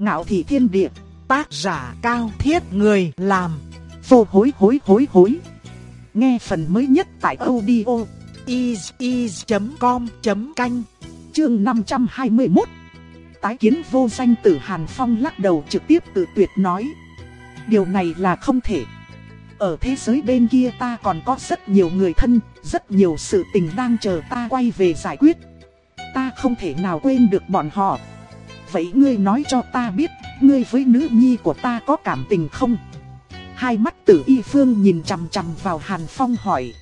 Ngạo thị thiên địa, tác giả cao thiết người làm, vô hối hối hối hối. Nghe phần mới nhất tại audio is.com.canh, chương 521. Tái kiến vô danh tử Hàn Phong lắc đầu trực tiếp tự tuyệt nói. Điều này là không thể. Ở thế giới bên kia ta còn có rất nhiều người thân, rất nhiều sự tình đang chờ ta quay về giải quyết. Ta không thể nào quên được bọn họ. Vậy ngươi nói cho ta biết, ngươi với nữ nhi của ta có cảm tình không? Hai mắt tử y phương nhìn chằm chằm vào Hàn Phong hỏi.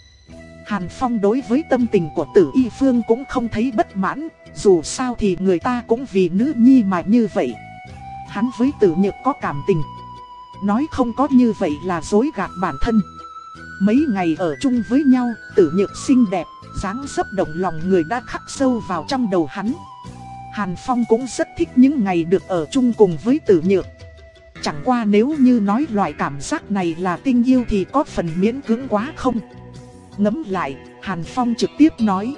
Hàn Phong đối với tâm tình của tử y phương cũng không thấy bất mãn, dù sao thì người ta cũng vì nữ nhi mà như vậy. Hắn với tử nhược có cảm tình. Nói không có như vậy là dối gạt bản thân. Mấy ngày ở chung với nhau, tử nhược xinh đẹp, dáng dấp động lòng người đã khắc sâu vào trong đầu hắn. Hàn Phong cũng rất thích những ngày được ở chung cùng với tử nhược. Chẳng qua nếu như nói loại cảm giác này là tình yêu thì có phần miễn cưỡng quá không? Ngẫm lại, Hàn Phong trực tiếp nói.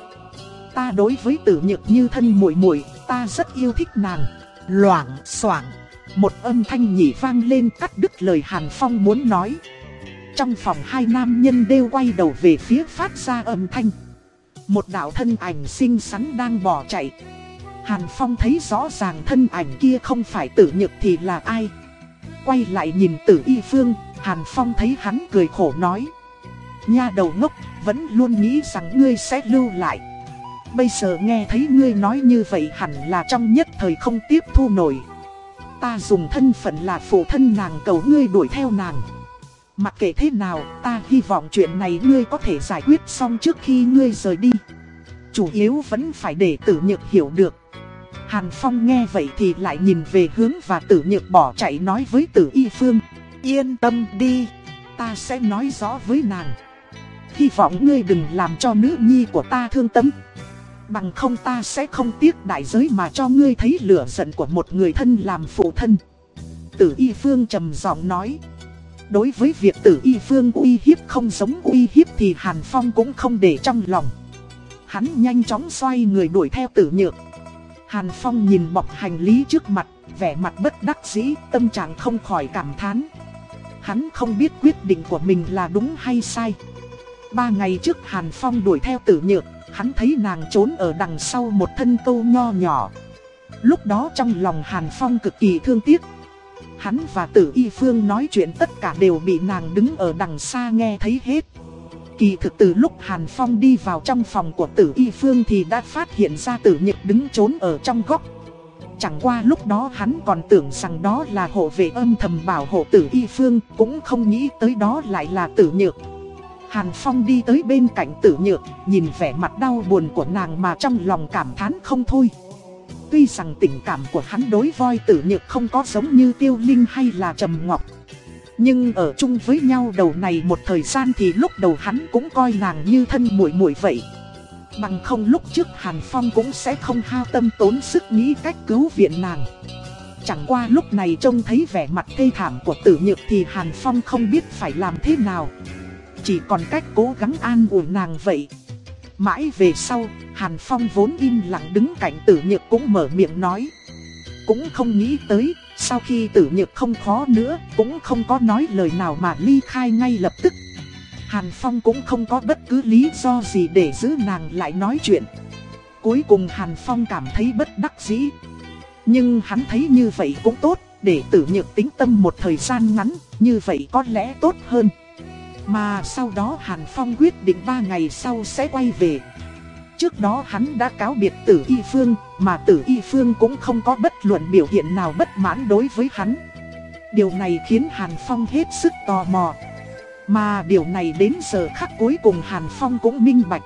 Ta đối với tử nhược như thân muội muội, ta rất yêu thích nàng. Loảng, xoảng, một âm thanh nhỉ vang lên cắt đứt lời Hàn Phong muốn nói. Trong phòng hai nam nhân đều quay đầu về phía phát ra âm thanh. Một đạo thân ảnh xinh xắn đang bỏ chạy. Hàn Phong thấy rõ ràng thân ảnh kia không phải tử nhược thì là ai. Quay lại nhìn tử y phương, Hàn Phong thấy hắn cười khổ nói. Nha đầu ngốc, vẫn luôn nghĩ rằng ngươi sẽ lưu lại. Bây giờ nghe thấy ngươi nói như vậy hẳn là trong nhất thời không tiếp thu nổi. Ta dùng thân phận là phụ thân nàng cầu ngươi đuổi theo nàng. Mặc kệ thế nào, ta hy vọng chuyện này ngươi có thể giải quyết xong trước khi ngươi rời đi. Chủ yếu vẫn phải để tử nhược hiểu được. Hàn Phong nghe vậy thì lại nhìn về hướng và tử nhược bỏ chạy nói với tử y phương. Yên tâm đi, ta sẽ nói rõ với nàng. Hy vọng ngươi đừng làm cho nữ nhi của ta thương tâm. Bằng không ta sẽ không tiếc đại giới mà cho ngươi thấy lửa giận của một người thân làm phụ thân. Tử y phương trầm giọng nói. Đối với việc tử y phương uy hiếp không giống uy hiếp thì Hàn Phong cũng không để trong lòng. Hắn nhanh chóng xoay người đuổi theo tử nhược. Hàn Phong nhìn bọc hành lý trước mặt, vẻ mặt bất đắc dĩ, tâm trạng không khỏi cảm thán. Hắn không biết quyết định của mình là đúng hay sai. Ba ngày trước Hàn Phong đuổi theo tử nhược, hắn thấy nàng trốn ở đằng sau một thân câu nho nhỏ. Lúc đó trong lòng Hàn Phong cực kỳ thương tiếc. Hắn và tử y phương nói chuyện tất cả đều bị nàng đứng ở đằng xa nghe thấy hết. Kỳ thực từ lúc Hàn Phong đi vào trong phòng của tử y phương thì đã phát hiện ra tử nhật đứng trốn ở trong góc. Chẳng qua lúc đó hắn còn tưởng rằng đó là hộ vệ âm thầm bảo hộ tử y phương, cũng không nghĩ tới đó lại là tử nhược. Hàn Phong đi tới bên cạnh tử nhược, nhìn vẻ mặt đau buồn của nàng mà trong lòng cảm thán không thôi. Tuy rằng tình cảm của hắn đối voi tử nhược không có giống như tiêu linh hay là trầm ngọc. Nhưng ở chung với nhau đầu này một thời gian thì lúc đầu hắn cũng coi nàng như thân muội muội vậy. Bằng không lúc trước Hàn Phong cũng sẽ không hao tâm tốn sức nghĩ cách cứu viện nàng. Chẳng qua lúc này trông thấy vẻ mặt thê thảm của tử nhược thì Hàn Phong không biết phải làm thế nào. Chỉ còn cách cố gắng an ủi nàng vậy. Mãi về sau, Hàn Phong vốn im lặng đứng cạnh tử nhược cũng mở miệng nói. Cũng không nghĩ tới, sau khi tử nhược không khó nữa, cũng không có nói lời nào mà ly khai ngay lập tức. Hàn Phong cũng không có bất cứ lý do gì để giữ nàng lại nói chuyện. Cuối cùng Hàn Phong cảm thấy bất đắc dĩ. Nhưng hắn thấy như vậy cũng tốt, để tử nhược tính tâm một thời gian ngắn, như vậy có lẽ tốt hơn. Mà sau đó Hàn Phong quyết định 3 ngày sau sẽ quay về. Trước đó hắn đã cáo biệt tử y phương, mà tử y phương cũng không có bất luận biểu hiện nào bất mãn đối với hắn. Điều này khiến Hàn Phong hết sức tò mò. Mà điều này đến giờ khắc cuối cùng Hàn Phong cũng minh bạch.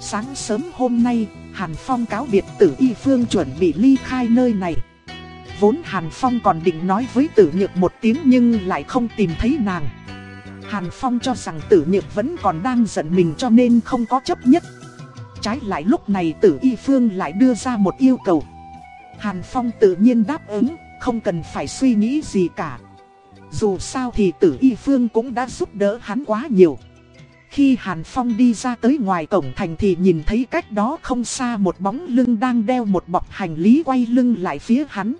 Sáng sớm hôm nay, Hàn Phong cáo biệt tử y phương chuẩn bị ly khai nơi này. Vốn Hàn Phong còn định nói với tử nhược một tiếng nhưng lại không tìm thấy nàng. Hàn Phong cho rằng tử nhược vẫn còn đang giận mình cho nên không có chấp nhất. Trái lại lúc này tử y phương lại đưa ra một yêu cầu. Hàn Phong tự nhiên đáp ứng, không cần phải suy nghĩ gì cả. Dù sao thì tử y phương cũng đã giúp đỡ hắn quá nhiều. Khi Hàn Phong đi ra tới ngoài cổng thành thì nhìn thấy cách đó không xa một bóng lưng đang đeo một bọc hành lý quay lưng lại phía hắn.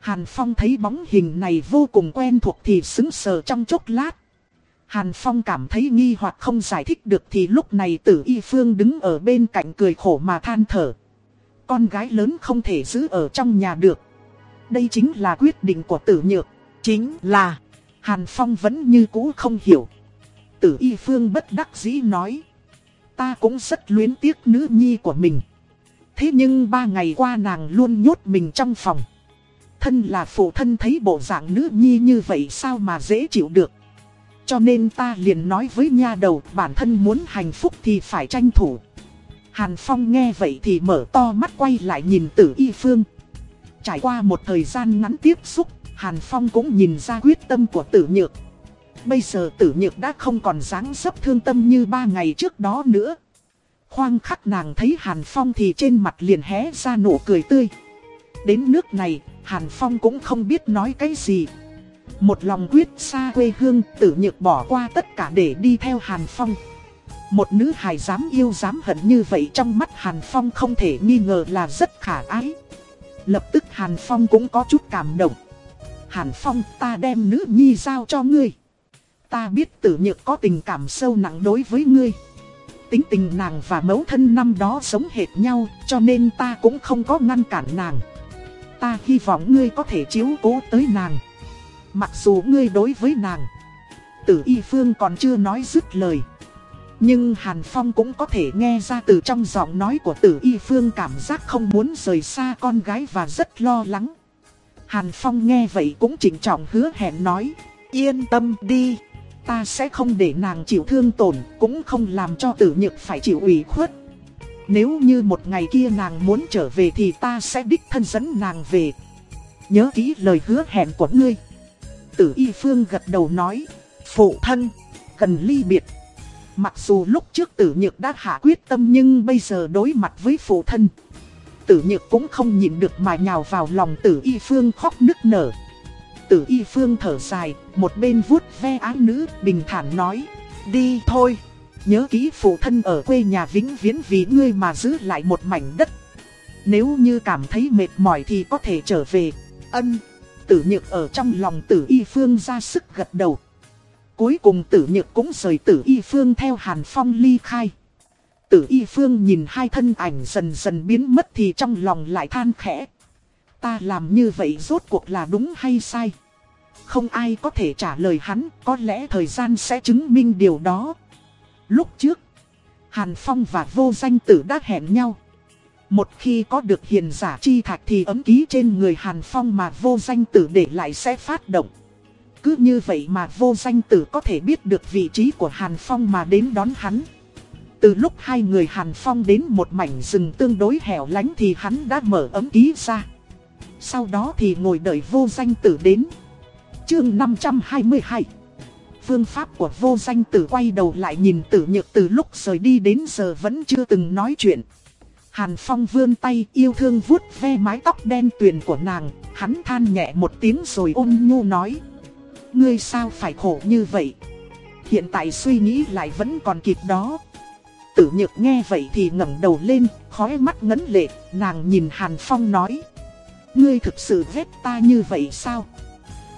Hàn Phong thấy bóng hình này vô cùng quen thuộc thì sững sờ trong chốc lát. Hàn Phong cảm thấy nghi hoặc không giải thích được thì lúc này tử y phương đứng ở bên cạnh cười khổ mà than thở. Con gái lớn không thể giữ ở trong nhà được. Đây chính là quyết định của tử nhược. Chính là, Hàn Phong vẫn như cũ không hiểu. Tử y phương bất đắc dĩ nói. Ta cũng rất luyến tiếc nữ nhi của mình. Thế nhưng ba ngày qua nàng luôn nhốt mình trong phòng. Thân là phụ thân thấy bộ dạng nữ nhi như vậy sao mà dễ chịu được. Cho nên ta liền nói với nha đầu bản thân muốn hạnh phúc thì phải tranh thủ. Hàn Phong nghe vậy thì mở to mắt quay lại nhìn tử y phương. Trải qua một thời gian ngắn tiếp xúc, Hàn Phong cũng nhìn ra quyết tâm của tử nhược. Bây giờ tử nhược đã không còn dáng dấp thương tâm như ba ngày trước đó nữa. Khoang khắc nàng thấy Hàn Phong thì trên mặt liền hé ra nụ cười tươi. Đến nước này, Hàn Phong cũng không biết nói cái gì. Một lòng quyết xa quê hương, tử nhược bỏ qua tất cả để đi theo Hàn Phong. Một nữ hài dám yêu dám hận như vậy trong mắt Hàn Phong không thể nghi ngờ là rất khả ái. Lập tức Hàn Phong cũng có chút cảm động. Hàn Phong ta đem nữ nhi giao cho ngươi. Ta biết tử nhược có tình cảm sâu nặng đối với ngươi. Tính tình nàng và mẫu thân năm đó sống hệt nhau cho nên ta cũng không có ngăn cản nàng. Ta hy vọng ngươi có thể chiếu cố tới nàng. Mặc dù ngươi đối với nàng, tử y phương còn chưa nói dứt lời. Nhưng Hàn Phong cũng có thể nghe ra từ trong giọng nói của tử y phương cảm giác không muốn rời xa con gái và rất lo lắng. Hàn Phong nghe vậy cũng chỉnh trọng hứa hẹn nói, yên tâm đi, ta sẽ không để nàng chịu thương tổn, cũng không làm cho tử nhược phải chịu ủy khuất. Nếu như một ngày kia nàng muốn trở về thì ta sẽ đích thân dẫn nàng về. Nhớ kỹ lời hứa hẹn của ngươi. Tử y phương gật đầu nói, phụ thân, cần ly biệt. Mặc dù lúc trước tử nhược đã hạ quyết tâm nhưng bây giờ đối mặt với phụ thân. Tử nhược cũng không nhịn được mà nhào vào lòng tử y phương khóc nức nở. Tử y phương thở dài, một bên vuốt ve ái nữ, bình thản nói, đi thôi. Nhớ kỹ phụ thân ở quê nhà vĩnh viễn vì ngươi mà giữ lại một mảnh đất. Nếu như cảm thấy mệt mỏi thì có thể trở về. Ân, tử nhược ở trong lòng tử y phương ra sức gật đầu. Cuối cùng tử nhược cũng rời tử y phương theo Hàn Phong ly khai. Tử y phương nhìn hai thân ảnh dần dần biến mất thì trong lòng lại than khẽ. Ta làm như vậy rốt cuộc là đúng hay sai? Không ai có thể trả lời hắn, có lẽ thời gian sẽ chứng minh điều đó. Lúc trước, Hàn Phong và vô danh tử đã hẹn nhau. Một khi có được hiền giả chi thạch thì ấm ký trên người Hàn Phong mà vô danh tử để lại sẽ phát động. Cứ như vậy mà vô danh tử có thể biết được vị trí của Hàn Phong mà đến đón hắn. Từ lúc hai người Hàn Phong đến một mảnh rừng tương đối hẻo lánh thì hắn đã mở ấm ký ra. Sau đó thì ngồi đợi vô danh tử đến. Chương 522 Phương pháp của vô danh tử quay đầu lại nhìn tử nhược từ lúc rời đi đến giờ vẫn chưa từng nói chuyện. Hàn Phong vươn tay yêu thương vuốt ve mái tóc đen tuyền của nàng, hắn than nhẹ một tiếng rồi ôn nhu nói. Ngươi sao phải khổ như vậy? Hiện tại suy nghĩ lại vẫn còn kịp đó. Tử nhược nghe vậy thì ngẩng đầu lên, khói mắt ngấn lệ, nàng nhìn Hàn Phong nói. Ngươi thực sự ghét ta như vậy sao?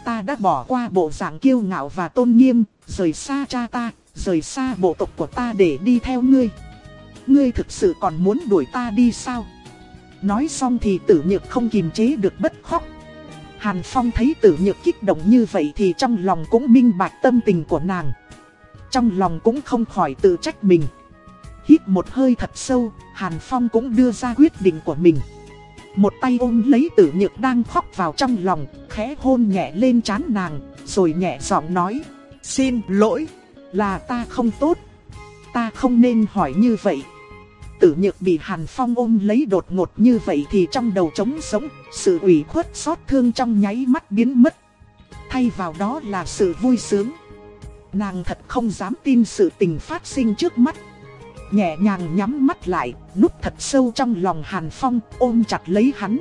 Ta đã bỏ qua bộ dạng kiêu ngạo và tôn nghiêm, rời xa cha ta, rời xa bộ tộc của ta để đi theo ngươi. Ngươi thực sự còn muốn đuổi ta đi sao? Nói xong thì tử nhược không kìm chế được bất khóc. Hàn Phong thấy tử nhược kích động như vậy thì trong lòng cũng minh bạch tâm tình của nàng. Trong lòng cũng không khỏi tự trách mình. Hít một hơi thật sâu, Hàn Phong cũng đưa ra quyết định của mình. Một tay ôm lấy tử nhược đang khóc vào trong lòng, khẽ hôn nhẹ lên trán nàng, rồi nhẹ giọng nói. Xin lỗi, là ta không tốt. Ta không nên hỏi như vậy. Tử nhược bị Hàn Phong ôm lấy đột ngột như vậy thì trong đầu trống sống, sự ủy khuất xót thương trong nháy mắt biến mất. Thay vào đó là sự vui sướng. Nàng thật không dám tin sự tình phát sinh trước mắt. Nhẹ nhàng nhắm mắt lại, núp thật sâu trong lòng Hàn Phong, ôm chặt lấy hắn.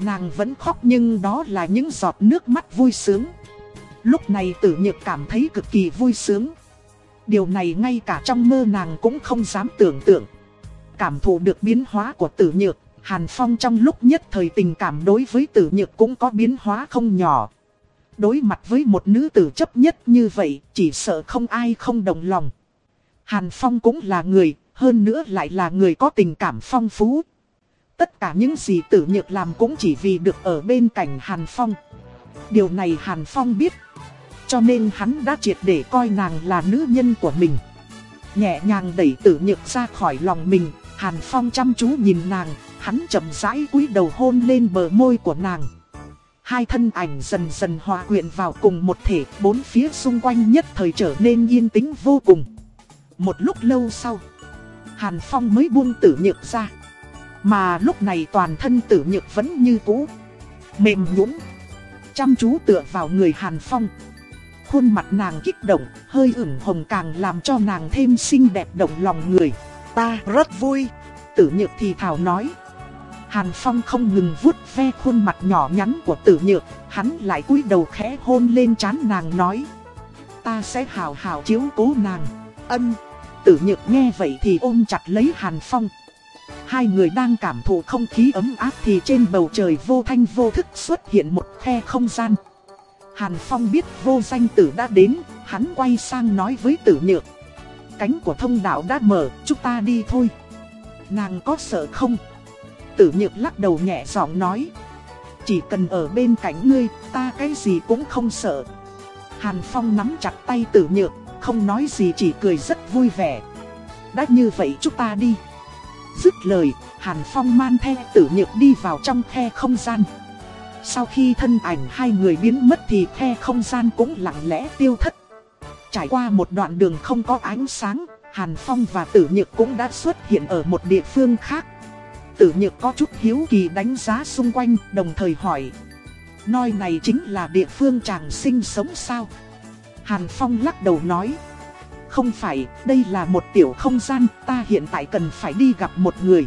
Nàng vẫn khóc nhưng đó là những giọt nước mắt vui sướng. Lúc này tử nhược cảm thấy cực kỳ vui sướng. Điều này ngay cả trong mơ nàng cũng không dám tưởng tượng. Cảm thụ được biến hóa của tử nhược, Hàn Phong trong lúc nhất thời tình cảm đối với tử nhược cũng có biến hóa không nhỏ. Đối mặt với một nữ tử chấp nhất như vậy, chỉ sợ không ai không đồng lòng. Hàn Phong cũng là người, hơn nữa lại là người có tình cảm phong phú. Tất cả những gì tử nhược làm cũng chỉ vì được ở bên cạnh Hàn Phong. Điều này Hàn Phong biết. Cho nên hắn đã triệt để coi nàng là nữ nhân của mình. Nhẹ nhàng đẩy tử nhược ra khỏi lòng mình, Hàn Phong chăm chú nhìn nàng, hắn chậm rãi cúi đầu hôn lên bờ môi của nàng. Hai thân ảnh dần dần hòa quyện vào cùng một thể, bốn phía xung quanh nhất thời trở nên yên tĩnh vô cùng. Một lúc lâu sau, Hàn Phong mới buông tử nhược ra. Mà lúc này toàn thân tử nhược vẫn như cũ. Mềm nhũn, Chăm chú tựa vào người Hàn Phong. Khuôn mặt nàng kích động, hơi ửng hồng càng làm cho nàng thêm xinh đẹp động lòng người. Ta rất vui. Tử nhược thì thảo nói. Hàn Phong không ngừng vuốt ve khuôn mặt nhỏ nhắn của tử nhược, hắn lại cúi đầu khẽ hôn lên trán nàng nói. Ta sẽ hào hào chiếu cố nàng. Ân, tử nhược nghe vậy thì ôm chặt lấy Hàn Phong. Hai người đang cảm thụ không khí ấm áp thì trên bầu trời vô thanh vô thức xuất hiện một khe không gian. Hàn Phong biết vô danh tử đã đến, hắn quay sang nói với tử nhược. Cánh của thông đạo đã mở, chúng ta đi thôi. Nàng có sợ không? Tử nhược lắc đầu nhẹ giọng nói. Chỉ cần ở bên cạnh ngươi, ta cái gì cũng không sợ. Hàn Phong nắm chặt tay tử nhược, không nói gì chỉ cười rất vui vẻ. Đã như vậy chúng ta đi. Dứt lời, Hàn Phong man theo tử nhược đi vào trong khe không gian. Sau khi thân ảnh hai người biến mất thì khe không gian cũng lặng lẽ tiêu thất. Trải qua một đoạn đường không có ánh sáng, Hàn Phong và Tử Nhược cũng đã xuất hiện ở một địa phương khác. Tử Nhược có chút hiếu kỳ đánh giá xung quanh, đồng thời hỏi. Nơi này chính là địa phương chàng sinh sống sao? Hàn Phong lắc đầu nói. Không phải, đây là một tiểu không gian, ta hiện tại cần phải đi gặp một người.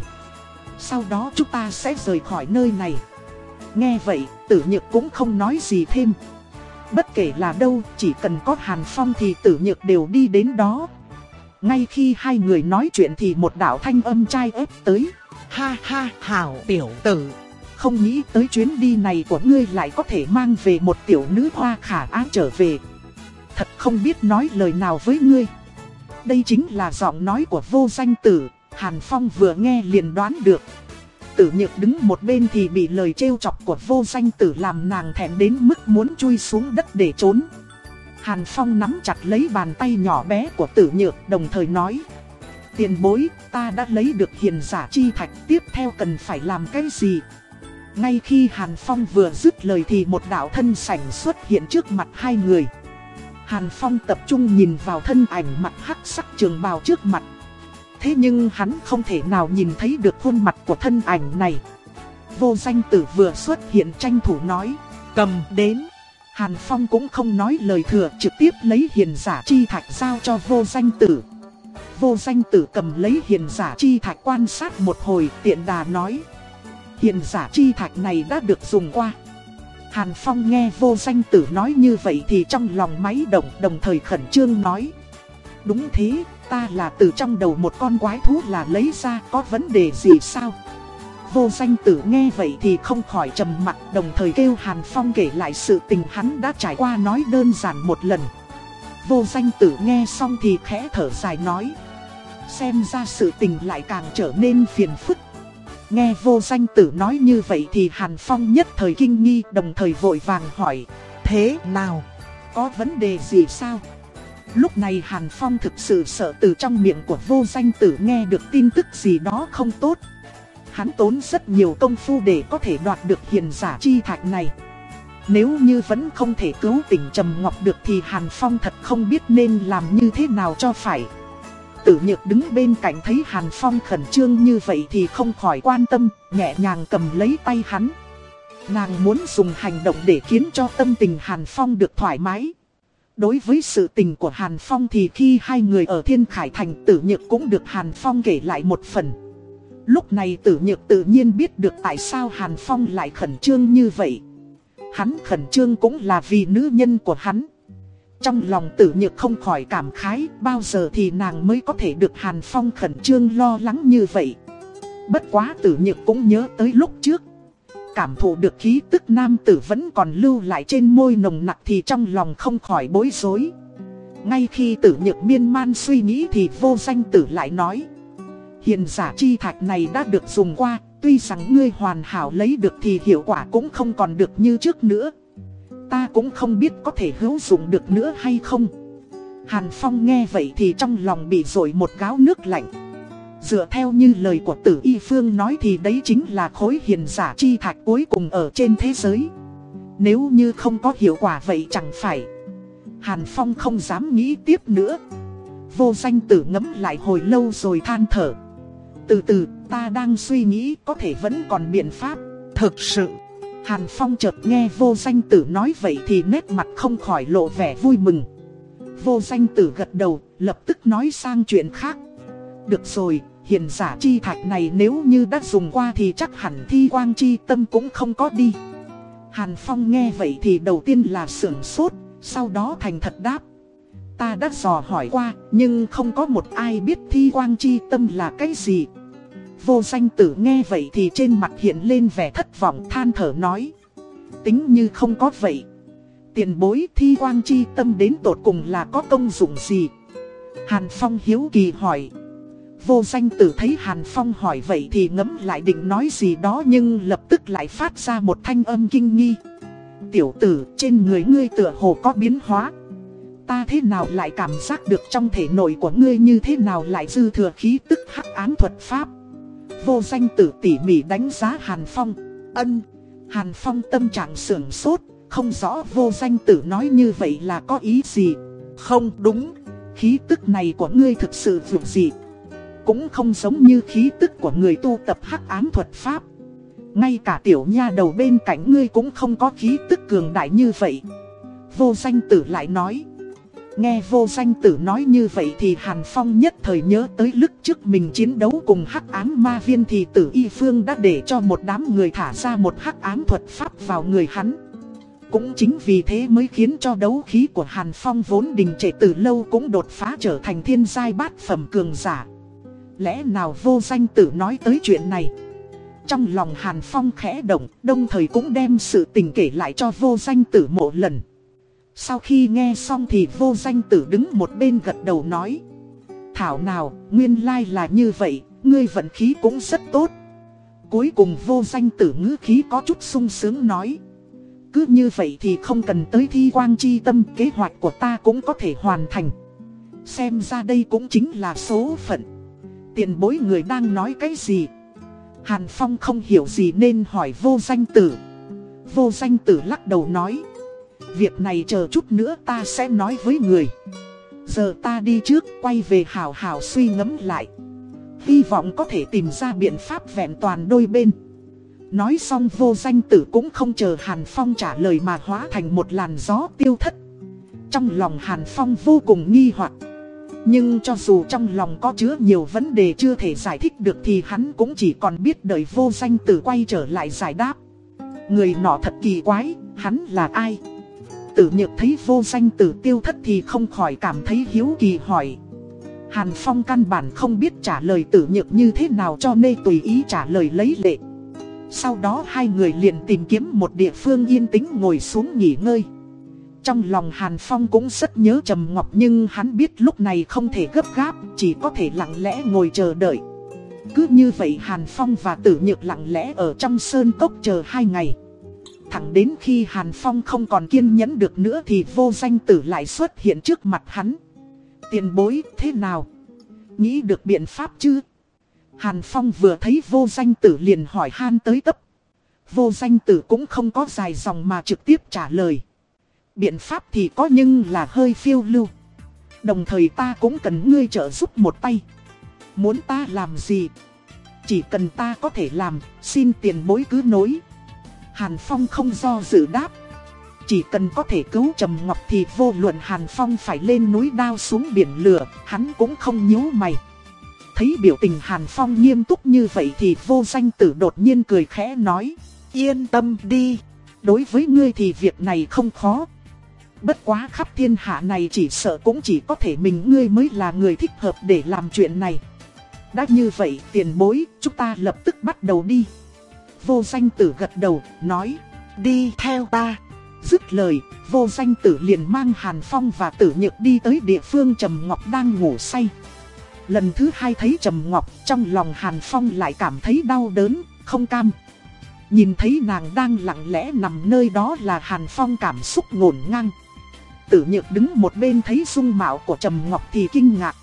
Sau đó chúng ta sẽ rời khỏi nơi này. Nghe vậy, tử nhược cũng không nói gì thêm. Bất kể là đâu, chỉ cần có Hàn Phong thì tử nhược đều đi đến đó. Ngay khi hai người nói chuyện thì một đạo thanh âm trai ép tới. Ha ha, hảo tiểu tử. Không nghĩ tới chuyến đi này của ngươi lại có thể mang về một tiểu nữ hoa khả á trở về. Thật không biết nói lời nào với ngươi. Đây chính là giọng nói của vô danh tử, Hàn Phong vừa nghe liền đoán được. Tử nhược đứng một bên thì bị lời trêu chọc của vô danh tử làm nàng thẹn đến mức muốn chui xuống đất để trốn. Hàn Phong nắm chặt lấy bàn tay nhỏ bé của tử nhược đồng thời nói. Tiền bối, ta đã lấy được hiền giả chi thạch tiếp theo cần phải làm cái gì? Ngay khi Hàn Phong vừa dứt lời thì một đạo thân sảnh xuất hiện trước mặt hai người. Hàn Phong tập trung nhìn vào thân ảnh mặt hắc sắc trường bào trước mặt. Thế nhưng hắn không thể nào nhìn thấy được khuôn mặt của thân ảnh này. Vô danh tử vừa xuất hiện tranh thủ nói, cầm đến. Hàn Phong cũng không nói lời thừa trực tiếp lấy hiền giả chi thạch giao cho vô danh tử. Vô danh tử cầm lấy hiền giả chi thạch quan sát một hồi tiện đà nói. Hiền giả chi thạch này đã được dùng qua. Hàn Phong nghe vô danh tử nói như vậy thì trong lòng máy động đồng thời khẩn trương nói. Đúng thế, ta là từ trong đầu một con quái thú là lấy ra, có vấn đề gì sao? Vô danh tử nghe vậy thì không khỏi trầm mặt, đồng thời kêu Hàn Phong kể lại sự tình hắn đã trải qua nói đơn giản một lần. Vô danh tử nghe xong thì khẽ thở dài nói. Xem ra sự tình lại càng trở nên phiền phức. Nghe vô danh tử nói như vậy thì Hàn Phong nhất thời kinh nghi, đồng thời vội vàng hỏi. Thế nào? Có vấn đề gì sao? Lúc này Hàn Phong thực sự sợ từ trong miệng của vô danh tử nghe được tin tức gì đó không tốt. Hắn tốn rất nhiều công phu để có thể đoạt được hiền giả chi thạch này. Nếu như vẫn không thể cứu tỉnh Trầm Ngọc được thì Hàn Phong thật không biết nên làm như thế nào cho phải. Tử nhược đứng bên cạnh thấy Hàn Phong khẩn trương như vậy thì không khỏi quan tâm, nhẹ nhàng cầm lấy tay hắn. Nàng muốn dùng hành động để khiến cho tâm tình Hàn Phong được thoải mái. Đối với sự tình của Hàn Phong thì khi hai người ở Thiên Khải Thành, tử nhược cũng được Hàn Phong kể lại một phần. Lúc này tử nhược tự nhiên biết được tại sao Hàn Phong lại khẩn trương như vậy. Hắn khẩn trương cũng là vì nữ nhân của hắn. Trong lòng tử nhược không khỏi cảm khái, bao giờ thì nàng mới có thể được Hàn Phong khẩn trương lo lắng như vậy. Bất quá tử nhược cũng nhớ tới lúc trước Cảm thụ được khí tức nam tử vẫn còn lưu lại trên môi nồng nặc thì trong lòng không khỏi bối rối. Ngay khi tử nhược miên man suy nghĩ thì vô danh tử lại nói Hiện giả chi thạch này đã được dùng qua, Tuy rằng ngươi hoàn hảo lấy được thì hiệu quả cũng không còn được như trước nữa. Ta cũng không biết có thể hữu dụng được nữa hay không. Hàn Phong nghe vậy thì trong lòng bị rội một gáo nước lạnh. Dựa theo như lời của tử y phương nói thì đấy chính là khối hiền giả chi thạch cuối cùng ở trên thế giới. Nếu như không có hiệu quả vậy chẳng phải. Hàn Phong không dám nghĩ tiếp nữa. Vô danh tử ngẫm lại hồi lâu rồi than thở. Từ từ, ta đang suy nghĩ có thể vẫn còn biện pháp. Thực sự, Hàn Phong chợt nghe vô danh tử nói vậy thì nét mặt không khỏi lộ vẻ vui mừng. Vô danh tử gật đầu, lập tức nói sang chuyện khác. Được rồi, hiện giả chi thạch này nếu như đã dùng qua thì chắc hẳn thi quang chi tâm cũng không có đi. Hàn Phong nghe vậy thì đầu tiên là sưởng sốt, sau đó thành thật đáp. Ta đã dò hỏi qua, nhưng không có một ai biết thi quang chi tâm là cái gì. Vô danh tử nghe vậy thì trên mặt hiện lên vẻ thất vọng than thở nói. Tính như không có vậy. Tiền bối thi quang chi tâm đến tột cùng là có công dụng gì? Hàn Phong hiếu kỳ hỏi. Vô danh tử thấy Hàn Phong hỏi vậy thì ngấm lại định nói gì đó nhưng lập tức lại phát ra một thanh âm kinh nghi. Tiểu tử, trên người ngươi tựa hồ có biến hóa. Ta thế nào lại cảm giác được trong thể nội của ngươi như thế nào lại dư thừa khí tức hắc án thuật pháp? Vô danh tử tỉ mỉ đánh giá Hàn Phong. Ân, Hàn Phong tâm trạng sưởng sốt, Không rõ vô danh tử nói như vậy là có ý gì. Không đúng, Khí tức này của ngươi thực sự vượt dịp. Cũng không giống như khí tức của người tu tập hắc ám thuật pháp Ngay cả tiểu nha đầu bên cạnh ngươi cũng không có khí tức cường đại như vậy Vô danh tử lại nói Nghe vô danh tử nói như vậy thì Hàn Phong nhất thời nhớ tới lúc trước mình chiến đấu cùng hắc ám ma viên thì tử y phương đã để cho một đám người thả ra một hắc ám thuật pháp vào người hắn. Cũng chính vì thế mới khiến cho đấu khí của Hàn Phong vốn đình trệ từ lâu cũng đột phá trở thành thiên giai bát phẩm cường giả. Lẽ nào vô danh tử nói tới chuyện này? Trong lòng Hàn Phong khẽ động, đồng thời cũng đem sự tình kể lại cho vô danh tử một lần. Sau khi nghe xong thì vô danh tử đứng một bên gật đầu nói Thảo nào, nguyên lai là như vậy, ngươi vận khí cũng rất tốt Cuối cùng vô danh tử ngữ khí có chút sung sướng nói Cứ như vậy thì không cần tới thi quang chi tâm Kế hoạch của ta cũng có thể hoàn thành Xem ra đây cũng chính là số phận Tiền bối người đang nói cái gì? Hàn Phong không hiểu gì nên hỏi vô danh tử. Vô danh tử lắc đầu nói, Việc này chờ chút nữa ta sẽ nói với người. Giờ ta đi trước, quay về hào hào suy ngẫm lại. Hy vọng có thể tìm ra biện pháp vẹn toàn đôi bên. Nói xong vô danh tử cũng không chờ Hàn Phong trả lời mà hóa thành một làn gió tiêu thất. Trong lòng Hàn Phong vô cùng nghi hoặc. Nhưng cho dù trong lòng có chứa nhiều vấn đề chưa thể giải thích được thì hắn cũng chỉ còn biết đợi vô danh tử quay trở lại giải đáp. Người nọ thật kỳ quái, hắn là ai? Tử nhược thấy vô danh tử tiêu thất thì không khỏi cảm thấy hiếu kỳ hỏi. Hàn Phong căn bản không biết trả lời tử nhược như thế nào cho nên tùy ý trả lời lấy lệ. Sau đó hai người liền tìm kiếm một địa phương yên tĩnh ngồi xuống nghỉ ngơi. Trong lòng Hàn Phong cũng rất nhớ Trầm Ngọc nhưng hắn biết lúc này không thể gấp gáp, Chỉ có thể lặng lẽ ngồi chờ đợi Cứ như vậy Hàn Phong và tử nhược lặng lẽ ở trong sơn cốc chờ hai ngày Thẳng đến khi Hàn Phong không còn kiên nhẫn được nữa thì vô danh tử lại xuất hiện trước mặt hắn. Tiền bối, thế nào? Nghĩ được biện pháp chứ? Hàn Phong vừa thấy vô danh tử liền hỏi han tới tấp. Vô danh tử cũng không có dài dòng mà trực tiếp trả lời. Biện pháp thì có nhưng là hơi phiêu lưu. Đồng thời ta cũng cần ngươi trợ giúp một tay. Muốn ta làm gì? Chỉ cần ta có thể làm, xin tiền bối cứ nối. Hàn Phong không do dự đáp. Chỉ cần có thể cứu Trầm Ngọc thì vô luận Hàn Phong phải lên núi đao xuống biển lửa, hắn cũng không nhíu mày. Thấy biểu tình Hàn Phong nghiêm túc như vậy thì vô danh tử đột nhiên cười khẽ nói. Yên tâm đi, đối với ngươi thì việc này không khó. Bất quá khắp thiên hạ này chỉ sợ cũng chỉ có thể mình ngươi mới là người thích hợp để làm chuyện này. Đã như vậy tiền bối, chúng ta lập tức bắt đầu đi. Vô danh tử gật đầu, nói, đi theo ta. Dứt lời, vô danh tử liền mang Hàn Phong và tử nhược đi tới địa phương Trầm Ngọc đang ngủ say. Lần thứ hai thấy Trầm Ngọc, trong lòng Hàn Phong lại cảm thấy đau đớn, không cam. Nhìn thấy nàng đang lặng lẽ nằm nơi đó là Hàn Phong cảm xúc ngổn ngang. Tử nhược đứng một bên thấy dung mạo của Trầm Ngọc thì kinh ngạc.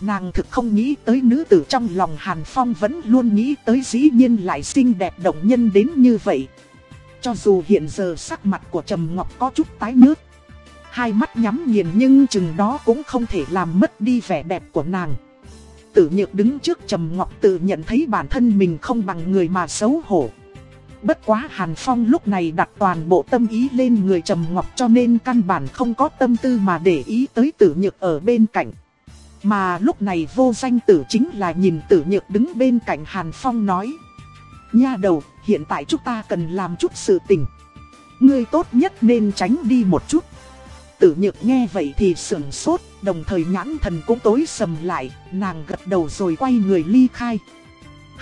Nàng thực không nghĩ tới nữ tử trong lòng Hàn Phong vẫn luôn nghĩ tới dĩ nhiên lại xinh đẹp động nhân đến như vậy. Cho dù hiện giờ sắc mặt của Trầm Ngọc có chút tái nhợt, Hai mắt nhắm nghiền nhưng chừng đó cũng không thể làm mất đi vẻ đẹp của nàng. Tử nhược đứng trước Trầm Ngọc tự nhận thấy bản thân mình không bằng người mà xấu hổ. Bất quá Hàn Phong lúc này đặt toàn bộ tâm ý lên người Trầm Ngọc cho nên căn bản không có tâm tư mà để ý tới tử nhược ở bên cạnh. Mà lúc này vô danh tử chính là nhìn tử nhược đứng bên cạnh Hàn Phong nói. Nha đầu, hiện tại chúng ta cần làm chút sự tình. Ngươi tốt nhất nên tránh đi một chút. Tử nhược nghe vậy thì sưởng sốt, đồng thời nhãn thần cũng tối sầm lại, nàng gật đầu rồi quay người ly khai.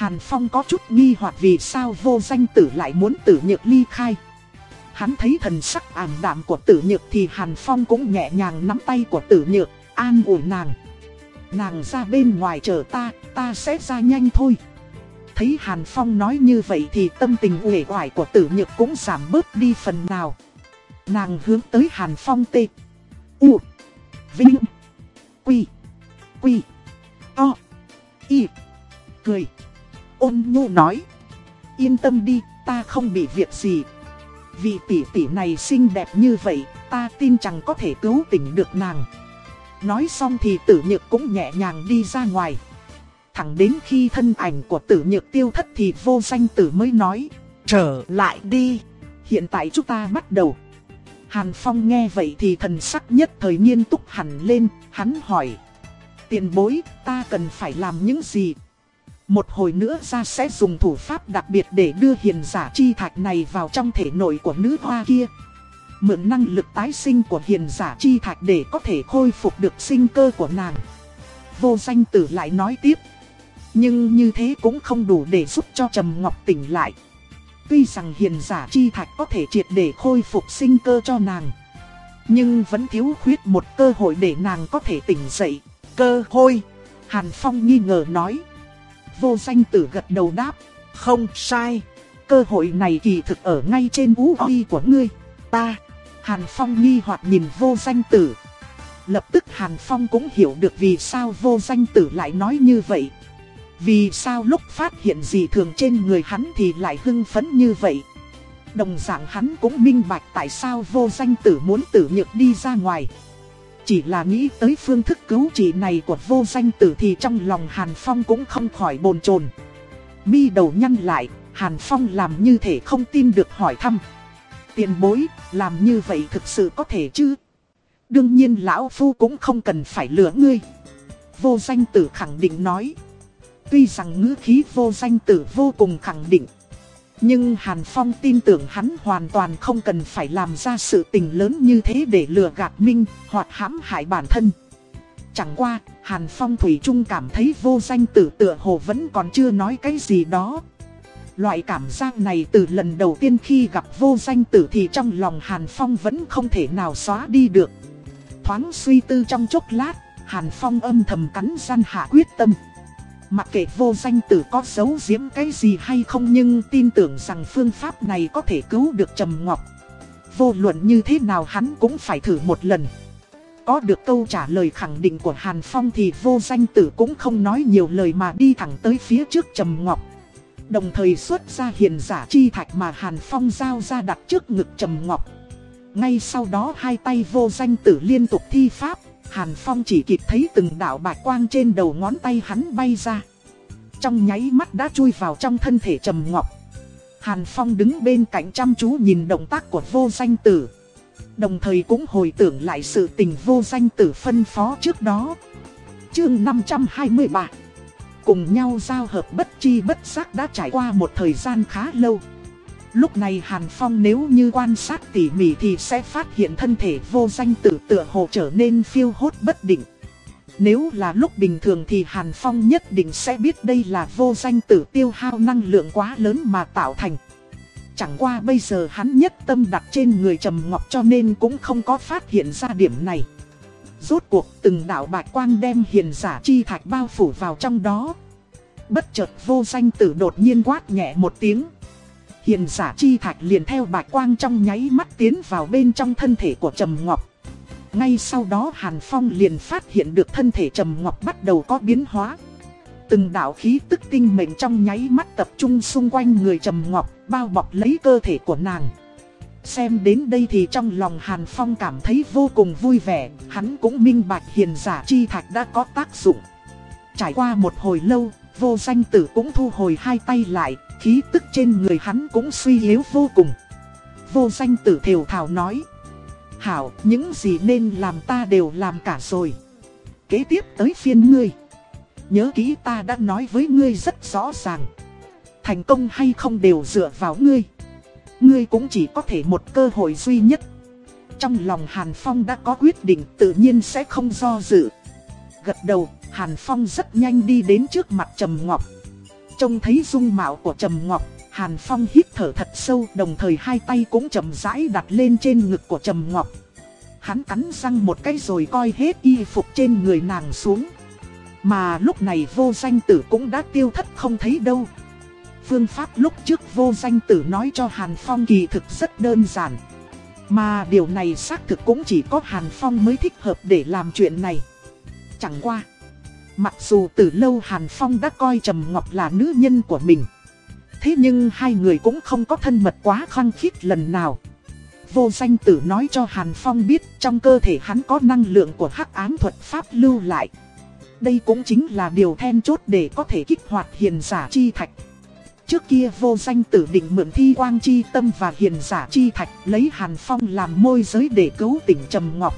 Hàn Phong có chút nghi hoặc vì sao vô danh tử lại muốn tử nhược ly khai. Hắn thấy thần sắc ảm đạm của tử nhược thì Hàn Phong cũng nhẹ nhàng nắm tay của tử nhược, an ủi nàng. Nàng ra bên ngoài chờ ta, ta sẽ ra nhanh thôi. Thấy Hàn Phong nói như vậy thì tâm tình uể oải của tử nhược cũng giảm bớt đi phần nào. Nàng hướng tới Hàn Phong tê. U. Vinh. Quy. Quy. O. Y. Cười. Ôn nhu nói. Yên tâm đi, ta không bị việc gì. Vì tỷ tỷ này xinh đẹp như vậy, ta tin chẳng có thể cứu tỉnh được nàng. Nói xong thì tử nhược cũng nhẹ nhàng đi ra ngoài. Thẳng đến khi thân ảnh của tử nhược tiêu thất thì vô danh tử mới nói. Trở lại đi. Hiện tại chúng ta bắt đầu. Hàn Phong nghe vậy thì thần sắc nhất thời nghiêm túc hẳn lên, hắn hỏi. Tiền bối, ta cần phải làm những gì? Một hồi nữa ra sẽ dùng thủ pháp đặc biệt để đưa hiền giả chi thạch này vào trong thể nội của nữ hoa kia. Mượn năng lực tái sinh của hiền giả chi thạch để có thể khôi phục được sinh cơ của nàng. Vô danh tử lại nói tiếp. Nhưng như thế cũng không đủ để giúp cho Trầm Ngọc tỉnh lại. Tuy rằng hiền giả chi thạch có thể triệt để khôi phục sinh cơ cho nàng. Nhưng vẫn thiếu khuyết một cơ hội để nàng có thể tỉnh dậy. Cơ hội. Hàn Phong nghi ngờ nói. Vô danh tử gật đầu đáp. Không sai. Cơ hội này kỳ thực ở ngay trên vũ huy của ngươi. Ta. Hàn Phong nghi hoặc nhìn vô danh tử. Lập tức Hàn Phong cũng hiểu được vì sao vô danh tử lại nói như vậy. Vì sao lúc phát hiện gì thường trên người hắn thì lại hưng phấn như vậy. Đồng dạng hắn cũng minh bạch tại sao vô danh tử muốn tử nhược đi ra ngoài. Chỉ là nghĩ tới phương thức cứu trị này của vô danh tử thì trong lòng Hàn Phong cũng không khỏi bồn chồn Mi đầu nhăn lại, Hàn Phong làm như thể không tin được hỏi thăm. Tiền bối, làm như vậy thực sự có thể chứ? Đương nhiên lão phu cũng không cần phải lừa ngươi. Vô danh tử khẳng định nói. Tuy rằng ngữ khí vô danh tử vô cùng khẳng định. Nhưng Hàn Phong tin tưởng hắn hoàn toàn không cần phải làm ra sự tình lớn như thế để lừa gạt Minh hoặc hãm hại bản thân. Chẳng qua, Hàn Phong Thủy Trung cảm thấy vô danh tử tựa hồ vẫn còn chưa nói cái gì đó. Loại cảm giác này từ lần đầu tiên khi gặp vô danh tử thì trong lòng Hàn Phong vẫn không thể nào xóa đi được. Thoáng suy tư trong chốc lát, Hàn Phong âm thầm cắn răng hạ quyết tâm. Mặc kệ vô danh tử có giấu giếm cái gì hay không nhưng tin tưởng rằng phương pháp này có thể cứu được Trầm Ngọc. Vô luận như thế nào hắn cũng phải thử một lần. Có được câu trả lời khẳng định của Hàn Phong thì vô danh tử cũng không nói nhiều lời mà đi thẳng tới phía trước Trầm Ngọc. Đồng thời xuất ra hiền giả chi thạch mà Hàn Phong giao ra đặt trước ngực Trầm Ngọc. Ngay sau đó hai tay vô danh tử liên tục thi pháp, Hàn Phong chỉ kịp thấy từng đạo bạch quang trên đầu ngón tay hắn bay ra. Trong nháy mắt đã chui vào trong thân thể Trầm Ngọc. Hàn Phong đứng bên cạnh chăm chú nhìn động tác của vô danh tử. Đồng thời cũng hồi tưởng lại sự tình vô danh tử phân phó trước đó. Chương 523 Cùng nhau giao hợp bất chi bất giác đã trải qua một thời gian khá lâu. Lúc này Hàn Phong nếu như quan sát tỉ mỉ thì sẽ phát hiện thân thể vô danh tử tựa hồ trở nên phiêu hốt bất định. Nếu là lúc bình thường thì Hàn Phong nhất định sẽ biết đây là vô danh tử tiêu hao năng lượng quá lớn mà tạo thành. Chẳng qua bây giờ hắn nhất tâm đặt trên người Trầm Ngọc cho nên cũng không có phát hiện ra điểm này. Rốt cuộc từng đạo bạch quang đem hiền giả chi thạch bao phủ vào trong đó. Bất chợt vô danh tử đột nhiên quát nhẹ một tiếng. Hiền giả chi thạch liền theo bạch quang trong nháy mắt tiến vào bên trong thân thể của Trầm Ngọc. Ngay sau đó Hàn Phong liền phát hiện được thân thể Trầm Ngọc bắt đầu có biến hóa. Từng đạo khí tức tinh mệnh trong nháy mắt tập trung xung quanh người Trầm Ngọc, bao bọc lấy cơ thể của nàng. Xem đến đây thì trong lòng Hàn Phong cảm thấy vô cùng vui vẻ, hắn cũng minh bạch hiền giả chi thạch đã có tác dụng. Trải qua một hồi lâu, vô danh tử cũng thu hồi hai tay lại, khí tức trên người hắn cũng suy yếu vô cùng. Vô danh tử thều thảo nói. Hảo, những gì nên làm ta đều làm cả rồi. Kế tiếp tới phiên ngươi. Nhớ kỹ ta đã nói với ngươi rất rõ ràng. Thành công hay không đều dựa vào ngươi. Ngươi cũng chỉ có thể một cơ hội duy nhất. Trong lòng Hàn Phong đã có quyết định tự nhiên sẽ không do dự. Gật đầu, Hàn Phong rất nhanh đi đến trước mặt Trầm Ngọc. Trông thấy dung mạo của Trầm Ngọc, Hàn Phong hít thở thật sâu đồng thời hai tay cũng chậm rãi đặt lên trên ngực của Trầm Ngọc. Hắn cắn răng một cái rồi coi hết y phục trên người nàng xuống. Mà lúc này vô danh tử cũng đã tiêu thất không thấy đâu. Phương pháp lúc trước vô danh tử nói cho Hàn Phong kỳ thực rất đơn giản. Mà điều này xác thực cũng chỉ có Hàn Phong mới thích hợp để làm chuyện này. Chẳng qua. Mặc dù từ lâu Hàn Phong đã coi Trầm Ngọc là nữ nhân của mình. Thế nhưng hai người cũng không có thân mật quá khăng khít lần nào. Vô danh tử nói cho Hàn Phong biết trong cơ thể hắn có năng lượng của hắc ám thuật pháp lưu lại. Đây cũng chính là điều then chốt để có thể kích hoạt hiền giả chi thạch. Trước kia vô danh tử định mượn thi quang chi tâm và hiền giả chi thạch lấy Hàn Phong làm môi giới để cứu tỉnh Trầm Ngọc.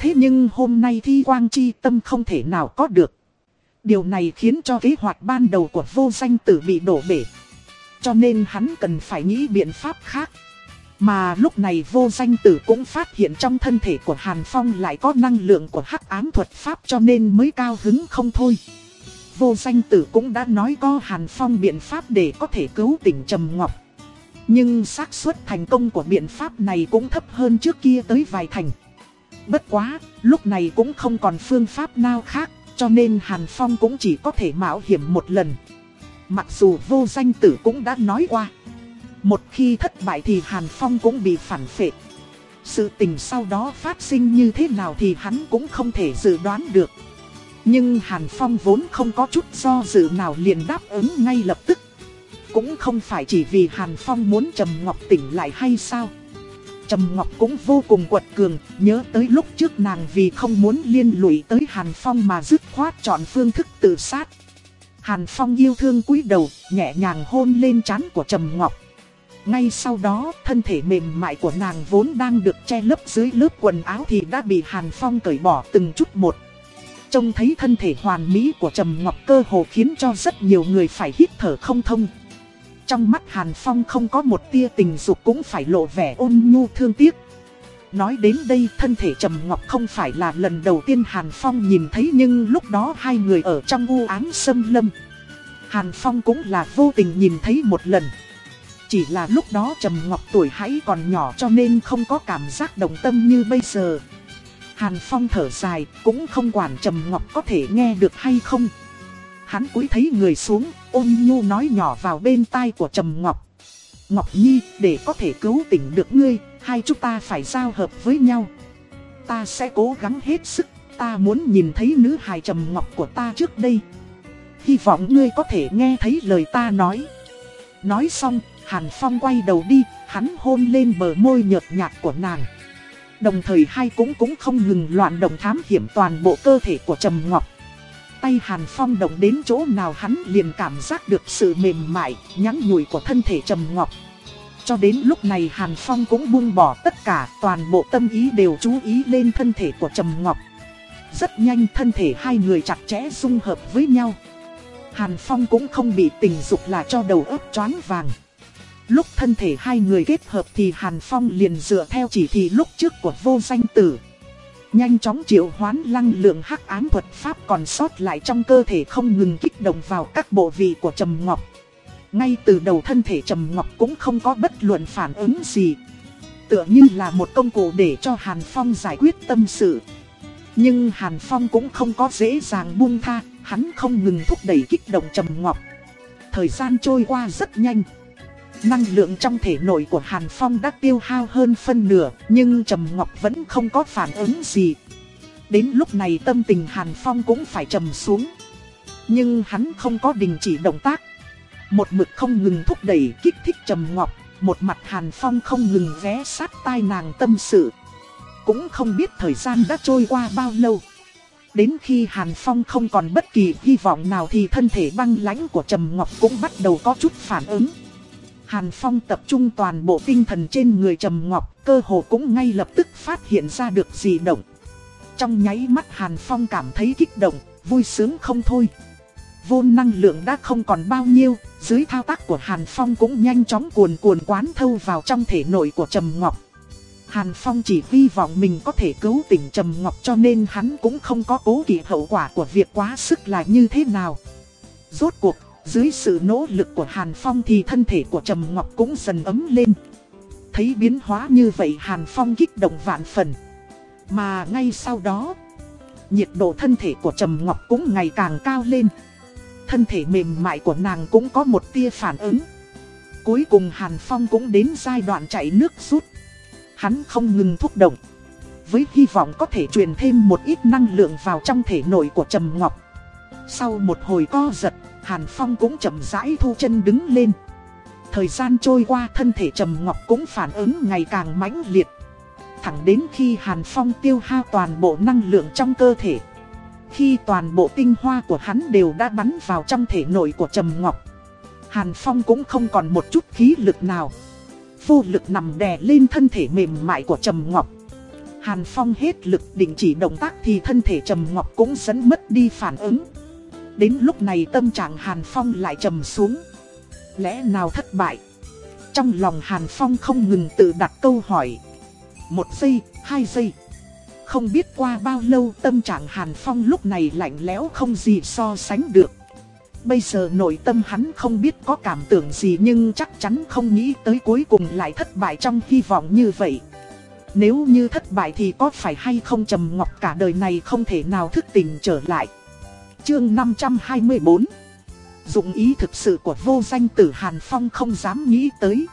Thế nhưng hôm nay thi quang chi tâm không thể nào có được. Điều này khiến cho kế hoạch ban đầu của vô danh tử bị đổ bể. Cho nên hắn cần phải nghĩ biện pháp khác. Mà lúc này vô danh tử cũng phát hiện trong thân thể của Hàn Phong lại có năng lượng của hắc ám thuật pháp cho nên mới cao hứng không thôi. Vô danh tử cũng đã nói có Hàn Phong biện pháp để có thể cứu tỉnh Trầm Ngọc. Nhưng xác suất thành công của biện pháp này cũng thấp hơn trước kia tới vài thành. Bất quá, lúc này cũng không còn phương pháp nào khác, cho nên Hàn Phong cũng chỉ có thể mạo hiểm một lần. Mặc dù vô danh tử cũng đã nói qua. Một khi thất bại thì Hàn Phong cũng bị phản phệ. Sự tình sau đó phát sinh như thế nào thì hắn cũng không thể dự đoán được. Nhưng Hàn Phong vốn không có chút do dự nào liền đáp ứng ngay lập tức. Cũng không phải chỉ vì Hàn Phong muốn Trầm Ngọc tỉnh lại hay sao. Trầm Ngọc cũng vô cùng quật cường, nhớ tới lúc trước nàng vì không muốn liên lụy tới Hàn Phong mà dứt khoát chọn phương thức tự sát. Hàn Phong yêu thương cúi đầu, nhẹ nhàng hôn lên trán của Trầm Ngọc. Ngay sau đó, thân thể mềm mại của nàng vốn đang được che lấp dưới lớp quần áo thì đã bị Hàn Phong cởi bỏ từng chút một. Trông thấy thân thể hoàn mỹ của Trầm Ngọc cơ hồ khiến cho rất nhiều người phải hít thở không thông. Trong mắt Hàn Phong không có một tia tình dục cũng phải lộ vẻ ôn nhu thương tiếc. Nói đến đây thân thể Trầm Ngọc không phải là lần đầu tiên Hàn Phong nhìn thấy nhưng lúc đó hai người ở trong u ám sâm lâm. Hàn Phong cũng là vô tình nhìn thấy một lần. Chỉ là lúc đó Trầm Ngọc tuổi hãy còn nhỏ cho nên không có cảm giác đồng tâm như bây giờ. Hàn Phong thở dài, cũng không quản Trầm Ngọc có thể nghe được hay không. Hắn cúi thấy người xuống, ôn nhu nói nhỏ vào bên tai của Trầm Ngọc. Ngọc Nhi, để có thể cứu tỉnh được ngươi, hai chúng ta phải giao hợp với nhau. Ta sẽ cố gắng hết sức, ta muốn nhìn thấy nữ hài Trầm Ngọc của ta trước đây. Hy vọng ngươi có thể nghe thấy lời ta nói. Nói xong, Hàn Phong quay đầu đi, hắn hôn lên bờ môi nhợt nhạt của nàng. Đồng thời hai cũng cũng không ngừng loạn động thám hiểm toàn bộ cơ thể của Trầm Ngọc. Tay Hàn Phong động đến chỗ nào hắn liền cảm giác được sự mềm mại, nhắn nhủi của thân thể Trầm Ngọc. Cho đến lúc này Hàn Phong cũng buông bỏ tất cả, toàn bộ tâm ý đều chú ý lên thân thể của Trầm Ngọc. Rất nhanh thân thể hai người chặt chẽ dung hợp với nhau. Hàn Phong cũng không bị tình dục là cho đầu óc choáng vàng. Lúc thân thể hai người kết hợp thì Hàn Phong liền dựa theo chỉ thị lúc trước của vô danh tử. Nhanh chóng triệu hoán lăng lượng hắc ám thuật pháp còn sót lại trong cơ thể không ngừng kích động vào các bộ vị của Trầm Ngọc. Ngay từ đầu thân thể Trầm Ngọc cũng không có bất luận phản ứng gì. Tựa như là một công cụ để cho Hàn Phong giải quyết tâm sự. Nhưng Hàn Phong cũng không có dễ dàng buông tha, hắn không ngừng thúc đẩy kích động Trầm Ngọc. Thời gian trôi qua rất nhanh. Năng lượng trong thể nội của Hàn Phong đã tiêu hao hơn phân nửa, nhưng Trầm Ngọc vẫn không có phản ứng gì. Đến lúc này tâm tình Hàn Phong cũng phải trầm xuống. Nhưng hắn không có đình chỉ động tác. Một mực không ngừng thúc đẩy kích thích Trầm Ngọc, một mặt Hàn Phong không ngừng ghé sát tai nàng tâm sự. Cũng không biết thời gian đã trôi qua bao lâu. Đến khi Hàn Phong không còn bất kỳ hy vọng nào thì thân thể băng lãnh của Trầm Ngọc cũng bắt đầu có chút phản ứng. Hàn Phong tập trung toàn bộ tinh thần trên người Trầm Ngọc, cơ hồ cũng ngay lập tức phát hiện ra được gì động. Trong nháy mắt Hàn Phong cảm thấy kích động, vui sướng không thôi. Vôn năng lượng đã không còn bao nhiêu, dưới thao tác của Hàn Phong cũng nhanh chóng cuồn cuồn quán thâu vào trong thể nội của Trầm Ngọc. Hàn Phong chỉ hy vọng mình có thể cứu tỉnh Trầm Ngọc cho nên hắn cũng không có cố kỵ hậu quả của việc quá sức là như thế nào. Rốt cuộc, dưới sự nỗ lực của Hàn Phong thì thân thể của Trầm Ngọc cũng dần ấm lên. Thấy biến hóa như vậy Hàn Phong kích động vạn phần. Mà ngay sau đó, nhiệt độ thân thể của Trầm Ngọc cũng ngày càng cao lên. Thân thể mềm mại của nàng cũng có một tia phản ứng. Cuối cùng Hàn Phong cũng đến giai đoạn chạy nước rút. Hắn không ngừng thúc động. Với hy vọng có thể truyền thêm một ít năng lượng vào trong thể nội của Trầm Ngọc. Sau một hồi co giật, Hàn Phong cũng chậm rãi thu chân đứng lên. Thời gian trôi qua, thân thể Trầm Ngọc cũng phản ứng ngày càng mãnh liệt. Thẳng đến khi Hàn Phong tiêu hao toàn bộ năng lượng trong cơ thể. Khi toàn bộ tinh hoa của hắn đều đã bắn vào trong thể nội của Trầm Ngọc. Hàn Phong cũng không còn một chút khí lực nào. Vô lực nằm đè lên thân thể mềm mại của Trầm Ngọc. Hàn Phong hết lực định chỉ động tác thì thân thể Trầm Ngọc cũng dẫn mất đi phản ứng. Đến lúc này tâm trạng Hàn Phong lại trầm xuống. Lẽ nào thất bại? Trong lòng Hàn Phong không ngừng tự đặt câu hỏi. Một giây, hai giây. Không biết qua bao lâu tâm trạng Hàn Phong lúc này lạnh lẽo không gì so sánh được. Bây giờ nội tâm hắn không biết có cảm tưởng gì nhưng chắc chắn không nghĩ tới cuối cùng lại thất bại trong hy vọng như vậy. Nếu như thất bại thì có phải hay không Trầm Ngọc cả đời này không thể nào thức tỉnh trở lại. Chương 524 Dụng ý thực sự của vô danh tử Hàn Phong không dám nghĩ tới.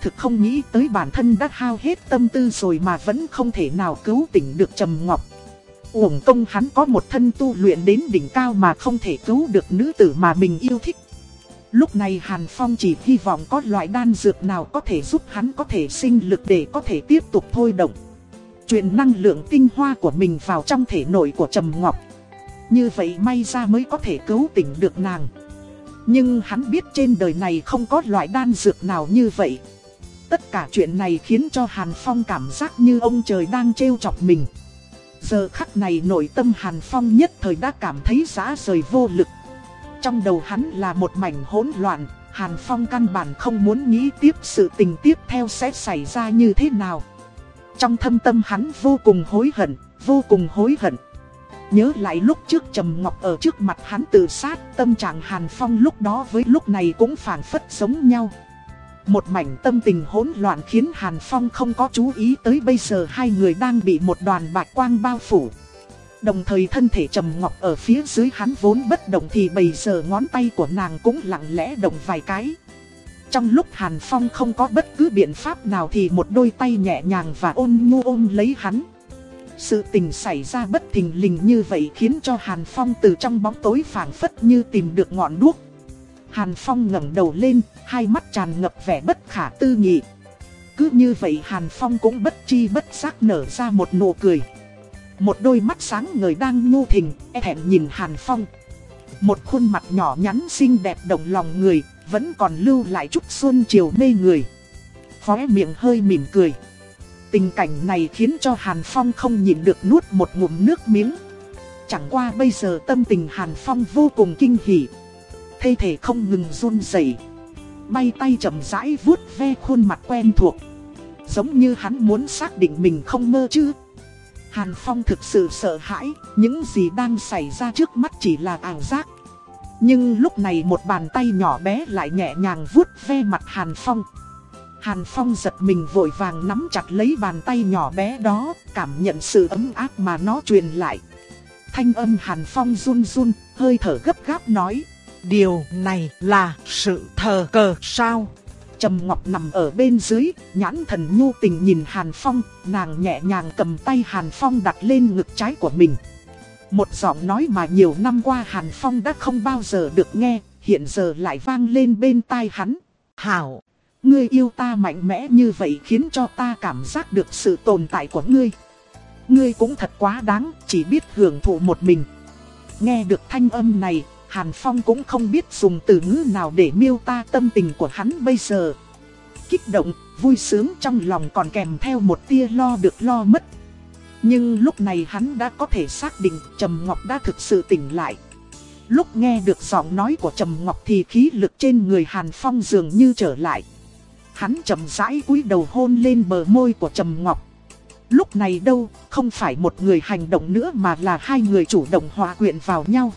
Thực không nghĩ tới bản thân đã hao hết tâm tư rồi mà vẫn không thể nào cứu tỉnh được Trầm Ngọc. Uổng công hắn có một thân tu luyện đến đỉnh cao mà không thể cứu được nữ tử mà mình yêu thích. Lúc này Hàn Phong chỉ hy vọng có loại đan dược nào có thể giúp hắn có thể sinh lực để có thể tiếp tục thôi động. Chuyện năng lượng tinh hoa của mình vào trong thể nội của Trầm Ngọc. Như vậy may ra mới có thể cứu tỉnh được nàng. Nhưng hắn biết trên đời này không có loại đan dược nào như vậy. Tất cả chuyện này khiến cho Hàn Phong cảm giác như ông trời đang trêu chọc mình. Giờ khắc này nội tâm Hàn Phong nhất thời đã cảm thấy giá rời vô lực. Trong đầu hắn là một mảnh hỗn loạn, Hàn Phong căn bản không muốn nghĩ tiếp sự tình tiếp theo sẽ xảy ra như thế nào. Trong thâm tâm hắn vô cùng hối hận, vô cùng hối hận. Nhớ lại lúc trước Trầm Ngọc ở trước mặt hắn tự sát, tâm trạng Hàn Phong lúc đó với lúc này cũng phản phất giống nhau. Một mảnh tâm tình hỗn loạn khiến Hàn Phong không có chú ý tới bây giờ hai người đang bị một đoàn bạch quang bao phủ. Đồng thời thân thể Trầm Ngọc ở phía dưới hắn vốn bất động thì bây giờ ngón tay của nàng cũng lặng lẽ động vài cái. Trong lúc Hàn Phong không có bất cứ biện pháp nào thì một đôi tay nhẹ nhàng và ôn nhu ôm lấy hắn. Sự tình xảy ra bất thình lình như vậy khiến cho Hàn Phong từ trong bóng tối phảng phất như tìm được ngọn đuốc. Hàn Phong ngẩng đầu lên, hai mắt tràn ngập vẻ bất khả tư nghị. Cứ như vậy Hàn Phong cũng bất chi bất giác nở ra một nụ cười. Một đôi mắt sáng ngời đang nhu thình, e thẹn nhìn Hàn Phong. Một khuôn mặt nhỏ nhắn xinh đẹp động lòng người, vẫn còn lưu lại chút xuân chiều mê người. Khóe miệng hơi mỉm cười. Tình cảnh này khiến cho Hàn Phong không nhịn được nuốt một ngụm nước miếng. Chẳng qua bây giờ tâm tình Hàn Phong vô cùng kinh hỉ. Thây thể không ngừng run rẩy, Bay tay chậm rãi vuốt ve khuôn mặt quen thuộc. Giống như hắn muốn xác định mình không mơ chứ. Hàn Phong thực sự sợ hãi, những gì đang xảy ra trước mắt chỉ là ảo giác. Nhưng lúc này một bàn tay nhỏ bé lại nhẹ nhàng vuốt ve mặt Hàn Phong. Hàn Phong giật mình vội vàng nắm chặt lấy bàn tay nhỏ bé đó, cảm nhận sự ấm áp mà nó truyền lại. Thanh âm Hàn Phong run run, hơi thở gấp gáp nói. Điều này là sự thờ cờ sao? Trầm Ngọc nằm ở bên dưới, nhãn thần nhu tình nhìn Hàn Phong, nàng nhẹ nhàng cầm tay Hàn Phong đặt lên ngực trái của mình. Một giọng nói mà nhiều năm qua Hàn Phong đã không bao giờ được nghe, hiện giờ lại vang lên bên tai hắn. Hảo, ngươi yêu ta mạnh mẽ như vậy khiến cho ta cảm giác được sự tồn tại của ngươi. Ngươi cũng thật quá đáng, chỉ biết hưởng thụ một mình. Nghe được thanh âm này, Hàn Phong cũng không biết dùng từ ngữ nào để miêu tả tâm tình của hắn bây giờ. Kích động, vui sướng trong lòng còn kèm theo một tia lo được lo mất. Nhưng lúc này hắn đã có thể xác định Trầm Ngọc đã thực sự tỉnh lại. Lúc nghe được giọng nói của Trầm Ngọc thì khí lực trên người Hàn Phong dường như trở lại. Hắn chậm rãi cúi đầu hôn lên bờ môi của Trầm Ngọc. Lúc này đâu, không phải một người hành động nữa mà là hai người chủ động hòa quyện vào nhau.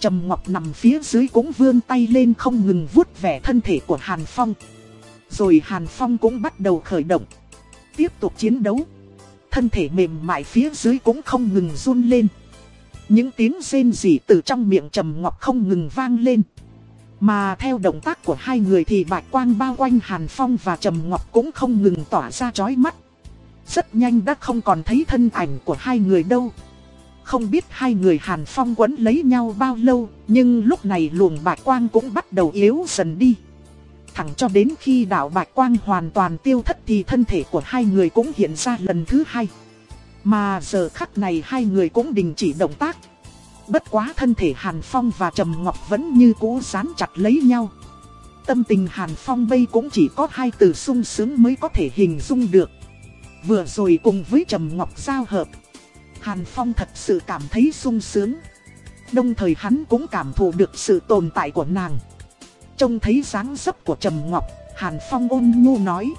Trầm Ngọc nằm phía dưới cũng vươn tay lên không ngừng vuốt vẻ thân thể của Hàn Phong. Rồi Hàn Phong cũng bắt đầu khởi động. Tiếp tục chiến đấu. Thân thể mềm mại phía dưới cũng không ngừng run lên. Những tiếng rên rỉ từ trong miệng Trầm Ngọc không ngừng vang lên. Mà theo động tác của hai người thì bạch quang bao quanh Hàn Phong và Trầm Ngọc cũng không ngừng tỏa ra chói mắt. Rất nhanh đã không còn thấy thân ảnh của hai người đâu. Không biết hai người Hàn Phong quấn lấy nhau bao lâu, nhưng lúc này luồng bạch quang cũng bắt đầu yếu dần đi. Thẳng cho đến khi đạo bạch quang hoàn toàn tiêu thất thì thân thể của hai người cũng hiện ra lần thứ hai. Mà giờ khắc này hai người cũng đình chỉ động tác. Bất quá thân thể Hàn Phong và Trầm Ngọc vẫn như cũ dán chặt lấy nhau. Tâm tình Hàn Phong bây cũng chỉ có hai từ sung sướng mới có thể hình dung được. Vừa rồi cùng với Trầm Ngọc giao hợp. Hàn Phong thật sự cảm thấy sung sướng. Đồng thời hắn cũng cảm thụ được sự tồn tại của nàng. Trông thấy dáng dấp của Trầm Ngọc, Hàn Phong ôn nhu nói.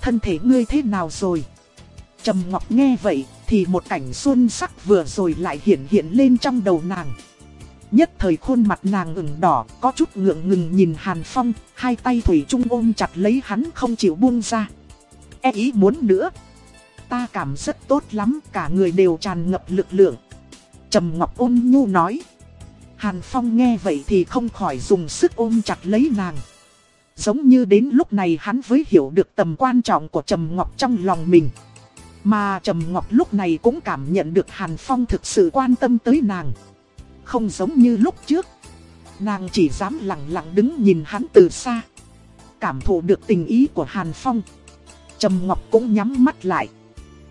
Thân thể ngươi thế nào rồi? Trầm Ngọc nghe vậy, thì một cảnh xuân sắc vừa rồi lại hiện hiện lên trong đầu nàng. Nhất thời khuôn mặt nàng ửng đỏ, có chút ngượng ngừng nhìn Hàn Phong, hai tay Thủy Trung ôm chặt lấy hắn không chịu buông ra. E ý muốn nữa. Ta cảm rất tốt lắm, cả người đều tràn ngập lực lượng. Trầm Ngọc ôn nhu nói. Hàn Phong nghe vậy thì không khỏi dùng sức ôm chặt lấy nàng. Giống như đến lúc này hắn mới hiểu được tầm quan trọng của Trầm Ngọc trong lòng mình. Mà Trầm Ngọc lúc này cũng cảm nhận được Hàn Phong thực sự quan tâm tới nàng. Không giống như lúc trước. Nàng chỉ dám lặng lặng đứng nhìn hắn từ xa. Cảm thụ được tình ý của Hàn Phong. Trầm Ngọc cũng nhắm mắt lại.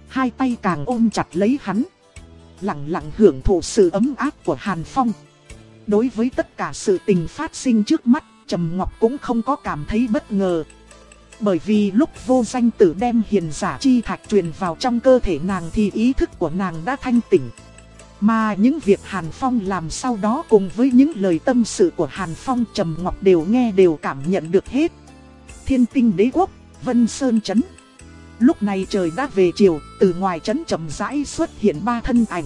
Hai tay càng ôm chặt lấy hắn. Lặng lặng hưởng thụ sự ấm áp của Hàn Phong. Đối với tất cả sự tình phát sinh trước mắt, Trầm Ngọc cũng không có cảm thấy bất ngờ. Bởi vì lúc vô danh tử đem hiền giả chi thạch truyền vào trong cơ thể nàng thì ý thức của nàng đã thanh tỉnh. Mà những việc Hàn Phong làm sau đó cùng với những lời tâm sự của Hàn Phong Trầm Ngọc đều nghe đều cảm nhận được hết. Thiên tinh đế quốc, Vân Sơn Trấn. Lúc này trời đã về chiều, từ ngoài trấn chậm rãi xuất hiện ba thân ảnh.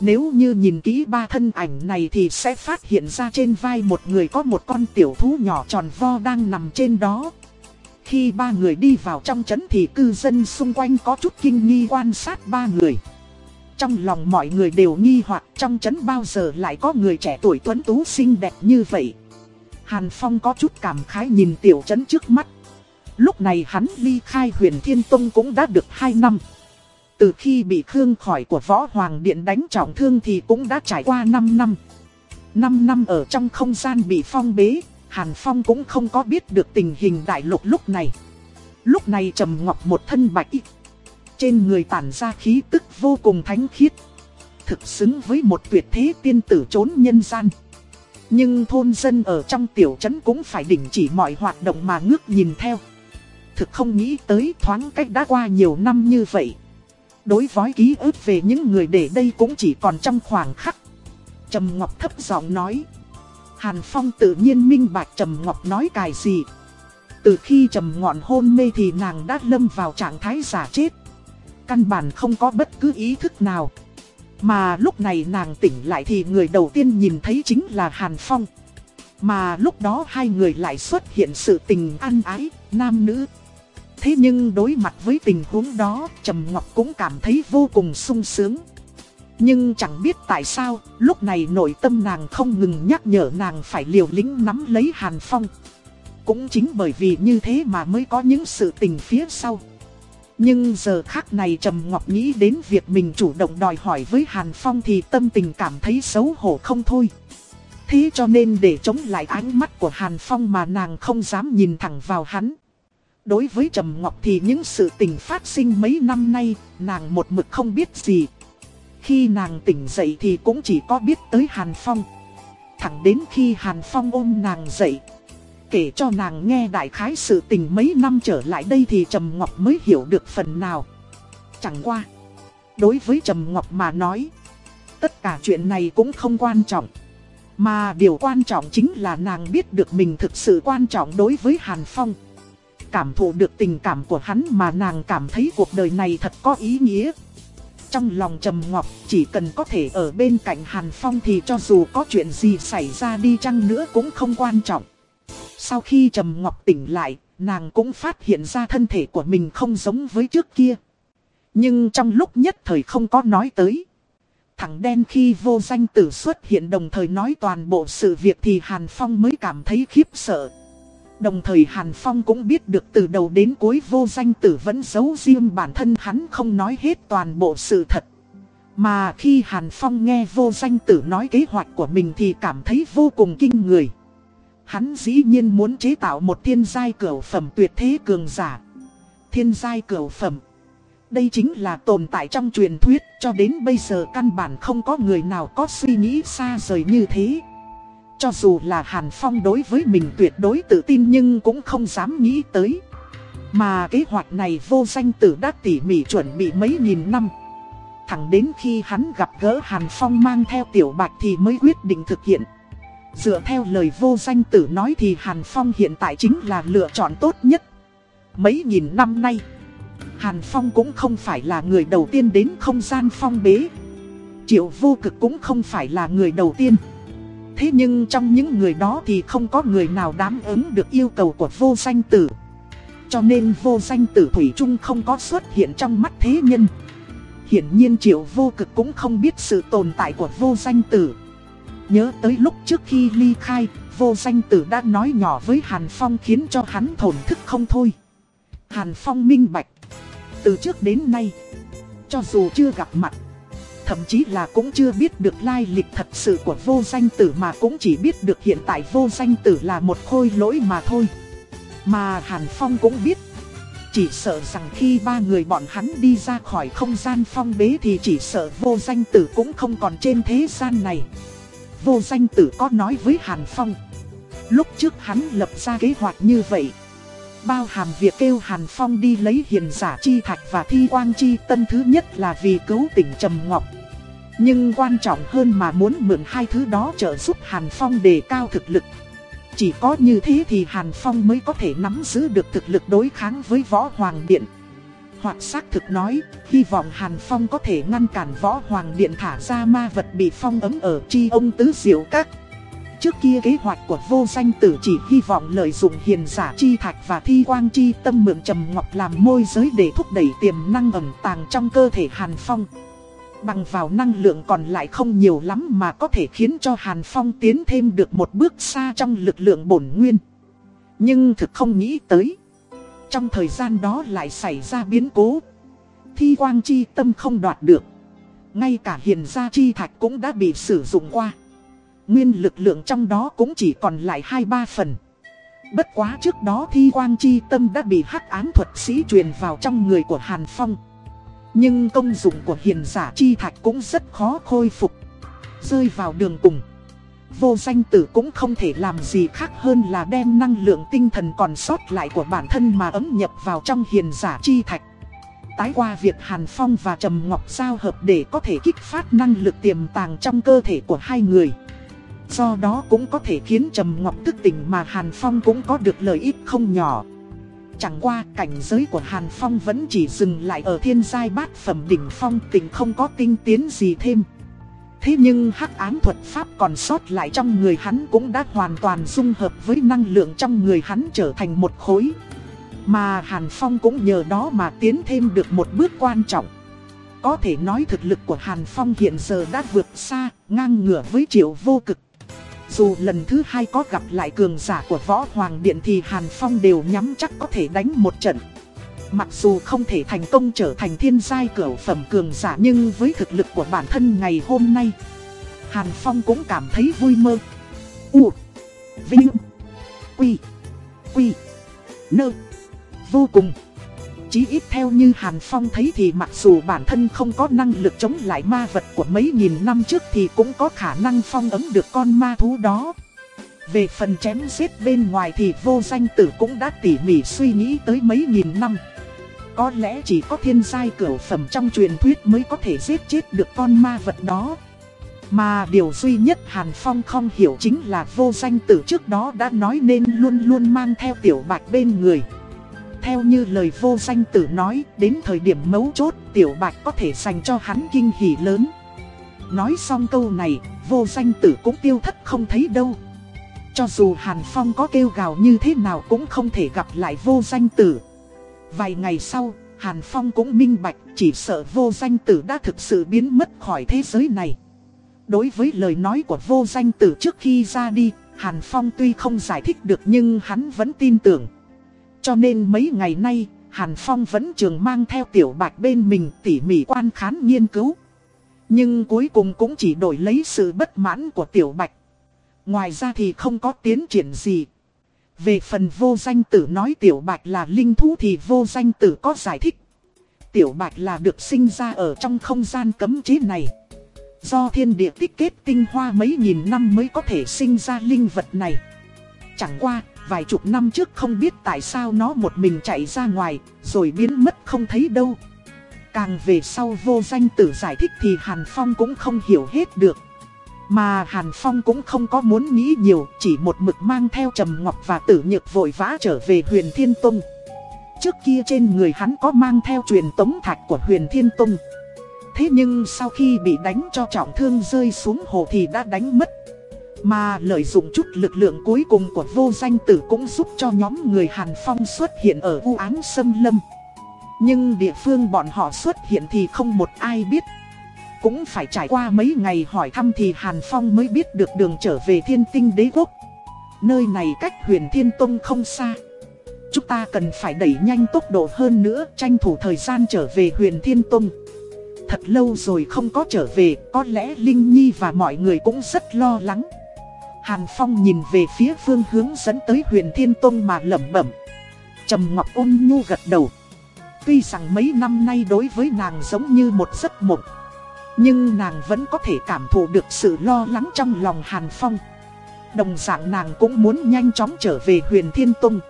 Nếu như nhìn kỹ ba thân ảnh này thì sẽ phát hiện ra trên vai một người có một con tiểu thú nhỏ tròn vo đang nằm trên đó. Khi ba người đi vào trong trấn thì cư dân xung quanh có chút kinh nghi quan sát ba người. Trong lòng mọi người đều nghi hoặc trong trấn bao giờ lại có người trẻ tuổi tuấn tú xinh đẹp như vậy. Hàn Phong có chút cảm khái nhìn tiểu trấn trước mắt. Lúc này hắn ly khai huyền Thiên Tông cũng đã được 2 năm. Từ khi bị Khương khỏi của Võ Hoàng Điện đánh trọng thương thì cũng đã trải qua 5 năm. 5 năm ở trong không gian bị phong bế, Hàn Phong cũng không có biết được tình hình đại lục lúc này. Lúc này Trầm Ngọc một thân bạch y. Trên người tản ra khí tức vô cùng thánh khiết. Thực xứng với một tuyệt thế tiên tử trốn nhân gian. Nhưng thôn dân ở trong tiểu trấn cũng phải đình chỉ mọi hoạt động mà ngước nhìn theo. Thực không nghĩ tới thoáng cách đã qua nhiều năm như vậy. Đối với ký ức về những người để đây cũng chỉ còn trong khoảng khắc. Trầm Ngọc thấp giọng nói. Hàn Phong tự nhiên minh bạch Trầm Ngọc nói cài gì. Từ khi Trầm Ngọn hôn mê thì nàng đã lâm vào trạng thái giả chết. căn bản không có bất cứ ý thức nào. Mà lúc này nàng tỉnh lại thì người đầu tiên nhìn thấy chính là Hàn Phong. Mà lúc đó hai người lại xuất hiện sự tình ăn ái, nam nữ. Thế nhưng đối mặt với tình huống đó, Trầm Ngọc cũng cảm thấy vô cùng sung sướng. Nhưng chẳng biết tại sao, lúc này nội tâm nàng không ngừng nhắc nhở nàng phải liều lĩnh nắm lấy Hàn Phong. Cũng chính bởi vì như thế mà mới có những sự tình phía sau. Nhưng giờ khắc này Trầm Ngọc nghĩ đến việc mình chủ động đòi hỏi với Hàn Phong thì tâm tình cảm thấy xấu hổ không thôi. Thế cho nên để chống lại ánh mắt của Hàn Phong mà nàng không dám nhìn thẳng vào hắn. Đối với Trầm Ngọc thì những sự tình phát sinh mấy năm nay, nàng một mực không biết gì. Khi nàng tỉnh dậy thì cũng chỉ có biết tới Hàn Phong. Thẳng đến khi Hàn Phong ôm nàng dậy. Kể cho nàng nghe đại khái sự tình mấy năm trở lại đây thì Trầm Ngọc mới hiểu được phần nào. Chẳng qua. Đối với Trầm Ngọc mà nói. Tất cả chuyện này cũng không quan trọng. Mà điều quan trọng chính là nàng biết được mình thực sự quan trọng đối với Hàn Phong. Cảm thụ được tình cảm của hắn mà nàng cảm thấy cuộc đời này thật có ý nghĩa. Trong lòng Trầm Ngọc chỉ cần có thể ở bên cạnh Hàn Phong thì cho dù có chuyện gì xảy ra đi chăng nữa cũng không quan trọng. Sau khi Trầm Ngọc tỉnh lại, nàng cũng phát hiện ra thân thể của mình không giống với trước kia. Nhưng trong lúc nhất thời không có nói tới. Thằng đen khi vô danh tử xuất hiện đồng thời nói toàn bộ sự việc thì Hàn Phong mới cảm thấy khiếp sợ. Đồng thời Hàn Phong cũng biết được từ đầu đến cuối vô danh tử vẫn giấu riêng bản thân hắn không nói hết toàn bộ sự thật. Mà khi Hàn Phong nghe vô danh tử nói kế hoạch của mình thì cảm thấy vô cùng kinh người. Hắn dĩ nhiên muốn chế tạo một thiên giai cửu phẩm tuyệt thế cường giả. Thiên giai cửu phẩm. Đây chính là tồn tại trong truyền thuyết, cho đến bây giờ căn bản không có người nào có suy nghĩ xa rời như thế. Cho dù là Hàn Phong đối với mình tuyệt đối tự tin nhưng cũng không dám nghĩ tới. Mà kế hoạch này vô danh tử đã tỉ mỉ chuẩn bị mấy nghìn năm. Thẳng đến khi hắn gặp gỡ Hàn Phong mang theo tiểu bạch thì mới quyết định thực hiện. Dựa theo lời vô danh tử nói thì Hàn Phong hiện tại chính là lựa chọn tốt nhất. Mấy nghìn năm nay, Hàn Phong cũng không phải là người đầu tiên đến không gian phong bế. Triệu vô cực cũng không phải là người đầu tiên. Thế nhưng trong những người đó thì không có người nào đáp ứng được yêu cầu của vô danh tử. Cho nên vô danh tử Thủy chung không có xuất hiện trong mắt thế nhân. Hiển nhiên triệu vô cực cũng không biết sự tồn tại của vô danh tử. Nhớ tới lúc trước khi ly khai, vô danh tử đã nói nhỏ với Hàn Phong khiến cho hắn thổn thức không thôi. Hàn Phong minh bạch. Từ trước đến nay, cho dù chưa gặp mặt, thậm chí là cũng chưa biết được lai lịch thật sự của vô danh tử mà cũng chỉ biết được hiện tại vô danh tử là một khôi lỗi mà thôi. Mà Hàn Phong cũng biết, chỉ sợ rằng khi ba người bọn hắn đi ra khỏi không gian phong bế thì chỉ sợ vô danh tử cũng không còn trên thế gian này. Vô danh tử có nói với Hàn Phong. Lúc trước hắn lập ra kế hoạch như vậy. Bao hàm việc kêu Hàn Phong đi lấy hiền giả chi thạch và thi quang chi tân thứ nhất là vì cứu tỉnh Trầm Ngọc. Nhưng quan trọng hơn mà muốn mượn hai thứ đó trợ giúp Hàn Phong đề cao thực lực. Chỉ có như thế thì Hàn Phong mới có thể nắm giữ được thực lực đối kháng với Võ Hoàng Điện. Hoặc xác thực nói, hy vọng Hàn Phong có thể ngăn cản Võ Hoàng Điện thả ra ma vật bị phong ấm ở chi ông tứ diệu các. Trước kia kế hoạch của vô danh tử chỉ hy vọng lợi dụng hiền giả chi thạch và thi quang chi tâm mượn trầm ngọc làm môi giới để thúc đẩy tiềm năng ẩn tàng trong cơ thể Hàn Phong. Bằng vào năng lượng còn lại không nhiều lắm mà có thể khiến cho Hàn Phong tiến thêm được một bước xa trong lực lượng bổn nguyên. Nhưng thực không nghĩ tới. Trong thời gian đó lại xảy ra biến cố. Thi quang chi tâm không đoạt được. Ngay cả hiền gia chi thạch cũng đã bị sử dụng qua. Nguyên lực lượng trong đó cũng chỉ còn lại 2-3 phần. Bất quá trước đó thi quang chi tâm đã bị hắc án thuật sĩ truyền vào trong người của Hàn Phong. Nhưng công dụng của hiền giả chi thạch cũng rất khó khôi phục. Rơi vào đường cùng. Vô danh tử cũng không thể làm gì khác hơn là đem năng lượng tinh thần còn sót lại của bản thân mà ấm nhập vào trong hiền giả chi thạch. Tái qua việc Hàn Phong và Trầm Ngọc giao hợp để có thể kích phát năng lực tiềm tàng trong cơ thể của hai người. Do đó cũng có thể khiến Trầm Ngọc tức tỉnh mà Hàn Phong cũng có được lợi ích không nhỏ. Chẳng qua cảnh giới của Hàn Phong vẫn chỉ dừng lại ở thiên giai bát phẩm đỉnh phong tình không có tinh tiến gì thêm. Thế nhưng hắc ám thuật pháp còn sót lại trong người hắn cũng đã hoàn toàn dung hợp với năng lượng trong người hắn trở thành một khối. Mà Hàn Phong cũng nhờ đó mà tiến thêm được một bước quan trọng. Có thể nói thực lực của Hàn Phong hiện giờ đã vượt xa, ngang ngửa với triệu vô cực. Dù lần thứ hai có gặp lại cường giả của Võ Hoàng Điện thì Hàn Phong đều nhắm chắc có thể đánh một trận. Mặc dù không thể thành công trở thành thiên giai cửu phẩm cường giả nhưng với thực lực của bản thân ngày hôm nay, Hàn Phong cũng cảm thấy vui mơ. U Vinh Quy Quy Nơ Vô cùng Chí ít theo như Hàn Phong thấy thì mặc dù bản thân không có năng lực chống lại ma vật của mấy nghìn năm trước thì cũng có khả năng phong ấm được con ma thú đó. Về phần chém giết bên ngoài thì vô danh tử cũng đã tỉ mỉ suy nghĩ tới mấy nghìn năm. Có lẽ chỉ có thiên giai cửu phẩm trong truyền thuyết mới có thể giết chết được con ma vật đó. Mà điều duy nhất Hàn Phong không hiểu chính là vô danh tử trước đó đã nói nên luôn luôn mang theo tiểu bạch bên người. Theo như lời vô danh tử nói, đến thời điểm mấu chốt, tiểu bạch có thể dành cho hắn kinh hỉ lớn. Nói xong câu này, vô danh tử cũng tiêu thất không thấy đâu. Cho dù Hàn Phong có kêu gào như thế nào cũng không thể gặp lại vô danh tử. Vài ngày sau, Hàn Phong cũng minh bạch chỉ sợ vô danh tử đã thực sự biến mất khỏi thế giới này. Đối với lời nói của vô danh tử trước khi ra đi, Hàn Phong tuy không giải thích được nhưng hắn vẫn tin tưởng. Cho nên mấy ngày nay, Hàn Phong vẫn trường mang theo tiểu bạch bên mình tỉ mỉ quan khán nghiên cứu. Nhưng cuối cùng cũng chỉ đổi lấy sự bất mãn của tiểu bạch. Ngoài ra thì không có tiến triển gì. Về phần vô danh tử nói tiểu bạch là linh thú thì vô danh tử có giải thích. Tiểu bạch là được sinh ra ở trong không gian cấm chế này. Do thiên địa tích kết tinh hoa mấy nghìn năm mới có thể sinh ra linh vật này. Chẳng qua, vài chục năm trước không biết tại sao nó một mình chạy ra ngoài, rồi biến mất không thấy đâu. Càng về sau vô danh tử giải thích thì Hàn Phong cũng không hiểu hết được. Mà Hàn Phong cũng không có muốn nghĩ nhiều, chỉ một mực mang theo Trầm Ngọc và Tử Nhược vội vã trở về huyền Thiên Tông. Trước kia trên người hắn có mang theo truyền tống thạch của huyền Thiên Tông. Thế nhưng sau khi bị đánh cho trọng thương rơi xuống hồ thì đã đánh mất. Mà lợi dụng chút lực lượng cuối cùng của vô danh tử cũng giúp cho nhóm người Hàn Phong xuất hiện ở u ám sâm lâm. Nhưng địa phương bọn họ xuất hiện thì không một ai biết. Cũng phải trải qua mấy ngày hỏi thăm thì Hàn Phong mới biết được đường trở về thiên tinh đế quốc. Nơi này cách huyền thiên tông không xa. Chúng ta cần phải đẩy nhanh tốc độ hơn nữa tranh thủ thời gian trở về huyền thiên tông. Thật lâu rồi không có trở về, có lẽ Linh Nhi và mọi người cũng rất lo lắng. Hàn Phong nhìn về phía phương hướng dẫn tới huyền Thiên Tông mà lẩm bẩm. Trầm Ngọc ôn nhu gật đầu. Tuy rằng mấy năm nay đối với nàng giống như một giấc mộng. Nhưng nàng vẫn có thể cảm thụ được sự lo lắng trong lòng Hàn Phong. Đồng dạng nàng cũng muốn nhanh chóng trở về huyền Thiên Tông.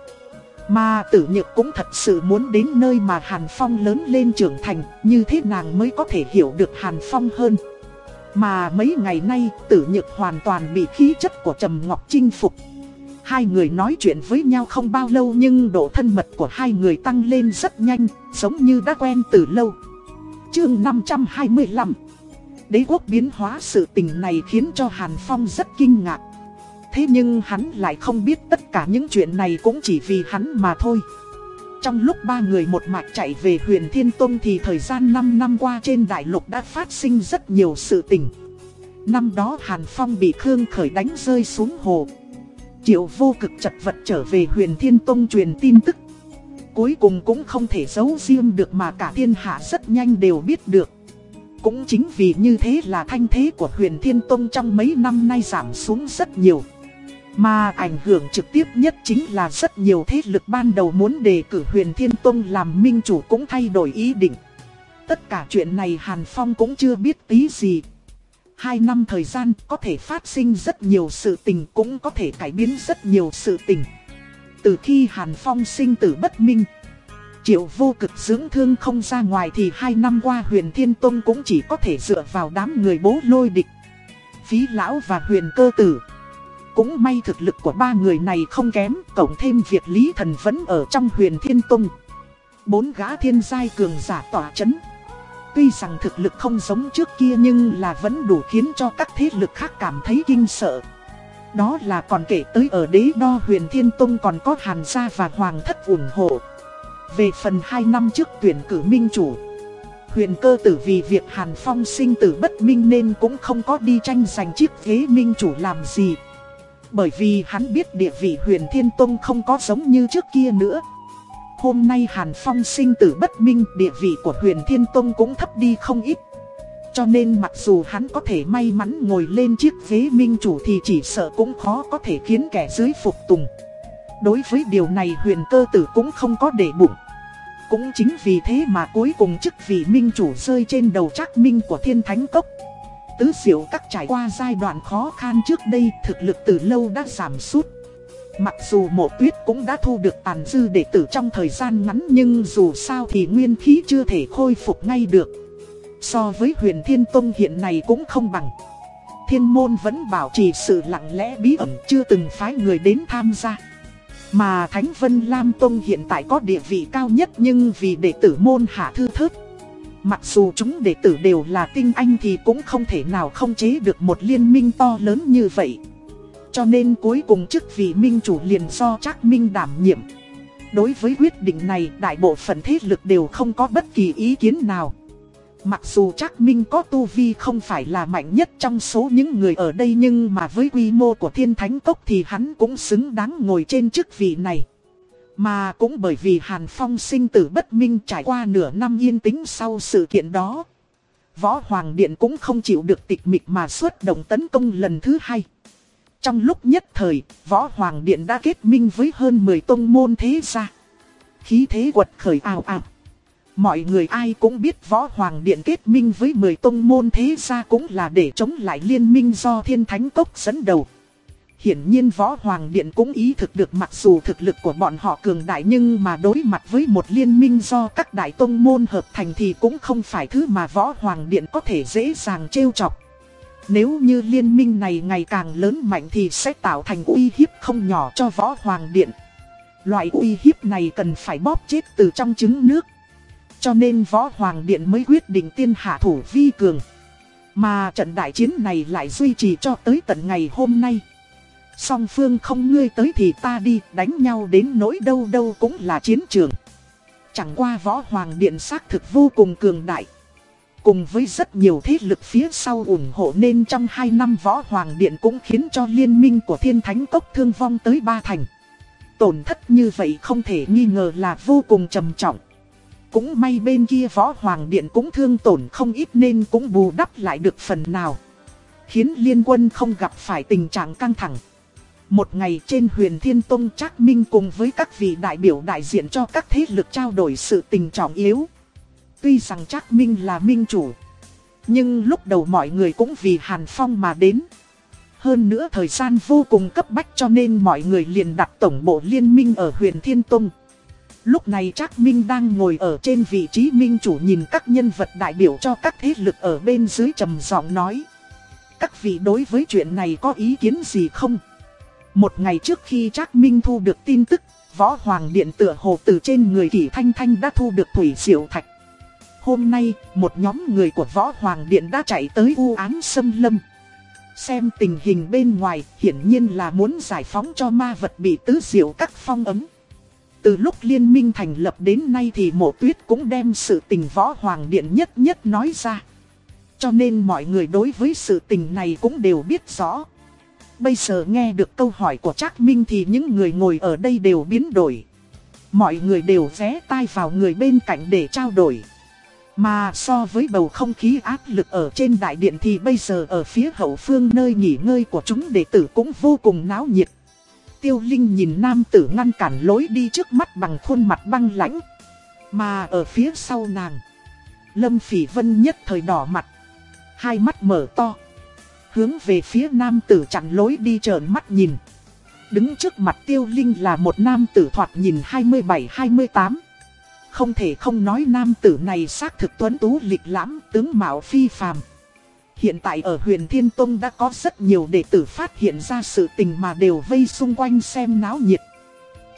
Mà tử nhược cũng thật sự muốn đến nơi mà Hàn Phong lớn lên trưởng thành, như thế nàng mới có thể hiểu được Hàn Phong hơn. Mà mấy ngày nay tử nhược hoàn toàn bị khí chất của Trầm Ngọc chinh phục. Hai người nói chuyện với nhau không bao lâu nhưng độ thân mật của hai người tăng lên rất nhanh, giống như đã quen từ lâu. Chương 525 Đế quốc biến hóa sự tình này khiến cho Hàn Phong rất kinh ngạc. Thế nhưng hắn lại không biết tất cả những chuyện này cũng chỉ vì hắn mà thôi. Trong lúc ba người một mạch chạy về huyền Thiên Tông thì thời gian 5 năm qua trên đại lục đã phát sinh rất nhiều sự tình. Năm đó Hàn Phong bị Khương Khởi đánh rơi xuống hồ. Triệu vô cực chật vật trở về huyền Thiên Tông truyền tin tức. Cuối cùng cũng không thể giấu riêng được mà cả thiên hạ rất nhanh đều biết được. Cũng chính vì như thế là thanh thế của huyền Thiên Tông trong mấy năm nay giảm xuống rất nhiều. Mà ảnh hưởng trực tiếp nhất chính là rất nhiều thế lực ban đầu muốn đề cử huyền Thiên Tông làm minh chủ cũng thay đổi ý định. Tất cả chuyện này Hàn Phong cũng chưa biết tí gì. Hai năm thời gian có thể phát sinh rất nhiều sự tình cũng có thể cải biến rất nhiều sự tình. Từ khi Hàn Phong sinh tử bất minh, triệu vô cực dưỡng thương không ra ngoài thì hai năm qua huyền Thiên Tông cũng chỉ có thể dựa vào đám người bố lôi địch. Phí lão và huyền cơ tử. Cũng may thực lực của ba người này không kém, cộng thêm việc Lý Thần vẫn ở trong huyền thiên tông. Bốn gã thiên giai cường giả tỏa chấn. Tuy rằng thực lực không giống trước kia nhưng là vẫn đủ khiến cho các thế lực khác cảm thấy kinh sợ. Đó là còn kể tới ở đế đo huyền thiên tông còn có hàn gia và hoàng thất ủng hộ. Về phần 2 năm trước tuyển cử minh chủ Huyền cơ tử vì việc Hàn Phong sinh tử bất minh nên cũng không có đi tranh giành chiếc ghế minh chủ làm gì bởi vì hắn biết địa vị huyền thiên tông không có giống như trước kia nữa. Hôm nay Hàn Phong sinh tử bất minh, địa vị của huyền thiên tông cũng thấp đi không ít. Cho nên mặc dù hắn có thể may mắn ngồi lên chiếc ghế minh chủ thì chỉ sợ cũng khó có thể khiến kẻ dưới phục tùng. Đối với điều này huyền cơ tử cũng không có để bụng. Cũng chính vì thế mà cuối cùng chức vị minh chủ rơi trên đầu trác minh của thiên thánh cốc. Tứ diệu các trải qua giai đoạn khó khăn trước đây, thực lực từ lâu đã giảm sút. Mặc dù mộ tuyết cũng đã thu được tàn dư đệ tử trong thời gian ngắn, Nhưng dù sao thì nguyên khí chưa thể khôi phục ngay được. So với huyền thiên tông hiện này cũng không bằng. Thiên môn vẫn bảo trì sự lặng lẽ bí ẩn, chưa từng phái người đến tham gia. Mà Thánh Vân Lam Tông hiện tại có địa vị cao nhất, nhưng vì đệ tử môn hạ thư thớt. Mặc dù chúng đệ tử đều là tinh anh thì cũng không thể nào không chế được một liên minh to lớn như vậy. Cho nên cuối cùng chức vị minh chủ liền do Trác Minh đảm nhiệm. Đối với quyết định này, đại bộ phận thế lực đều không có bất kỳ ý kiến nào. Mặc dù Trác Minh có tu vi không phải là mạnh nhất trong số những người ở đây nhưng mà với quy mô của thiên thánh cốc thì hắn cũng xứng đáng ngồi trên chức vị này. Mà cũng bởi vì Hàn Phong sinh tử bất minh trải qua nửa năm yên tĩnh sau sự kiện đó. Võ Hoàng Điện cũng không chịu được tịch mịch mà xuất động tấn công lần thứ hai. Trong lúc nhất thời, Võ Hoàng Điện đã kết minh với hơn 10 tông môn thế gia. Khí thế quật khởi ào ào. Mọi người ai cũng biết võ hoàng điện kết minh với 10 tông môn thế gia cũng là để chống lại liên minh do thiên thánh cốc dẫn đầu. Hiển nhiên võ hoàng điện cũng ý thực được mặc dù thực lực của bọn họ cường đại nhưng mà đối mặt với một liên minh do các đại tông môn hợp thành thì cũng không phải thứ mà võ hoàng điện có thể dễ dàng trêu chọc. Nếu như liên minh này ngày càng lớn mạnh thì sẽ tạo thành uy hiếp không nhỏ cho võ hoàng điện. Loại uy hiếp này cần phải bóp chết từ trong trứng nước. Cho nên Võ Hoàng Điện mới quyết định tiên hạ thủ vi cường. Mà trận đại chiến này lại duy trì cho tới tận ngày hôm nay. Song phương không ngươi tới thì ta đi, đánh nhau đến nỗi đâu đâu cũng là chiến trường. Chẳng qua Võ Hoàng Điện xác thực vô cùng cường đại. Cùng với rất nhiều thế lực phía sau ủng hộ nên trong 2 năm Võ Hoàng Điện cũng khiến cho liên minh của Thiên Thánh Cốc thương vong tới ba thành. Tổn thất như vậy không thể nghi ngờ là vô cùng trầm trọng. Cũng may bên kia võ hoàng điện cũng thương tổn không ít nên cũng bù đắp lại được phần nào. Khiến liên quân không gặp phải tình trạng căng thẳng. Một ngày trên huyền Thiên Tông Trác Minh cùng với các vị đại biểu đại diện cho các thế lực trao đổi sự tình trọng yếu. Tuy rằng Trác Minh là minh chủ. Nhưng lúc đầu mọi người cũng vì Hàn Phong mà đến. Hơn nữa thời gian vô cùng cấp bách cho nên mọi người liền đặt tổng bộ liên minh ở huyền Thiên Tông. Lúc này Trác Minh đang ngồi ở trên vị trí minh chủ nhìn các nhân vật đại biểu cho các thế lực ở bên dưới trầm giọng nói. Các vị đối với chuyện này có ý kiến gì không? Một ngày trước khi Trác Minh thu được tin tức, Võ Hoàng Điện tựa hồ từ trên người Kỷ Thanh Thanh đã thu được Thủy Diệu Thạch. Hôm nay, một nhóm người của Võ Hoàng Điện đã chạy tới u án xâm lâm. Xem tình hình bên ngoài, hiển nhiên là muốn giải phóng cho ma vật bị tứ diệu các phong ấm. Từ lúc liên minh thành lập đến nay thì mộ tuyết cũng đem sự tình võ hoàng điện nhất nhất nói ra. Cho nên mọi người đối với sự tình này cũng đều biết rõ. Bây giờ nghe được câu hỏi của Trác Minh thì những người ngồi ở đây đều biến đổi. Mọi người đều vé tai vào người bên cạnh để trao đổi. Mà so với bầu không khí áp lực ở trên đại điện thì bây giờ ở phía hậu phương nơi nghỉ ngơi của chúng đệ tử cũng vô cùng náo nhiệt. Tiêu Linh nhìn nam tử ngăn cản lối đi trước mắt bằng khuôn mặt băng lãnh. Mà ở phía sau nàng, Lâm Phỉ Vân nhất thời đỏ mặt, hai mắt mở to, hướng về phía nam tử chặn lối đi trợn mắt nhìn. Đứng trước mặt Tiêu Linh là một nam tử thoạt nhìn 27-28. Không thể không nói nam tử này xác thực tuấn tú lịch lãm, tướng mạo phi phàm. Hiện tại ở huyền Thiên Tông đã có rất nhiều đệ tử phát hiện ra sự tình mà đều vây xung quanh xem náo nhiệt.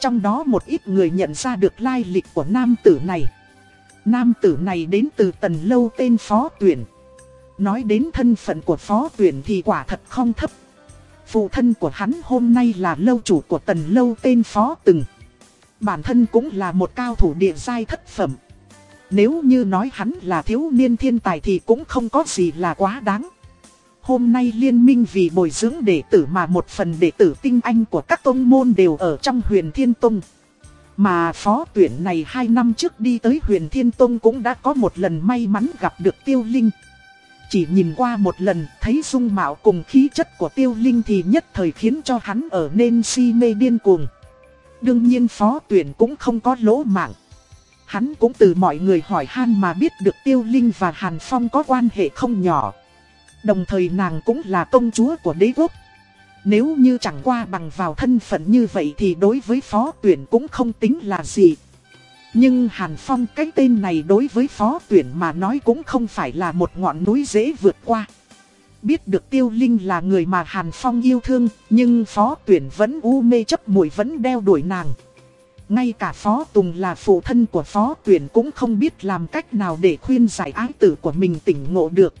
Trong đó một ít người nhận ra được lai lịch của nam tử này. Nam tử này đến từ tần lâu tên Phó Tuyển. Nói đến thân phận của Phó Tuyển thì quả thật không thấp. Phụ thân của hắn hôm nay là lâu chủ của tần lâu tên Phó Từng. Bản thân cũng là một cao thủ địa giai thất phẩm. Nếu như nói hắn là thiếu niên thiên tài thì cũng không có gì là quá đáng. Hôm nay liên minh vì bồi dưỡng đệ tử mà một phần đệ tử tinh anh của các tôn môn đều ở trong huyền thiên tông. Mà phó tuyển này hai năm trước đi tới huyền thiên tông cũng đã có một lần may mắn gặp được tiêu linh. Chỉ nhìn qua một lần, thấy dung mạo cùng khí chất của tiêu linh thì nhất thời khiến cho hắn ở nên si mê điên cuồng. Đương nhiên phó tuyển cũng không có lỗ mạng. Hắn cũng từ mọi người hỏi han mà biết được tiêu linh và Hàn Phong có quan hệ không nhỏ. Đồng thời nàng cũng là công chúa của đế quốc. Nếu như chẳng qua bằng vào thân phận như vậy thì đối với phó tuyển cũng không tính là gì. Nhưng Hàn Phong cái tên này đối với phó tuyển mà nói cũng không phải là một ngọn núi dễ vượt qua. Biết được tiêu linh là người mà Hàn Phong yêu thương, nhưng phó tuyển vẫn u mê chấp mùi vẫn đeo đuổi nàng. Ngay cả phó tùng là phụ thân của phó tuyển cũng không biết làm cách nào để khuyên giải ái tử của mình tỉnh ngộ được.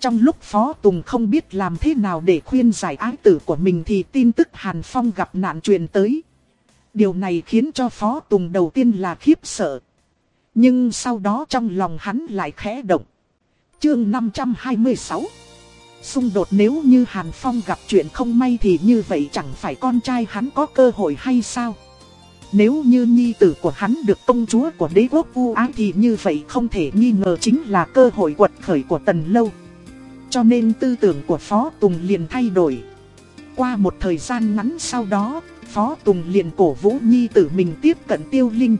Trong lúc Phó Tùng không biết làm thế nào để khuyên giải ái tử của mình thì tin tức Hàn Phong gặp nạn truyền tới. Điều này khiến cho Phó Tùng đầu tiên là khiếp sợ. Nhưng sau đó trong lòng hắn lại khẽ động. Chương 526 Xung đột nếu như Hàn Phong gặp chuyện không may thì như vậy chẳng phải con trai hắn có cơ hội hay sao? Nếu như nhi tử của hắn được công chúa của đế quốc vu ái thì như vậy không thể nghi ngờ chính là cơ hội quật khởi của tần lâu. Cho nên tư tưởng của Phó Tùng liền thay đổi. Qua một thời gian ngắn sau đó, Phó Tùng liền cổ vũ nhi tử mình tiếp cận tiêu linh.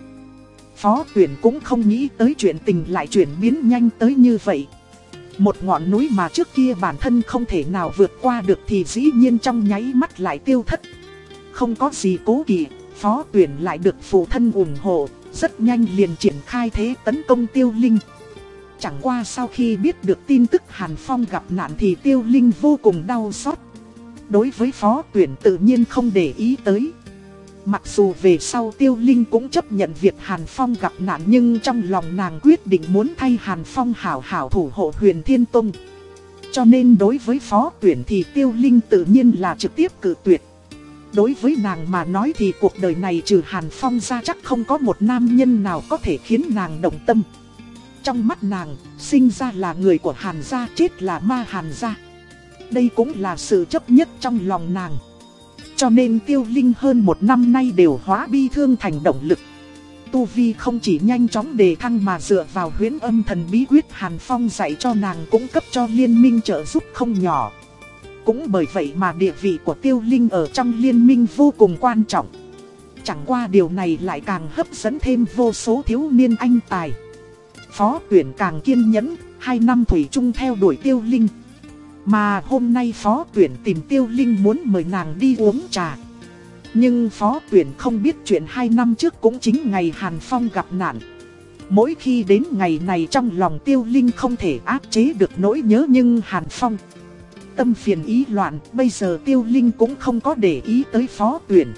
Phó tuyển cũng không nghĩ tới chuyện tình lại chuyển biến nhanh tới như vậy. Một ngọn núi mà trước kia bản thân không thể nào vượt qua được thì dĩ nhiên trong nháy mắt lại tiêu thất. Không có gì cố kỵ, phó tuyển lại được phụ thân ủng hộ, rất nhanh liền triển khai thế tấn công tiêu linh. Chẳng qua sau khi biết được tin tức Hàn Phong gặp nạn thì tiêu linh vô cùng đau xót. Đối với phó tuyển tự nhiên không để ý tới. Mặc dù về sau tiêu linh cũng chấp nhận việc Hàn Phong gặp nạn nhưng trong lòng nàng quyết định muốn thay Hàn Phong hảo hảo thủ hộ huyền Thiên Tông. Cho nên đối với phó tuyển thì tiêu linh tự nhiên là trực tiếp cử tuyệt. Đối với nàng mà nói thì cuộc đời này trừ Hàn Phong ra chắc không có một nam nhân nào có thể khiến nàng động tâm. Trong mắt nàng, sinh ra là người của Hàn gia chết là ma Hàn gia. Đây cũng là sự chấp nhất trong lòng nàng. Cho nên tiêu linh hơn một năm nay đều hóa bi thương thành động lực. Tu Vi không chỉ nhanh chóng đề thăng mà dựa vào huyến âm thần bí quyết Hàn Phong dạy cho nàng cũng cấp cho liên minh trợ giúp không nhỏ. Cũng bởi vậy mà địa vị của tiêu linh ở trong liên minh vô cùng quan trọng. Chẳng qua điều này lại càng hấp dẫn thêm vô số thiếu niên anh tài. Phó tuyển càng kiên nhẫn, hai năm Thủy chung theo đuổi tiêu linh. Mà hôm nay phó tuyển tìm tiêu linh muốn mời nàng đi uống trà. Nhưng phó tuyển không biết chuyện hai năm trước cũng chính ngày Hàn Phong gặp nạn. Mỗi khi đến ngày này trong lòng tiêu linh không thể áp chế được nỗi nhớ nhưng Hàn Phong. Tâm phiền ý loạn, bây giờ tiêu linh cũng không có để ý tới phó tuyển.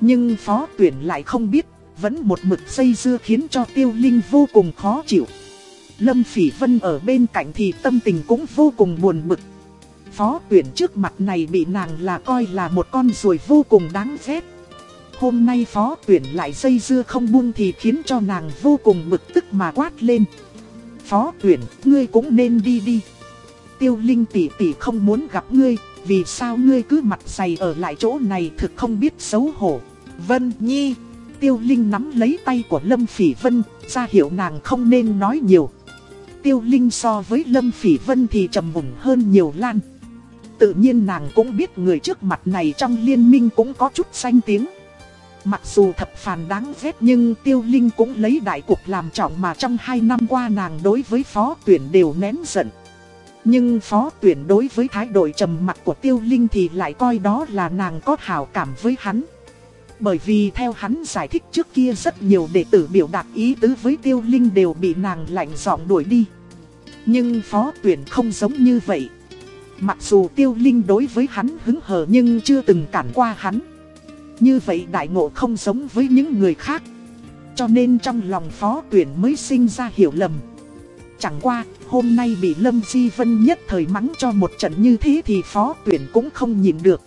Nhưng phó tuyển lại không biết vẫn một mực dây dưa khiến cho tiêu linh vô cùng khó chịu. Lâm Phỉ Vân ở bên cạnh thì tâm tình cũng vô cùng buồn bực. Phó tuyển trước mặt này bị nàng là coi là một con ruồi vô cùng đáng ghét. Hôm nay phó tuyển lại dây dưa không buông thì khiến cho nàng vô cùng bực tức mà quát lên. Phó tuyển, ngươi cũng nên đi đi. Tiêu Linh tỷ tỷ không muốn gặp ngươi, vì sao ngươi cứ mặt dày ở lại chỗ này thực không biết xấu hổ. Vân Nhi Tiêu Linh nắm lấy tay của Lâm Phỉ Vân, ra hiệu nàng không nên nói nhiều. Tiêu Linh so với Lâm Phỉ Vân thì trầm mùng hơn nhiều lan. Tự nhiên nàng cũng biết người trước mặt này trong liên minh cũng có chút danh tiếng. Mặc dù thập phàn đáng ghét nhưng Tiêu Linh cũng lấy đại cục làm trọng mà trong hai năm qua nàng đối với phó tuyển đều nén giận. Nhưng phó tuyển đối với thái độ trầm mặt của Tiêu Linh thì lại coi đó là nàng có hảo cảm với hắn. Bởi vì theo hắn giải thích trước kia rất nhiều đệ tử biểu đạt ý tứ với tiêu linh đều bị nàng lạnh giọng đuổi đi. Nhưng phó tuyển không giống như vậy. Mặc dù tiêu linh đối với hắn hứng hờ nhưng chưa từng cản qua hắn. Như vậy đại ngộ không giống với những người khác. Cho nên trong lòng phó tuyển mới sinh ra hiểu lầm. Chẳng qua, hôm nay bị Lâm Di Vân nhất thời mắng cho một trận như thế thì phó tuyển cũng không nhìn được.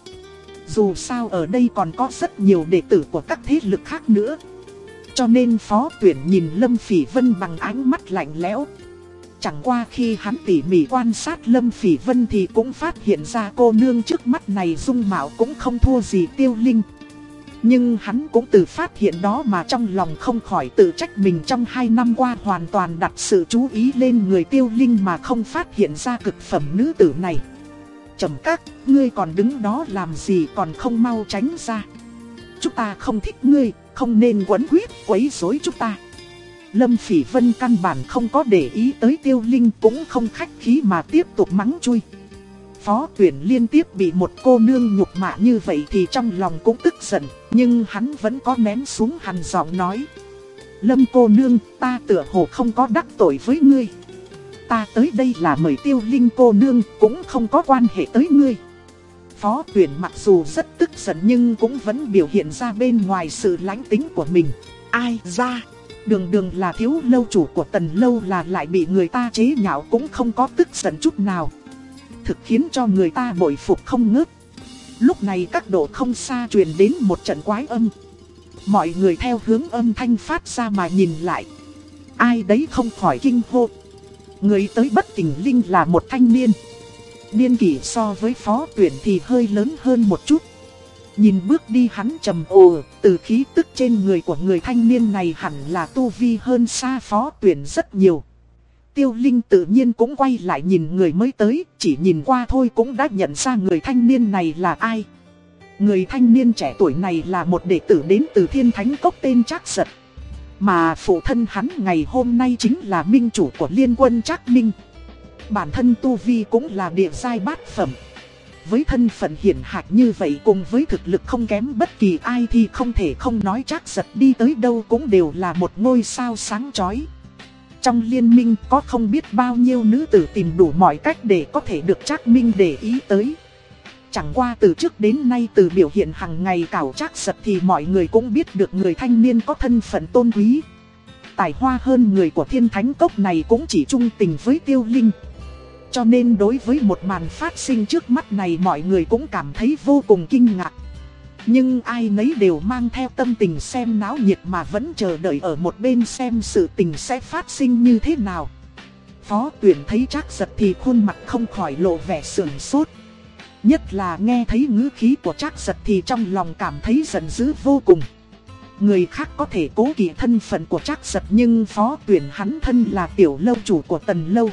Dù sao ở đây còn có rất nhiều đệ tử của các thế lực khác nữa. Cho nên phó tuyển nhìn Lâm Phỉ Vân bằng ánh mắt lạnh lẽo. Chẳng qua khi hắn tỉ mỉ quan sát Lâm Phỉ Vân thì cũng phát hiện ra cô nương trước mắt này dung mạo cũng không thua gì tiêu linh. Nhưng hắn cũng từ phát hiện đó mà trong lòng không khỏi tự trách mình trong hai năm qua hoàn toàn đặt sự chú ý lên người tiêu linh mà không phát hiện ra cực phẩm nữ tử này. Trầm các, ngươi còn đứng đó làm gì còn không mau tránh ra. Chúng ta không thích ngươi, không nên quấn quýt quấy rối chúng ta. Lâm Phỉ Vân căn bản không có để ý tới tiêu linh cũng không khách khí mà tiếp tục mắng chui. Phó tuyển liên tiếp bị một cô nương nhục mạ như vậy thì trong lòng cũng tức giận, nhưng hắn vẫn có ném xuống hằn giọng nói. Lâm cô nương, ta tựa hồ không có đắc tội với ngươi. Ta tới đây là mời tiêu linh cô nương, cũng không có quan hệ tới ngươi. Phó tuyển mặc dù rất tức giận nhưng cũng vẫn biểu hiện ra bên ngoài sự lãnh tính của mình. Ai ra? Đường đường là thiếu lâu chủ của tần lâu là lại bị người ta chế nhạo cũng không có tức giận chút nào thực khiến cho người ta bội phục không ngớt. Lúc này các độ không xa truyền đến một trận quái âm. Mọi người theo hướng âm thanh phát ra mà nhìn lại. Ai đấy không khỏi kinh hô. Người tới bất tỉnh linh là một thanh niên. Niên kỷ so với phó tuyển thì hơi lớn hơn một chút. Nhìn bước đi hắn trầm ồ, từ khí tức trên người của người thanh niên này hẳn là tu vi hơn xa phó tuyển rất nhiều. Tiêu Linh tự nhiên cũng quay lại nhìn người mới tới, chỉ nhìn qua thôi cũng đã nhận ra người thanh niên này là ai. Người thanh niên trẻ tuổi này là một đệ tử đến từ thiên thánh cốc tên Trác Giật. Mà phụ thân hắn ngày hôm nay chính là minh chủ của liên quân Trác Minh. Bản thân Tu Vi cũng là địa giai bát phẩm. Với thân phận hiển hạch như vậy cùng với thực lực không kém bất kỳ ai thì không thể không nói chắc Giật đi tới đâu cũng đều là một ngôi sao sáng chói. Trong liên minh có không biết bao nhiêu nữ tử tìm đủ mọi cách để có thể được Trác Minh để ý tới. Chẳng qua từ trước đến nay từ biểu hiện hàng ngày cảo trác giật thì mọi người cũng biết được người thanh niên có thân phận tôn quý. Tài hoa hơn người của thiên thánh cốc này cũng chỉ trung tình với tiêu linh. Cho nên đối với một màn phát sinh trước mắt này mọi người cũng cảm thấy vô cùng kinh ngạc. Nhưng ai nấy đều mang theo tâm tình xem náo nhiệt mà vẫn chờ đợi ở một bên xem sự tình sẽ phát sinh như thế nào. Phó tuyển thấy chắc giật thì khuôn mặt không khỏi lộ vẻ sườn sốt. Nhất là nghe thấy ngữ khí của chắc giật thì trong lòng cảm thấy giận dữ vô cùng. Người khác có thể cố kỵ thân phận của chắc giật nhưng phó tuyển hắn thân là tiểu lâu chủ của tần lâu.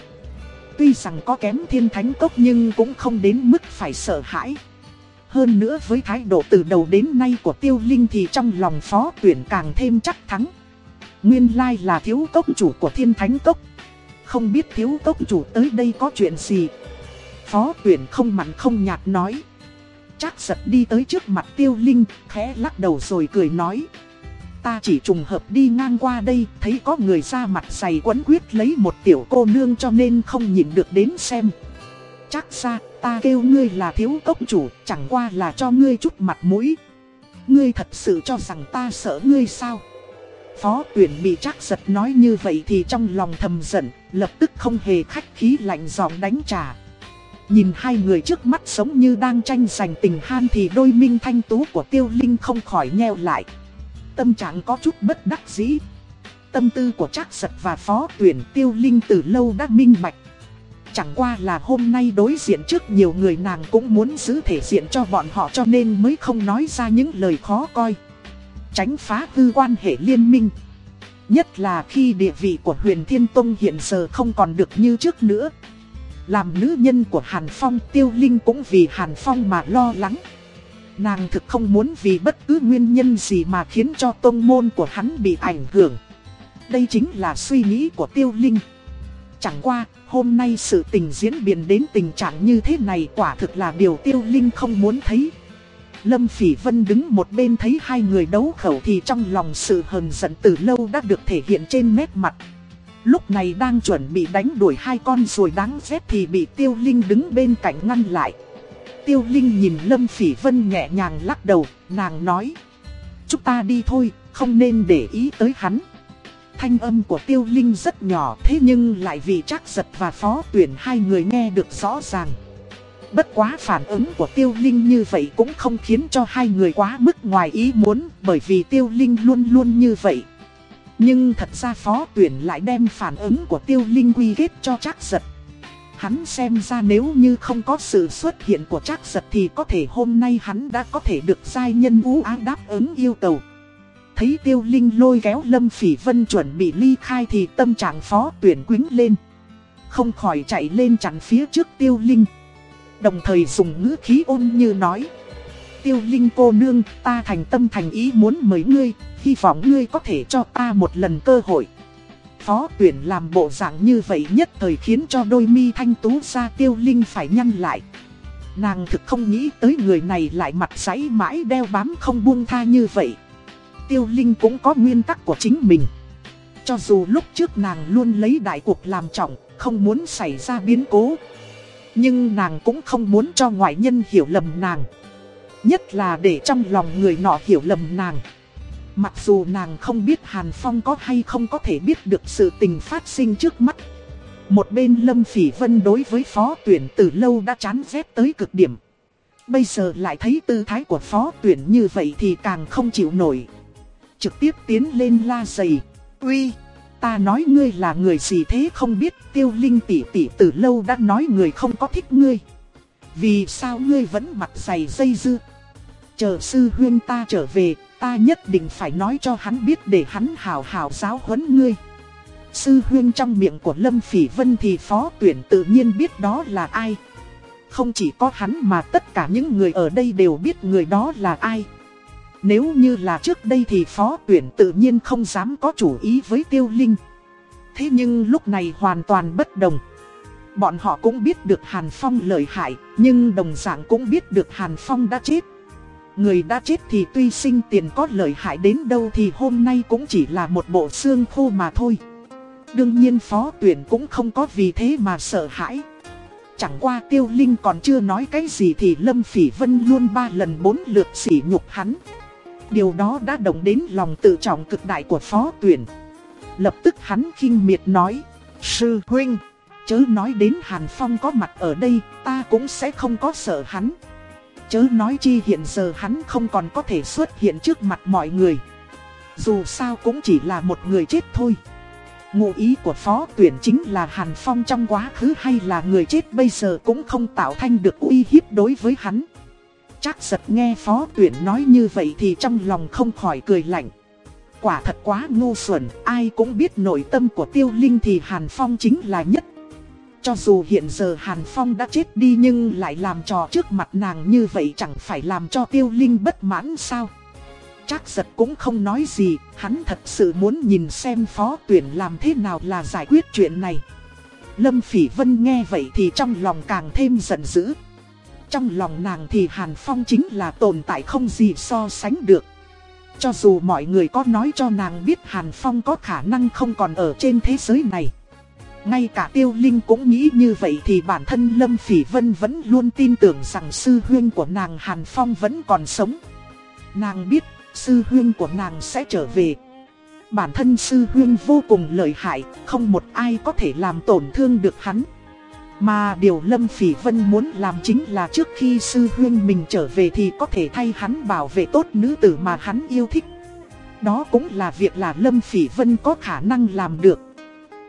Tuy rằng có kém thiên thánh cốc nhưng cũng không đến mức phải sợ hãi. Hơn nữa với thái độ từ đầu đến nay của tiêu linh thì trong lòng phó tuyển càng thêm chắc thắng. Nguyên lai là thiếu cốc chủ của thiên thánh cốc. Không biết thiếu cốc chủ tới đây có chuyện gì. Phó tuyển không mặn không nhạt nói. Chắc giật đi tới trước mặt tiêu linh, khẽ lắc đầu rồi cười nói. Ta chỉ trùng hợp đi ngang qua đây, thấy có người ra mặt dày quấn quyết lấy một tiểu cô nương cho nên không nhìn được đến xem. Chắc ra, ta kêu ngươi là thiếu cốc chủ, chẳng qua là cho ngươi chút mặt mũi. Ngươi thật sự cho rằng ta sợ ngươi sao? Phó tuyển bị chắc giật nói như vậy thì trong lòng thầm giận, lập tức không hề khách khí lạnh giọng đánh trả. Nhìn hai người trước mắt giống như đang tranh giành tình han thì đôi minh thanh tú của tiêu linh không khỏi nheo lại. Tâm trạng có chút bất đắc dĩ. Tâm tư của Trác giật và phó tuyển tiêu linh từ lâu đã minh bạch. Chẳng qua là hôm nay đối diện trước nhiều người nàng cũng muốn giữ thể diện cho bọn họ cho nên mới không nói ra những lời khó coi. Tránh phá hư quan hệ liên minh. Nhất là khi địa vị của huyền Thiên Tông hiện giờ không còn được như trước nữa. Làm nữ nhân của Hàn Phong, tiêu linh cũng vì Hàn Phong mà lo lắng. Nàng thực không muốn vì bất cứ nguyên nhân gì mà khiến cho tông môn của hắn bị ảnh hưởng. Đây chính là suy nghĩ của tiêu linh. Chẳng qua, hôm nay sự tình diễn biến đến tình trạng như thế này quả thực là điều tiêu linh không muốn thấy. Lâm Phỉ Vân đứng một bên thấy hai người đấu khẩu thì trong lòng sự hờn giận từ lâu đã được thể hiện trên nét mặt. Lúc này đang chuẩn bị đánh đuổi hai con rồi đáng ghét thì bị Tiêu Linh đứng bên cạnh ngăn lại. Tiêu Linh nhìn Lâm Phỉ Vân nhẹ nhàng lắc đầu, nàng nói. Chúng ta đi thôi, không nên để ý tới hắn. Thanh âm của Tiêu Linh rất nhỏ thế nhưng lại vì chắc giật và phó tuyển hai người nghe được rõ ràng. Bất quá phản ứng của Tiêu Linh như vậy cũng không khiến cho hai người quá mức ngoài ý muốn bởi vì Tiêu Linh luôn luôn như vậy. Nhưng thật ra phó tuyển lại đem phản ứng của Tiêu Linh quy kết cho chắc giật. Hắn xem ra nếu như không có sự xuất hiện của trác giật thì có thể hôm nay hắn đã có thể được giai nhân ú á đáp ứng yêu cầu. Thấy tiêu linh lôi kéo Lâm Phỉ Vân chuẩn bị ly khai thì tâm trạng phó tuyển quính lên. Không khỏi chạy lên chặn phía trước tiêu linh. Đồng thời dùng ngữ khí ôn như nói. Tiêu linh cô nương, ta thành tâm thành ý muốn mời ngươi, hy vọng ngươi có thể cho ta một lần cơ hội. Phó tuyển làm bộ dạng như vậy nhất thời khiến cho đôi mi thanh tú ra tiêu linh phải nhăn lại. Nàng thực không nghĩ tới người này lại mặt giấy mãi đeo bám không buông tha như vậy. Tiêu Linh cũng có nguyên tắc của chính mình. Cho dù lúc trước nàng luôn lấy đại cuộc làm trọng, không muốn xảy ra biến cố. Nhưng nàng cũng không muốn cho ngoại nhân hiểu lầm nàng. Nhất là để trong lòng người nọ hiểu lầm nàng. Mặc dù nàng không biết Hàn Phong có hay không có thể biết được sự tình phát sinh trước mắt. Một bên Lâm Phỉ Vân đối với phó tuyển từ lâu đã chán ghét tới cực điểm. Bây giờ lại thấy tư thái của phó tuyển như vậy thì càng không chịu nổi trực tiếp tiến lên la dày. Uy, ta nói ngươi là người gì thế không biết tiêu linh tỷ tỷ từ lâu đã nói người không có thích ngươi. Vì sao ngươi vẫn mặt dày dây dưa? Chờ sư huyên ta trở về, ta nhất định phải nói cho hắn biết để hắn hào hào giáo huấn ngươi. Sư huyên trong miệng của Lâm Phỉ Vân thì phó tuyển tự nhiên biết đó là ai. Không chỉ có hắn mà tất cả những người ở đây đều biết người đó là ai. Nếu như là trước đây thì phó tuyển tự nhiên không dám có chủ ý với tiêu linh. Thế nhưng lúc này hoàn toàn bất đồng. Bọn họ cũng biết được Hàn Phong lợi hại, nhưng đồng dạng cũng biết được Hàn Phong đã chết. Người đã chết thì tuy sinh tiền có lợi hại đến đâu thì hôm nay cũng chỉ là một bộ xương khô mà thôi. Đương nhiên phó tuyển cũng không có vì thế mà sợ hãi. Chẳng qua tiêu linh còn chưa nói cái gì thì Lâm Phỉ Vân luôn ba lần bốn lượt sỉ nhục hắn. Điều đó đã động đến lòng tự trọng cực đại của phó tuyển. Lập tức hắn khinh miệt nói, Sư huynh, chớ nói đến Hàn Phong có mặt ở đây, ta cũng sẽ không có sợ hắn. Chớ nói chi hiện giờ hắn không còn có thể xuất hiện trước mặt mọi người. Dù sao cũng chỉ là một người chết thôi. Ngụ ý của phó tuyển chính là Hàn Phong trong quá khứ hay là người chết bây giờ cũng không tạo thành được uy hiếp đối với hắn. Chắc giật nghe phó tuyển nói như vậy thì trong lòng không khỏi cười lạnh. Quả thật quá ngu xuẩn, ai cũng biết nội tâm của tiêu linh thì Hàn Phong chính là nhất. Cho dù hiện giờ Hàn Phong đã chết đi nhưng lại làm trò trước mặt nàng như vậy chẳng phải làm cho tiêu linh bất mãn sao. Chắc giật cũng không nói gì, hắn thật sự muốn nhìn xem phó tuyển làm thế nào là giải quyết chuyện này. Lâm Phỉ Vân nghe vậy thì trong lòng càng thêm giận dữ. Trong lòng nàng thì Hàn Phong chính là tồn tại không gì so sánh được. Cho dù mọi người có nói cho nàng biết Hàn Phong có khả năng không còn ở trên thế giới này. Ngay cả Tiêu Linh cũng nghĩ như vậy thì bản thân Lâm Phỉ Vân vẫn luôn tin tưởng rằng sư huyên của nàng Hàn Phong vẫn còn sống. Nàng biết sư huyên của nàng sẽ trở về. Bản thân sư huyên vô cùng lợi hại, không một ai có thể làm tổn thương được hắn. Mà điều Lâm Phỉ Vân muốn làm chính là trước khi sư huyên mình trở về thì có thể thay hắn bảo vệ tốt nữ tử mà hắn yêu thích. Đó cũng là việc là Lâm Phỉ Vân có khả năng làm được.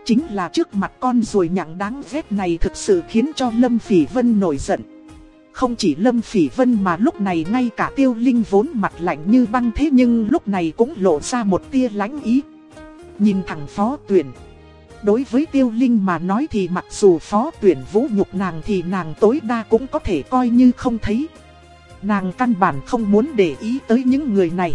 Chính là trước mặt con ruồi nhặng đáng ghét này thực sự khiến cho Lâm Phỉ Vân nổi giận. Không chỉ Lâm Phỉ Vân mà lúc này ngay cả Tiêu Linh vốn mặt lạnh như băng thế nhưng lúc này cũng lộ ra một tia lánh ý. Nhìn thẳng phó tuyển. Đối với tiêu linh mà nói thì mặc dù phó tuyển vũ nhục nàng thì nàng tối đa cũng có thể coi như không thấy. Nàng căn bản không muốn để ý tới những người này.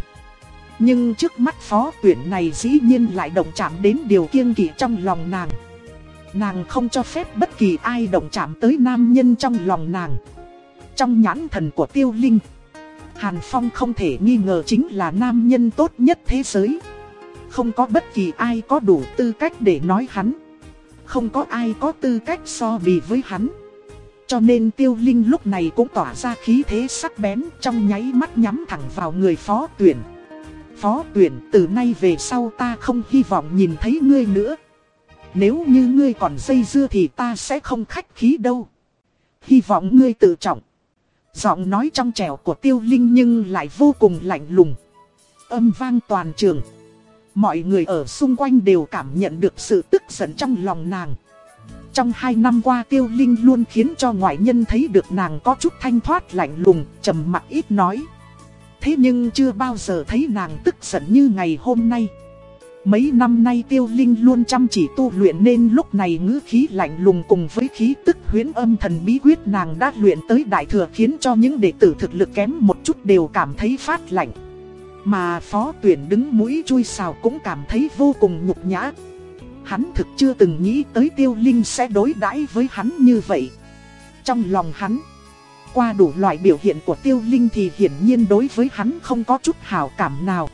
Nhưng trước mắt phó tuyển này dĩ nhiên lại động chạm đến điều kiêng kỵ trong lòng nàng. Nàng không cho phép bất kỳ ai động chạm tới nam nhân trong lòng nàng. Trong nhãn thần của tiêu linh, Hàn Phong không thể nghi ngờ chính là nam nhân tốt nhất thế giới. không có bất kỳ ai có đủ tư cách để nói hắn. Không có ai có tư cách so bì với hắn. Cho nên tiêu linh lúc này cũng tỏa ra khí thế sắc bén trong nháy mắt nhắm thẳng vào người phó tuyển. Phó tuyển từ nay về sau ta không hy vọng nhìn thấy ngươi nữa. Nếu như ngươi còn dây dưa thì ta sẽ không khách khí đâu. Hy vọng ngươi tự trọng. Giọng nói trong trẻo của tiêu linh nhưng lại vô cùng lạnh lùng. Âm vang toàn trường. Mọi người ở xung quanh đều cảm nhận được sự tức giận trong lòng nàng. Trong hai năm qua tiêu linh luôn khiến cho ngoại nhân thấy được nàng có chút thanh thoát lạnh lùng, trầm mặc ít nói. Thế nhưng chưa bao giờ thấy nàng tức giận như ngày hôm nay. Mấy năm nay tiêu linh luôn chăm chỉ tu luyện nên lúc này ngữ khí lạnh lùng cùng với khí tức huyến âm thần bí quyết nàng đã luyện tới đại thừa khiến cho những đệ tử thực lực kém một chút đều cảm thấy phát lạnh. Mà phó tuyển đứng mũi chui xào cũng cảm thấy vô cùng nhục nhã. Hắn thực chưa từng nghĩ tới tiêu linh sẽ đối đãi với hắn như vậy. Trong lòng hắn, qua đủ loại biểu hiện của tiêu linh thì hiển nhiên đối với hắn không có chút hảo cảm nào.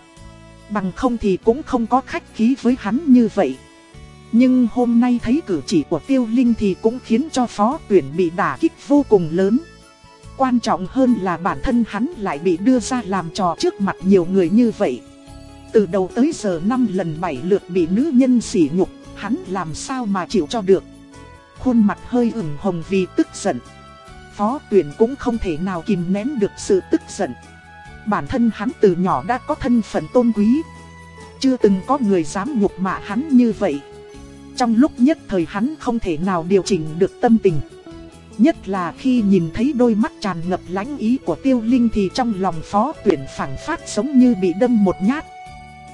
Bằng không thì cũng không có khách khí với hắn như vậy. Nhưng hôm nay thấy cử chỉ của tiêu linh thì cũng khiến cho phó tuyển bị đả kích vô cùng lớn. Quan trọng hơn là bản thân hắn lại bị đưa ra làm trò trước mặt nhiều người như vậy. Từ đầu tới giờ năm lần bảy lượt bị nữ nhân sỉ nhục, hắn làm sao mà chịu cho được. Khuôn mặt hơi ửng hồng vì tức giận. Phó tuyển cũng không thể nào kìm nén được sự tức giận. Bản thân hắn từ nhỏ đã có thân phận tôn quý. Chưa từng có người dám nhục mạ hắn như vậy. Trong lúc nhất thời hắn không thể nào điều chỉnh được tâm tình. Nhất là khi nhìn thấy đôi mắt tràn ngập lãnh ý của tiêu linh thì trong lòng phó tuyển phản phát giống như bị đâm một nhát.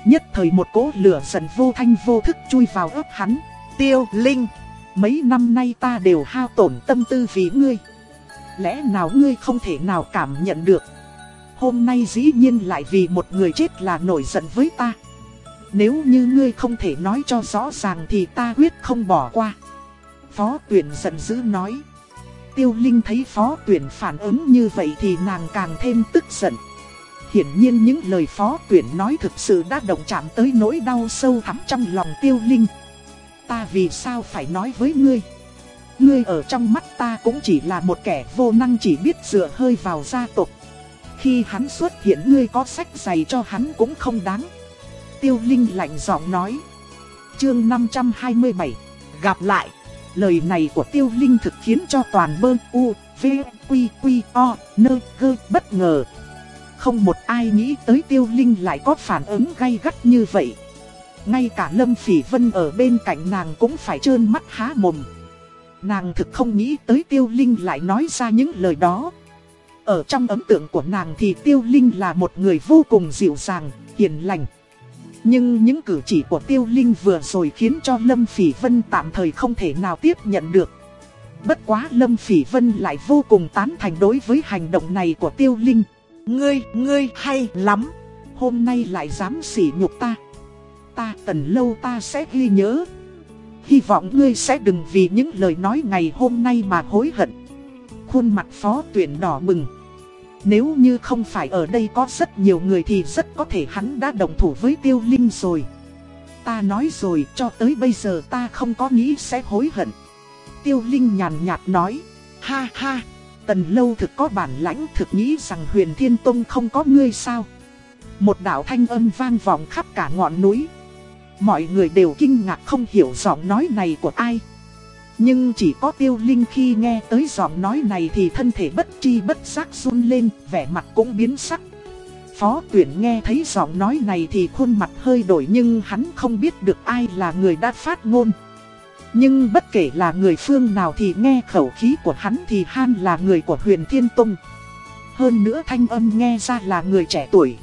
Nhất thời một cỗ lửa giận vô thanh vô thức chui vào ớt hắn. Tiêu linh, mấy năm nay ta đều hao tổn tâm tư vì ngươi. Lẽ nào ngươi không thể nào cảm nhận được. Hôm nay dĩ nhiên lại vì một người chết là nổi giận với ta. Nếu như ngươi không thể nói cho rõ ràng thì ta quyết không bỏ qua. Phó tuyển giận dữ nói. Tiêu Linh thấy phó tuyển phản ứng như vậy thì nàng càng thêm tức giận. Hiển nhiên những lời phó tuyển nói thực sự đã động chạm tới nỗi đau sâu thẳm trong lòng Tiêu Linh. Ta vì sao phải nói với ngươi? Ngươi ở trong mắt ta cũng chỉ là một kẻ vô năng chỉ biết dựa hơi vào gia tộc. Khi hắn xuất hiện ngươi có sách giày cho hắn cũng không đáng. Tiêu Linh lạnh giọng nói. Chương 527 Gặp lại Lời này của Tiêu Linh thực khiến cho toàn bơ u, v, quy, quy, o, nơ, gơ bất ngờ. Không một ai nghĩ tới Tiêu Linh lại có phản ứng gay gắt như vậy. Ngay cả Lâm Phỉ Vân ở bên cạnh nàng cũng phải trơn mắt há mồm. Nàng thực không nghĩ tới Tiêu Linh lại nói ra những lời đó. Ở trong ấn tượng của nàng thì Tiêu Linh là một người vô cùng dịu dàng, hiền lành. Nhưng những cử chỉ của Tiêu Linh vừa rồi khiến cho Lâm Phỉ Vân tạm thời không thể nào tiếp nhận được. Bất quá Lâm Phỉ Vân lại vô cùng tán thành đối với hành động này của Tiêu Linh. Ngươi, ngươi hay lắm. Hôm nay lại dám sỉ nhục ta. Ta tần lâu ta sẽ ghi nhớ. Hy vọng ngươi sẽ đừng vì những lời nói ngày hôm nay mà hối hận. Khuôn mặt phó tuyển đỏ bừng. Nếu như không phải ở đây có rất nhiều người thì rất có thể hắn đã đồng thủ với tiêu linh rồi. Ta nói rồi cho tới bây giờ ta không có nghĩ sẽ hối hận. Tiêu linh nhàn nhạt nói. Ha ha, tần lâu thực có bản lãnh thực nghĩ rằng huyền thiên tông không có ngươi sao. Một đạo thanh âm vang vọng khắp cả ngọn núi. Mọi người đều kinh ngạc không hiểu giọng nói này của ai. Nhưng chỉ có tiêu linh khi nghe tới giọng nói này thì thân thể bất chi bất giác run lên, vẻ mặt cũng biến sắc. Phó tuyển nghe thấy giọng nói này thì khuôn mặt hơi đổi nhưng hắn không biết được ai là người đã phát ngôn. Nhưng bất kể là người phương nào thì nghe khẩu khí của hắn thì Han là người của huyền Thiên Tông. Hơn nữa thanh âm nghe ra là người trẻ tuổi.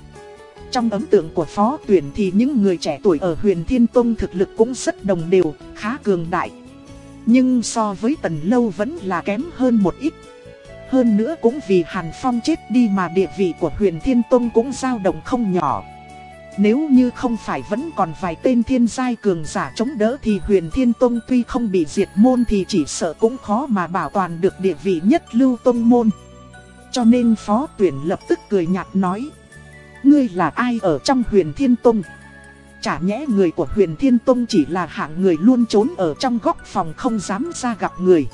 Trong ấn tượng của phó tuyển thì những người trẻ tuổi ở huyền Thiên Tông thực lực cũng rất đồng đều, khá cường đại. Nhưng so với tần lâu vẫn là kém hơn một ít. Hơn nữa cũng vì Hàn Phong chết đi mà địa vị của huyền Thiên Tông cũng dao động không nhỏ. Nếu như không phải vẫn còn vài tên thiên giai cường giả chống đỡ thì huyền Thiên Tông tuy không bị diệt môn thì chỉ sợ cũng khó mà bảo toàn được địa vị nhất lưu tông môn. Cho nên phó tuyển lập tức cười nhạt nói. Ngươi là ai ở trong huyền Thiên Tông? Chả nhẽ người của huyền Thiên Tông chỉ là hạng người luôn trốn ở trong góc phòng không dám ra gặp người.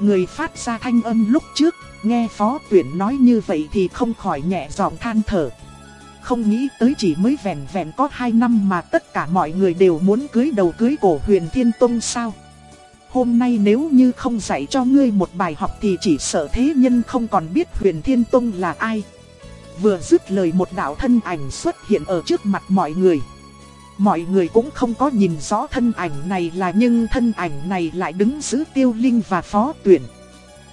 Người phát ra thanh âm lúc trước, nghe phó tuyển nói như vậy thì không khỏi nhẹ giọng than thở. Không nghĩ tới chỉ mới vẹn vẹn có 2 năm mà tất cả mọi người đều muốn cưới đầu cưới cổ huyền Thiên Tông sao. Hôm nay nếu như không dạy cho ngươi một bài học thì chỉ sợ thế nhân không còn biết huyền Thiên Tông là ai. Vừa dứt lời một đạo thân ảnh xuất hiện ở trước mặt mọi người. Mọi người cũng không có nhìn rõ thân ảnh này là nhưng thân ảnh này lại đứng giữ tiêu linh và phó tuyển.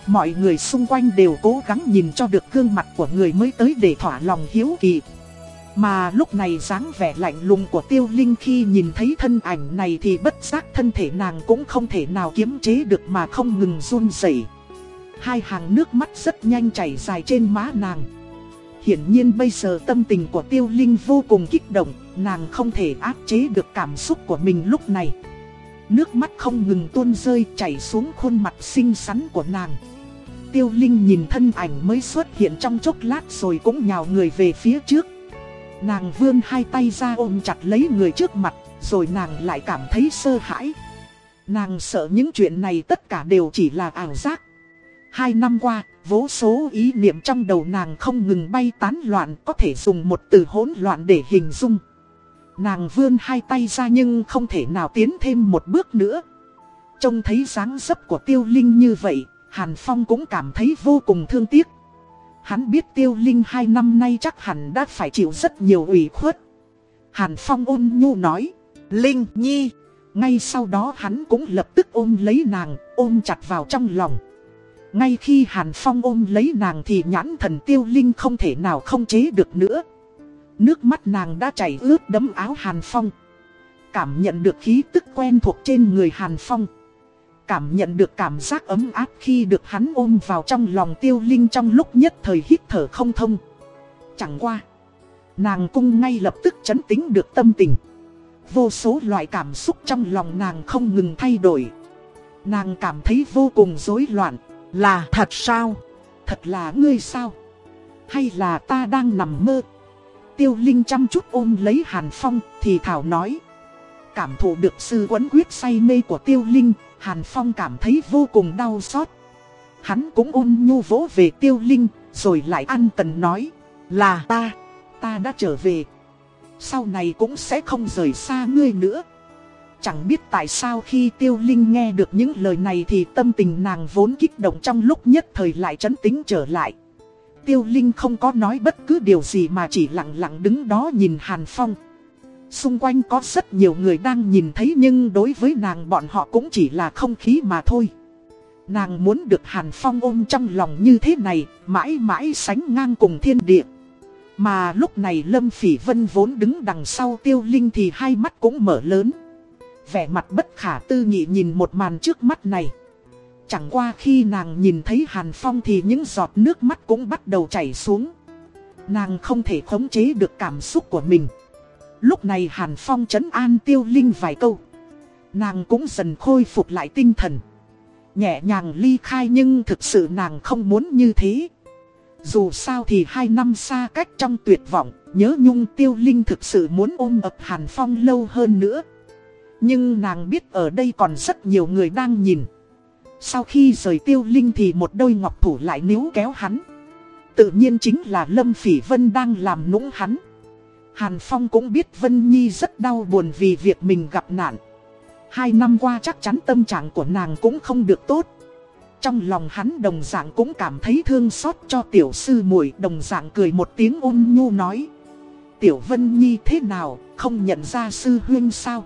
Mọi người xung quanh đều cố gắng nhìn cho được gương mặt của người mới tới để thỏa lòng hiếu kỳ. Mà lúc này dáng vẻ lạnh lùng của tiêu linh khi nhìn thấy thân ảnh này thì bất giác thân thể nàng cũng không thể nào kiềm chế được mà không ngừng run rẩy. Hai hàng nước mắt rất nhanh chảy dài trên má nàng. Hiển nhiên bây giờ tâm tình của tiêu linh vô cùng kích động, nàng không thể áp chế được cảm xúc của mình lúc này. Nước mắt không ngừng tuôn rơi chảy xuống khuôn mặt xinh xắn của nàng. Tiêu Linh nhìn thân ảnh mới xuất hiện trong chốc lát rồi cũng nhào người về phía trước. Nàng vươn hai tay ra ôm chặt lấy người trước mặt, rồi nàng lại cảm thấy sơ hãi. Nàng sợ những chuyện này tất cả đều chỉ là ảo giác. Hai năm qua, vô số ý niệm trong đầu nàng không ngừng bay tán loạn có thể dùng một từ hỗn loạn để hình dung. Nàng vươn hai tay ra nhưng không thể nào tiến thêm một bước nữa. Trông thấy dáng dấp của tiêu linh như vậy, Hàn Phong cũng cảm thấy vô cùng thương tiếc. Hắn biết tiêu linh hai năm nay chắc hẳn đã phải chịu rất nhiều ủy khuất. Hàn Phong ôn nhu nói, Linh Nhi. Ngay sau đó hắn cũng lập tức ôm lấy nàng, ôm chặt vào trong lòng. Ngay khi Hàn Phong ôm lấy nàng thì nhãn thần tiêu linh không thể nào không chế được nữa. Nước mắt nàng đã chảy ướt đẫm áo Hàn Phong. Cảm nhận được khí tức quen thuộc trên người Hàn Phong. Cảm nhận được cảm giác ấm áp khi được hắn ôm vào trong lòng tiêu linh trong lúc nhất thời hít thở không thông. Chẳng qua. Nàng cung ngay lập tức chấn tĩnh được tâm tình. Vô số loại cảm xúc trong lòng nàng không ngừng thay đổi. Nàng cảm thấy vô cùng rối loạn. Là thật sao? Thật là ngươi sao? Hay là ta đang nằm mơ? Tiêu Linh chăm chút ôm lấy Hàn Phong thì Thảo nói. Cảm thụ được sư quấn quyết say mê của Tiêu Linh, Hàn Phong cảm thấy vô cùng đau xót. Hắn cũng ôn nhu vỗ về Tiêu Linh, rồi lại ăn cần nói. Là ta, ta đã trở về. Sau này cũng sẽ không rời xa ngươi nữa. Chẳng biết tại sao khi Tiêu Linh nghe được những lời này thì tâm tình nàng vốn kích động trong lúc nhất thời lại trấn tĩnh trở lại. Tiêu Linh không có nói bất cứ điều gì mà chỉ lặng lặng đứng đó nhìn Hàn Phong. Xung quanh có rất nhiều người đang nhìn thấy nhưng đối với nàng bọn họ cũng chỉ là không khí mà thôi. Nàng muốn được Hàn Phong ôm trong lòng như thế này, mãi mãi sánh ngang cùng thiên địa. Mà lúc này Lâm Phỉ Vân vốn đứng đằng sau Tiêu Linh thì hai mắt cũng mở lớn. Vẻ mặt bất khả tư nghị nhìn một màn trước mắt này. Chẳng qua khi nàng nhìn thấy Hàn Phong thì những giọt nước mắt cũng bắt đầu chảy xuống. Nàng không thể khống chế được cảm xúc của mình. Lúc này Hàn Phong chấn an tiêu linh vài câu. Nàng cũng dần khôi phục lại tinh thần. Nhẹ nhàng ly khai nhưng thực sự nàng không muốn như thế. Dù sao thì hai năm xa cách trong tuyệt vọng, nhớ nhung tiêu linh thực sự muốn ôm ập Hàn Phong lâu hơn nữa. Nhưng nàng biết ở đây còn rất nhiều người đang nhìn. Sau khi rời tiêu linh thì một đôi ngọc thủ lại níu kéo hắn. Tự nhiên chính là Lâm Phỉ Vân đang làm nũng hắn. Hàn Phong cũng biết Vân Nhi rất đau buồn vì việc mình gặp nạn. Hai năm qua chắc chắn tâm trạng của nàng cũng không được tốt. Trong lòng hắn đồng dạng cũng cảm thấy thương xót cho tiểu sư muội đồng dạng cười một tiếng ôn nhu nói. Tiểu Vân Nhi thế nào, không nhận ra sư huyên sao?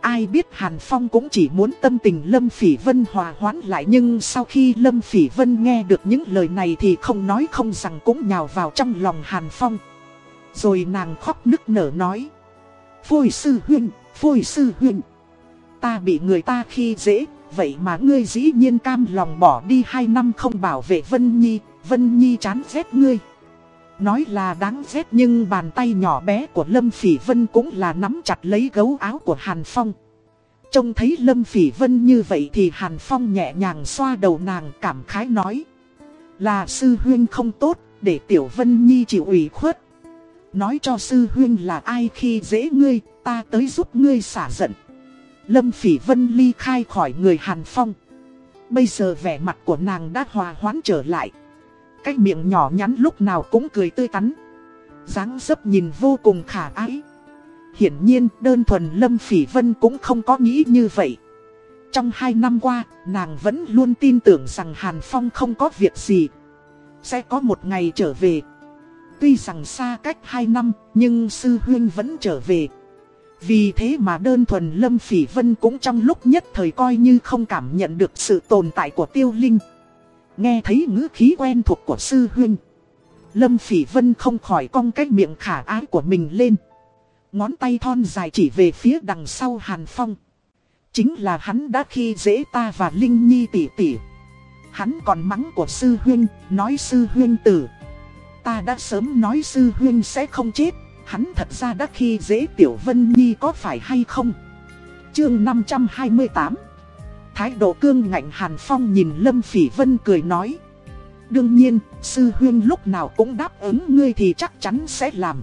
Ai biết Hàn Phong cũng chỉ muốn tâm tình Lâm Phỉ Vân hòa hoãn lại nhưng sau khi Lâm Phỉ Vân nghe được những lời này thì không nói không rằng cũng nhào vào trong lòng Hàn Phong. Rồi nàng khóc nức nở nói. Phôi sư huynh, phôi sư huynh. Ta bị người ta khi dễ, vậy mà ngươi dĩ nhiên cam lòng bỏ đi hai năm không bảo vệ Vân Nhi, Vân Nhi chán ghét ngươi. Nói là đáng ghét nhưng bàn tay nhỏ bé của Lâm Phỉ Vân cũng là nắm chặt lấy gấu áo của Hàn Phong. Trông thấy Lâm Phỉ Vân như vậy thì Hàn Phong nhẹ nhàng xoa đầu nàng cảm khái nói. Là sư huyên không tốt, để Tiểu Vân Nhi chịu ủy khuất. Nói cho sư huyên là ai khi dễ ngươi, ta tới giúp ngươi xả giận. Lâm Phỉ Vân ly khai khỏi người Hàn Phong. Bây giờ vẻ mặt của nàng đã hòa hoãn trở lại. Cái miệng nhỏ nhắn lúc nào cũng cười tươi tắn. dáng dấp nhìn vô cùng khả ái. Hiển nhiên đơn thuần Lâm Phỉ Vân cũng không có nghĩ như vậy. Trong hai năm qua, nàng vẫn luôn tin tưởng rằng Hàn Phong không có việc gì. Sẽ có một ngày trở về. Tuy rằng xa cách hai năm, nhưng Sư Huyên vẫn trở về. Vì thế mà đơn thuần Lâm Phỉ Vân cũng trong lúc nhất thời coi như không cảm nhận được sự tồn tại của Tiêu Linh. Nghe thấy ngữ khí quen thuộc của Sư huynh Lâm Phỉ Vân không khỏi cong cái miệng khả ái của mình lên. Ngón tay thon dài chỉ về phía đằng sau Hàn Phong. Chính là hắn đã khi dễ ta và Linh Nhi tỷ tỷ. Hắn còn mắng của sư huynh nói sư huynh tử. Ta đã sớm nói sư huynh sẽ không chết, hắn thật ra đã khi dễ Tiểu Vân Nhi có phải hay không? Chương 528 Thái độ cương ngạnh Hàn Phong nhìn Lâm Phỉ Vân cười nói. Đương nhiên, sư huyên lúc nào cũng đáp ứng ngươi thì chắc chắn sẽ làm.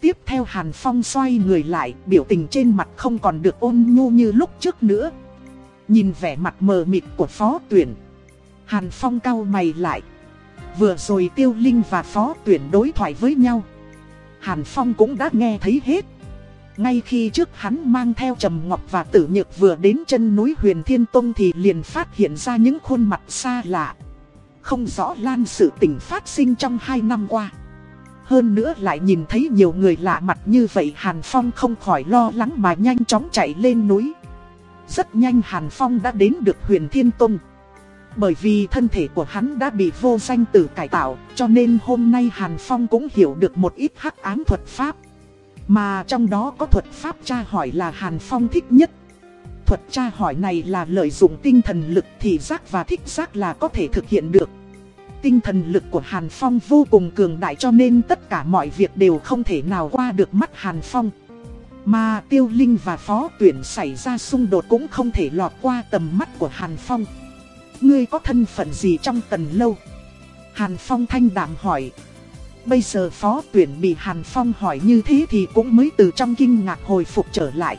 Tiếp theo Hàn Phong xoay người lại, biểu tình trên mặt không còn được ôn nhu như lúc trước nữa. Nhìn vẻ mặt mờ mịt của phó tuyển. Hàn Phong cau mày lại. Vừa rồi Tiêu Linh và phó tuyển đối thoại với nhau. Hàn Phong cũng đã nghe thấy hết. Ngay khi trước hắn mang theo Trầm Ngọc và Tử Nhược vừa đến chân núi Huyền Thiên Tông thì liền phát hiện ra những khuôn mặt xa lạ. Không rõ lan sự tình phát sinh trong hai năm qua. Hơn nữa lại nhìn thấy nhiều người lạ mặt như vậy Hàn Phong không khỏi lo lắng mà nhanh chóng chạy lên núi. Rất nhanh Hàn Phong đã đến được huyền Thiên Tông. Bởi vì thân thể của hắn đã bị vô danh tử cải tạo, cho nên hôm nay Hàn Phong cũng hiểu được một ít hắc ám thuật pháp. Mà trong đó có thuật pháp tra hỏi là Hàn Phong thích nhất. Thuật tra hỏi này là lợi dụng tinh thần lực thị giác và thích giác là có thể thực hiện được tinh thần lực của Hàn Phong vô cùng cường đại cho nên tất cả mọi việc đều không thể nào qua được mắt Hàn Phong. Mà Tiêu Linh và Phó Tuyển xảy ra xung đột cũng không thể lọt qua tầm mắt của Hàn Phong. Ngươi có thân phận gì trong tần lâu? Hàn Phong thanh đạm hỏi. Bây giờ Phó Tuyển bị Hàn Phong hỏi như thế thì cũng mới từ trong kinh ngạc hồi phục trở lại.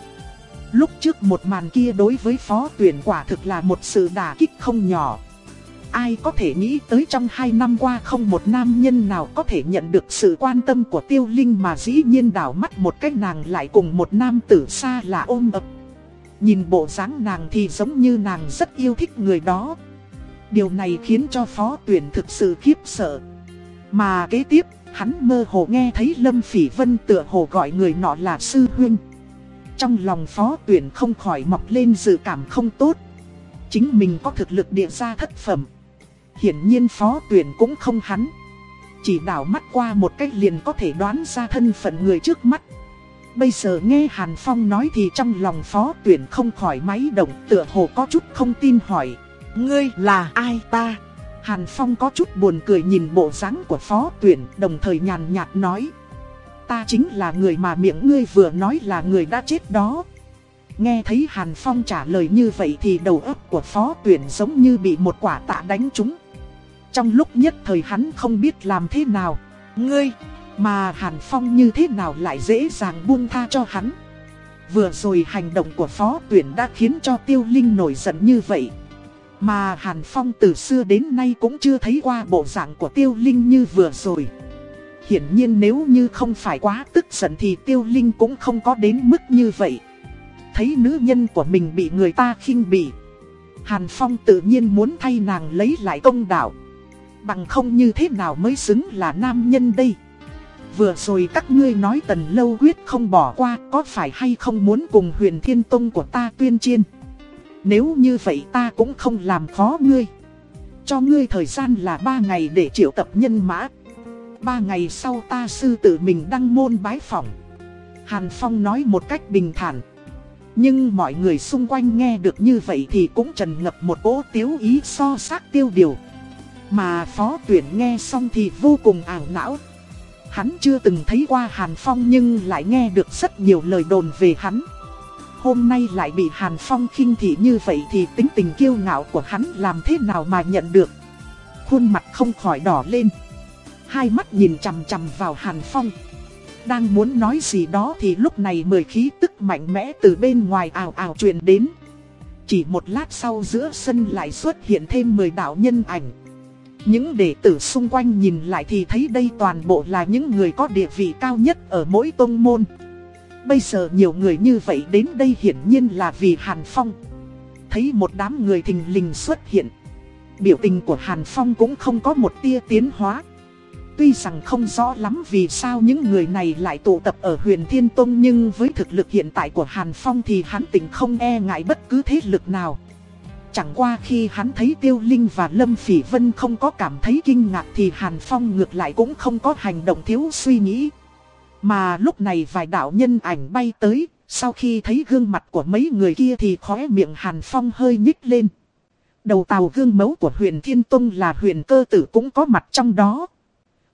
Lúc trước một màn kia đối với Phó Tuyển quả thực là một sự đả kích không nhỏ. Ai có thể nghĩ tới trong hai năm qua không một nam nhân nào có thể nhận được sự quan tâm của tiêu linh mà dĩ nhiên đảo mắt một cách nàng lại cùng một nam tử xa lạ ôm ập. Nhìn bộ dáng nàng thì giống như nàng rất yêu thích người đó. Điều này khiến cho phó tuyển thực sự khiếp sợ. Mà kế tiếp, hắn mơ hồ nghe thấy Lâm Phỉ Vân tựa hồ gọi người nọ là Sư Huynh. Trong lòng phó tuyển không khỏi mọc lên dự cảm không tốt. Chính mình có thực lực địa ra thất phẩm. Hiển nhiên phó tuyển cũng không hắn Chỉ đảo mắt qua một cách liền có thể đoán ra thân phận người trước mắt Bây giờ nghe Hàn Phong nói thì trong lòng phó tuyển không khỏi máy động tựa hồ có chút không tin hỏi Ngươi là ai ta? Hàn Phong có chút buồn cười nhìn bộ dáng của phó tuyển đồng thời nhàn nhạt nói Ta chính là người mà miệng ngươi vừa nói là người đã chết đó Nghe thấy Hàn Phong trả lời như vậy thì đầu óc của phó tuyển giống như bị một quả tạ đánh trúng trong lúc nhất thời hắn không biết làm thế nào. Ngươi, mà Hàn Phong như thế nào lại dễ dàng buông tha cho hắn. Vừa rồi hành động của phó tuyển đã khiến cho tiêu linh nổi giận như vậy. Mà Hàn Phong từ xưa đến nay cũng chưa thấy qua bộ dạng của tiêu linh như vừa rồi. Hiển nhiên nếu như không phải quá tức giận thì tiêu linh cũng không có đến mức như vậy. Thấy nữ nhân của mình bị người ta khinh bỉ. Hàn Phong tự nhiên muốn thay nàng lấy lại công đạo. Bằng không như thế nào mới xứng là nam nhân đây Vừa rồi các ngươi nói tần lâu quyết không bỏ qua, Có phải hay không muốn cùng huyền thiên tông của ta tuyên chiên nếu như vậy ta cũng không làm khó ngươi. Cho ngươi thời gian là 3 ngày để triệu tập nhân mã. 3 ngày sau ta sư tự mình đăng môn bái phỏng. Hàn Phong nói một cách bình thản. Nhưng mọi người xung quanh nghe được như vậy thì cũng trần ngập một cỗ tiếu ý so sát tiêu điều. Mà phó tuyển nghe xong thì vô cùng ảo não. Hắn chưa từng thấy qua Hàn Phong nhưng lại nghe được rất nhiều lời đồn về hắn. Hôm nay lại bị Hàn Phong khinh thị như vậy thì tính tình kiêu ngạo của hắn làm thế nào mà nhận được. Khuôn mặt không khỏi đỏ lên. Hai mắt nhìn chằm chằm vào Hàn Phong. đang muốn nói gì đó thì lúc này mười khí tức mạnh mẽ từ bên ngoài ảo ảo truyền đến. Chỉ một lát sau giữa sân lại xuất hiện thêm 10 đạo nhân ảnh. Những đệ tử xung quanh nhìn lại thì thấy đây toàn bộ là những người có địa vị cao nhất ở mỗi tông môn. Bây giờ nhiều người như vậy đến đây hiển nhiên là vì Hàn Phong. Thấy một đám người thình lình xuất hiện. Biểu tình của Hàn Phong cũng không có một tia tiến hóa. Tuy rằng không rõ lắm vì sao những người này lại tụ tập ở huyền Thiên Tông nhưng với thực lực hiện tại của Hàn Phong thì hắn tỉnh không e ngại bất cứ thế lực nào. Chẳng qua khi hắn thấy Tiêu Linh và Lâm Phỉ Vân không có cảm thấy kinh ngạc thì Hàn Phong ngược lại cũng không có hành động thiếu suy nghĩ. Mà lúc này vài đạo nhân ảnh bay tới, sau khi thấy gương mặt của mấy người kia thì khóe miệng Hàn Phong hơi nhích lên. Đầu tàu gương mẫu của huyền Thiên Tông là huyền cơ tử cũng có mặt trong đó.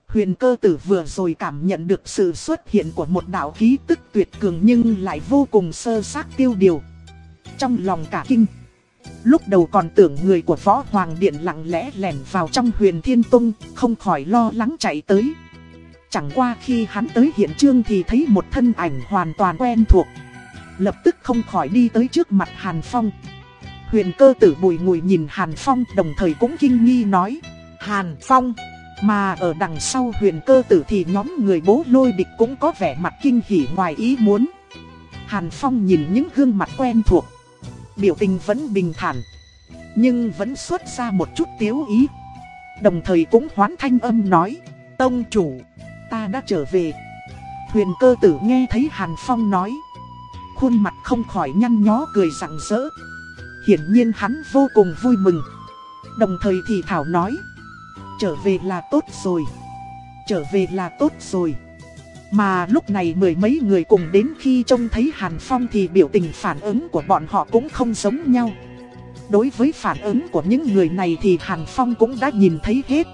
Huyền cơ tử vừa rồi cảm nhận được sự xuất hiện của một đạo khí tức tuyệt cường nhưng lại vô cùng sơ xác tiêu điều. Trong lòng cả kinh. Lúc đầu còn tưởng người của Võ Hoàng Điện lặng lẽ lẻn vào trong huyền thiên tung, không khỏi lo lắng chạy tới. Chẳng qua khi hắn tới hiện trường thì thấy một thân ảnh hoàn toàn quen thuộc. Lập tức không khỏi đi tới trước mặt Hàn Phong. Huyền cơ tử bùi ngùi nhìn Hàn Phong đồng thời cũng kinh nghi nói. Hàn Phong, mà ở đằng sau huyền cơ tử thì nhóm người bố lôi địch cũng có vẻ mặt kinh hỉ ngoài ý muốn. Hàn Phong nhìn những gương mặt quen thuộc. Biểu tình vẫn bình thản. Nhưng vẫn xuất ra một chút tiếu ý. Đồng thời cũng hoán thanh âm nói. Tông chủ, ta đã trở về. Huyền cơ tử nghe thấy Hàn Phong nói. Khuôn mặt không khỏi nhăn nhó cười rạng rỡ. Hiển nhiên hắn vô cùng vui mừng. Đồng thời thì Thảo nói trở về là tốt rồi. Trở về là tốt rồi. Mà lúc này mười mấy người cùng đến khi trông thấy Hàn Phong thì biểu tình phản ứng của bọn họ cũng không giống nhau. Đối với phản ứng của những người này thì Hàn Phong cũng đã nhìn thấy hết.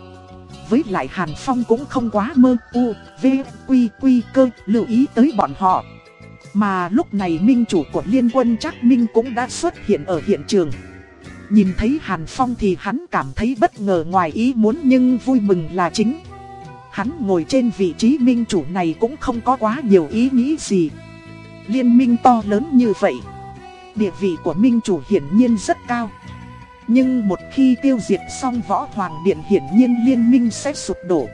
Với lại Hàn Phong cũng không quá mơ u, v, quy, quy cơ lưu ý tới bọn họ. Mà lúc này minh chủ của liên quân chắc Minh cũng đã xuất hiện ở hiện trường. Nhìn thấy Hàn Phong thì hắn cảm thấy bất ngờ ngoài ý muốn nhưng vui mừng là chính. Hắn ngồi trên vị trí minh chủ này cũng không có quá nhiều ý nghĩ gì. Liên minh to lớn như vậy. Địa vị của minh chủ hiển nhiên rất cao. Nhưng một khi tiêu diệt xong võ hoàng điện hiển nhiên liên minh sẽ sụp đổ.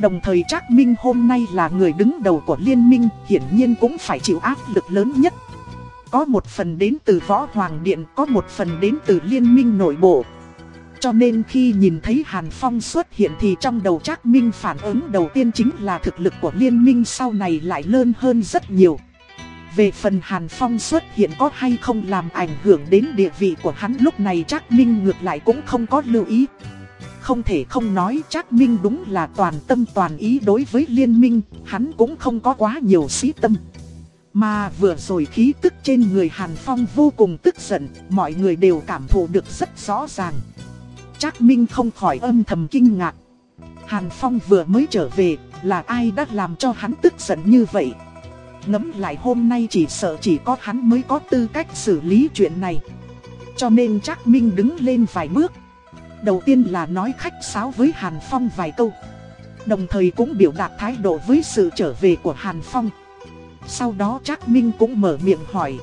Đồng thời Trác Minh hôm nay là người đứng đầu của liên minh, hiển nhiên cũng phải chịu áp lực lớn nhất. Có một phần đến từ Võ Hoàng Điện, có một phần đến từ Liên minh nội bộ. Cho nên khi nhìn thấy Hàn Phong xuất hiện thì trong đầu Trác Minh phản ứng đầu tiên chính là thực lực của liên minh sau này lại lớn hơn rất nhiều. Về phần Hàn Phong xuất hiện có hay không làm ảnh hưởng đến địa vị của hắn lúc này Trác Minh ngược lại cũng không có lưu ý. Không thể không nói Trác Minh đúng là toàn tâm toàn ý đối với liên minh, hắn cũng không có quá nhiều sĩ tâm. Mà vừa rồi khí tức trên người Hàn Phong vô cùng tức giận, mọi người đều cảm thụ được rất rõ ràng. Trác Minh không khỏi âm thầm kinh ngạc. Hàn Phong vừa mới trở về, là ai đã làm cho hắn tức giận như vậy? Ngẫm lại hôm nay chỉ sợ chỉ có hắn mới có tư cách xử lý chuyện này. Cho nên Trác Minh đứng lên vài bước. Đầu tiên là nói khách sáo với Hàn Phong vài câu. Đồng thời cũng biểu đạt thái độ với sự trở về của Hàn Phong. Sau đó Trác Minh cũng mở miệng hỏi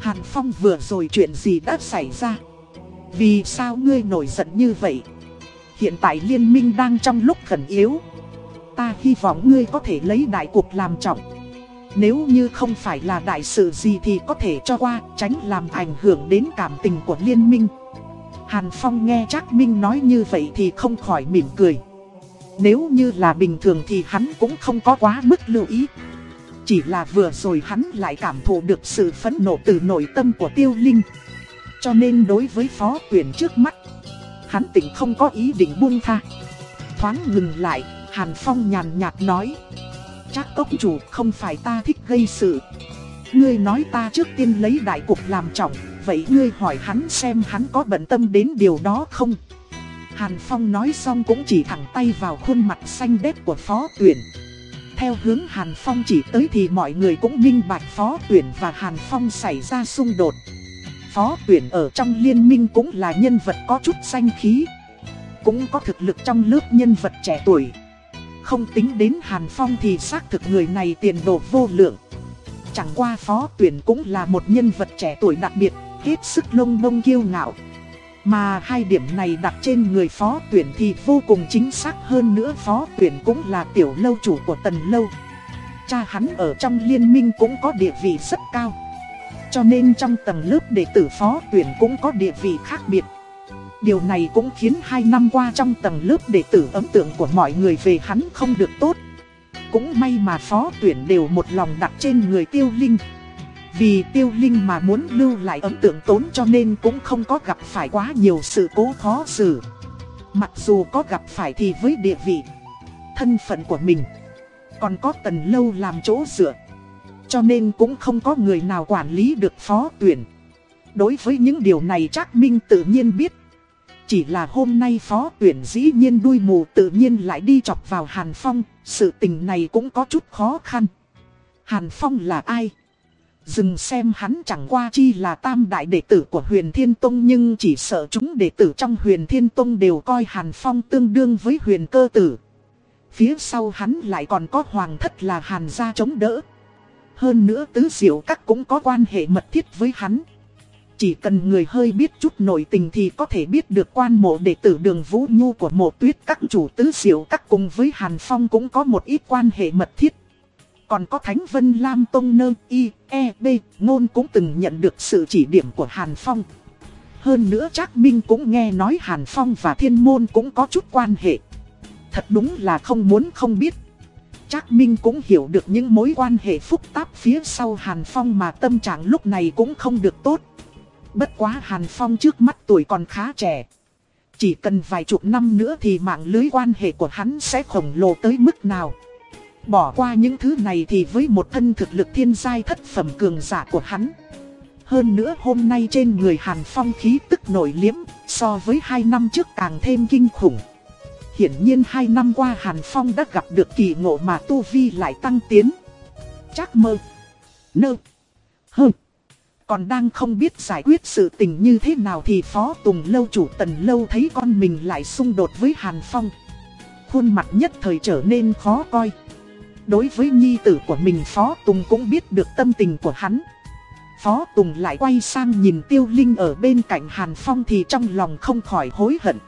Hàn Phong vừa rồi chuyện gì đã xảy ra Vì sao ngươi nổi giận như vậy Hiện tại liên minh đang trong lúc khẩn yếu Ta hy vọng ngươi có thể lấy đại cuộc làm trọng nếu như không phải là đại sự gì thì có thể cho qua Tránh làm ảnh hưởng đến cảm tình của liên minh. Hàn Phong nghe Trác Minh nói như vậy thì không khỏi mỉm cười. Nếu như là bình thường thì hắn cũng không có quá mức lưu ý. Chỉ là vừa rồi hắn lại cảm thụ được sự phẫn nộ từ nội tâm của tiêu linh. Cho nên đối với phó tuyển trước mắt Hắn tỉnh không có ý định buông tha. Thoáng ngừng lại, Hàn Phong nhàn nhạt nói. Chắc ốc chủ không phải ta thích gây sự Ngươi nói ta trước tiên lấy đại cục làm trọng, Vậy ngươi hỏi hắn xem hắn có bận tâm đến điều đó không Hàn Phong nói xong cũng chỉ thẳng tay vào khuôn mặt xanh đét của phó tuyển theo hướng Hàn Phong chỉ tới thì mọi người cũng minh bạch Phó Tuyển và Hàn Phong xảy ra xung đột. Phó Tuyển ở trong liên minh cũng là nhân vật có chút danh khí. Cũng có thực lực trong lớp nhân vật trẻ tuổi không tính đến Hàn Phong thì xác thực người này tiền đồ vô lượng. Chẳng qua phó tuyển cũng là một nhân vật trẻ tuổi đặc biệt, hết sức lông bông kiêu ngạo. Mà hai điểm này đặt trên người phó tuyển thì vô cùng chính xác hơn nữa phó tuyển cũng là tiểu lâu chủ của tần lâu. Cha hắn ở trong liên minh cũng có địa vị rất cao. Cho nên trong tầng lớp đệ tử phó tuyển cũng có địa vị khác biệt. Điều này cũng khiến hai năm qua trong tầng lớp đệ tử ấn tượng của mọi người về hắn không được tốt. Cũng may mà phó tuyển đều một lòng đặt trên người tiêu linh. Vì tiêu linh mà muốn lưu lại ấn tượng tốn cho nên cũng không có gặp phải quá nhiều sự cố khó xử. Mặc dù có gặp phải thì với địa vị, thân phận của mình, còn có tần lâu làm chỗ dựa. Cho nên cũng không có người nào quản lý được phó tuyển. Đối với những điều này chắc Minh tự nhiên biết. Chỉ là hôm nay phó tuyển dĩ nhiên đuôi mù tự nhiên lại đi chọc vào Hàn Phong, sự tình này cũng có chút khó khăn. Hàn Phong là ai? Dừng xem hắn chẳng qua chi là tam đại đệ tử của huyền Thiên Tông nhưng chỉ sợ chúng đệ tử trong huyền Thiên Tông đều coi Hàn Phong tương đương với huyền cơ tử. Phía sau hắn lại còn có hoàng thất là Hàn gia chống đỡ. Hơn nữa tứ diệu các cũng có quan hệ mật thiết với hắn. Chỉ cần người hơi biết chút nội tình thì có thể biết được quan mộ đệ tử đường Vũ Nhu của mộ tuyết các chủ tứ diệu các cùng với Hàn Phong cũng có một ít quan hệ mật thiết. Còn có Thánh Vân Lam Tông Nơ Y, E, B, Ngôn cũng từng nhận được sự chỉ điểm của Hàn Phong. Hơn nữa Trác Minh cũng nghe nói Hàn Phong và Thiên Môn cũng có chút quan hệ. Thật đúng là không muốn không biết. Trác Minh cũng hiểu được những mối quan hệ phức tạp phía sau Hàn Phong mà tâm trạng lúc này cũng không được tốt. Bất quá Hàn Phong trước mắt tuổi còn khá trẻ. Chỉ cần vài chục năm nữa thì mạng lưới quan hệ của hắn sẽ khổng lồ tới mức nào. Bỏ qua những thứ này thì với một thân thực lực thiên giai thất phẩm cường giả của hắn. Hơn nữa hôm nay trên người Hàn Phong khí tức nổi liếm, so với hai năm trước càng thêm kinh khủng. Hiển nhiên hai năm qua Hàn Phong đã gặp được kỳ ngộ mà Tu Vi lại tăng tiến. Chắc mơ. Nơ. hơn còn đang không biết giải quyết sự tình như thế nào thì Phó Tùng Lâu chủ Tần Lâu thấy con mình lại xung đột với Hàn Phong. Khuôn mặt nhất thời trở nên khó coi. Đối với nhi tử của mình, Phó Tùng cũng biết được tâm tình của hắn. Phó Tùng lại quay sang nhìn Tiêu Linh ở bên cạnh Hàn Phong thì trong lòng không khỏi hối hận.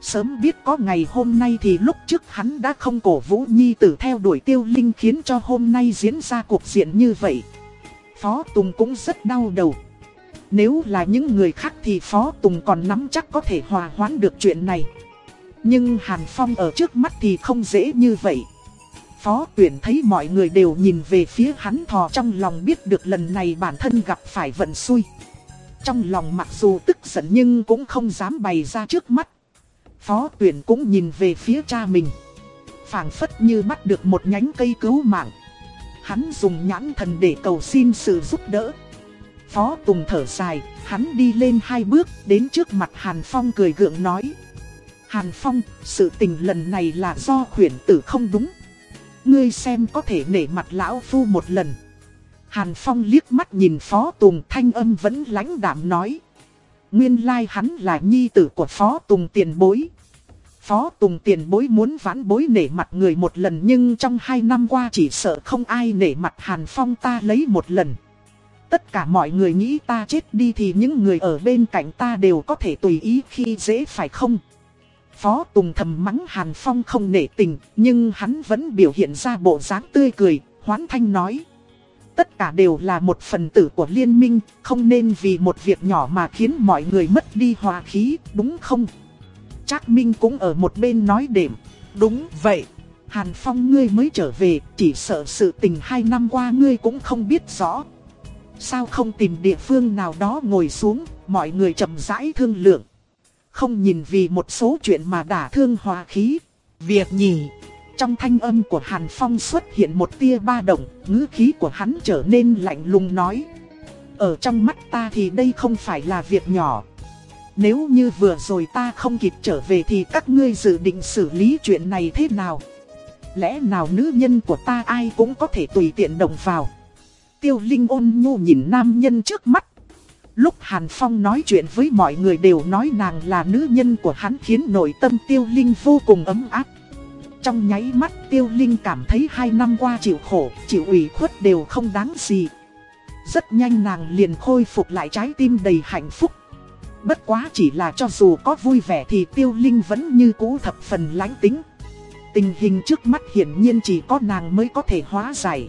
Sớm biết có ngày hôm nay thì lúc trước hắn đã không cổ vũ nhi tử theo đuổi Tiêu Linh khiến cho hôm nay diễn ra cuộc diện như vậy. Phó Tùng cũng rất đau đầu. Nếu là những người khác thì Phó Tùng còn nắm chắc có thể hòa hoãn được chuyện này. Nhưng Hàn Phong ở trước mắt thì không dễ như vậy. Phó tuyển thấy mọi người đều nhìn về phía hắn thò trong lòng biết được lần này bản thân gặp phải vận xui. Trong lòng mặc dù tức giận nhưng cũng không dám bày ra trước mắt. Phó tuyển cũng nhìn về phía cha mình. phảng phất như bắt được một nhánh cây cứu mạng. Hắn dùng nhãn thần để cầu xin sự giúp đỡ. Phó Tùng thở dài, hắn đi lên hai bước, đến trước mặt Hàn Phong cười gượng nói. Hàn Phong, sự tình lần này là do khuyển tử không đúng. Ngươi xem có thể nể mặt lão phu một lần. Hàn Phong liếc mắt nhìn Phó Tùng thanh âm vẫn lãnh đạm nói. Nguyên lai hắn là nhi tử của Phó Tùng tiền bối. Phó Tùng tiền bối muốn vãn bối nể mặt người một lần nhưng trong hai năm qua chỉ sợ không ai nể mặt Hàn Phong ta lấy một lần. Tất cả mọi người nghĩ ta chết đi thì những người ở bên cạnh ta đều có thể tùy ý khi dễ phải không? Phó Tùng thầm mắng Hàn Phong không nể tình nhưng hắn vẫn biểu hiện ra bộ dáng tươi cười, hoán thanh nói. Tất cả đều là một phần tử của liên minh, không nên vì một việc nhỏ mà khiến mọi người mất đi hòa khí, đúng không? Trác Minh cũng ở một bên nói đệm. Đúng vậy. Hàn Phong ngươi mới trở về, chỉ sợ sự tình hai năm qua ngươi cũng không biết rõ. Sao không tìm địa phương nào đó ngồi xuống, mọi người chậm rãi thương lượng. Không nhìn vì một số chuyện mà đả thương hòa khí. Việc nhỉ. Trong thanh âm của Hàn Phong xuất hiện một tia ba động, ngữ khí của hắn trở nên lạnh lùng nói. Ở trong mắt ta thì đây không phải là việc nhỏ. Nếu như vừa rồi ta không kịp trở về thì các ngươi dự định xử lý chuyện này thế nào? Lẽ nào nữ nhân của ta ai cũng có thể tùy tiện động vào? Tiêu Linh ôn nhu nhìn nam nhân trước mắt. Lúc Hàn Phong nói chuyện với mọi người đều nói nàng là nữ nhân của hắn khiến nội tâm Tiêu Linh vô cùng ấm áp. Trong nháy mắt Tiêu Linh cảm thấy hai năm qua chịu khổ, chịu ủy khuất đều không đáng gì. Rất nhanh nàng liền khôi phục lại trái tim đầy hạnh phúc. Bất quá chỉ là cho dù có vui vẻ thì Tiêu Linh vẫn như cũ thập phần lánh tính. Tình hình trước mắt hiển nhiên chỉ có nàng mới có thể hóa giải.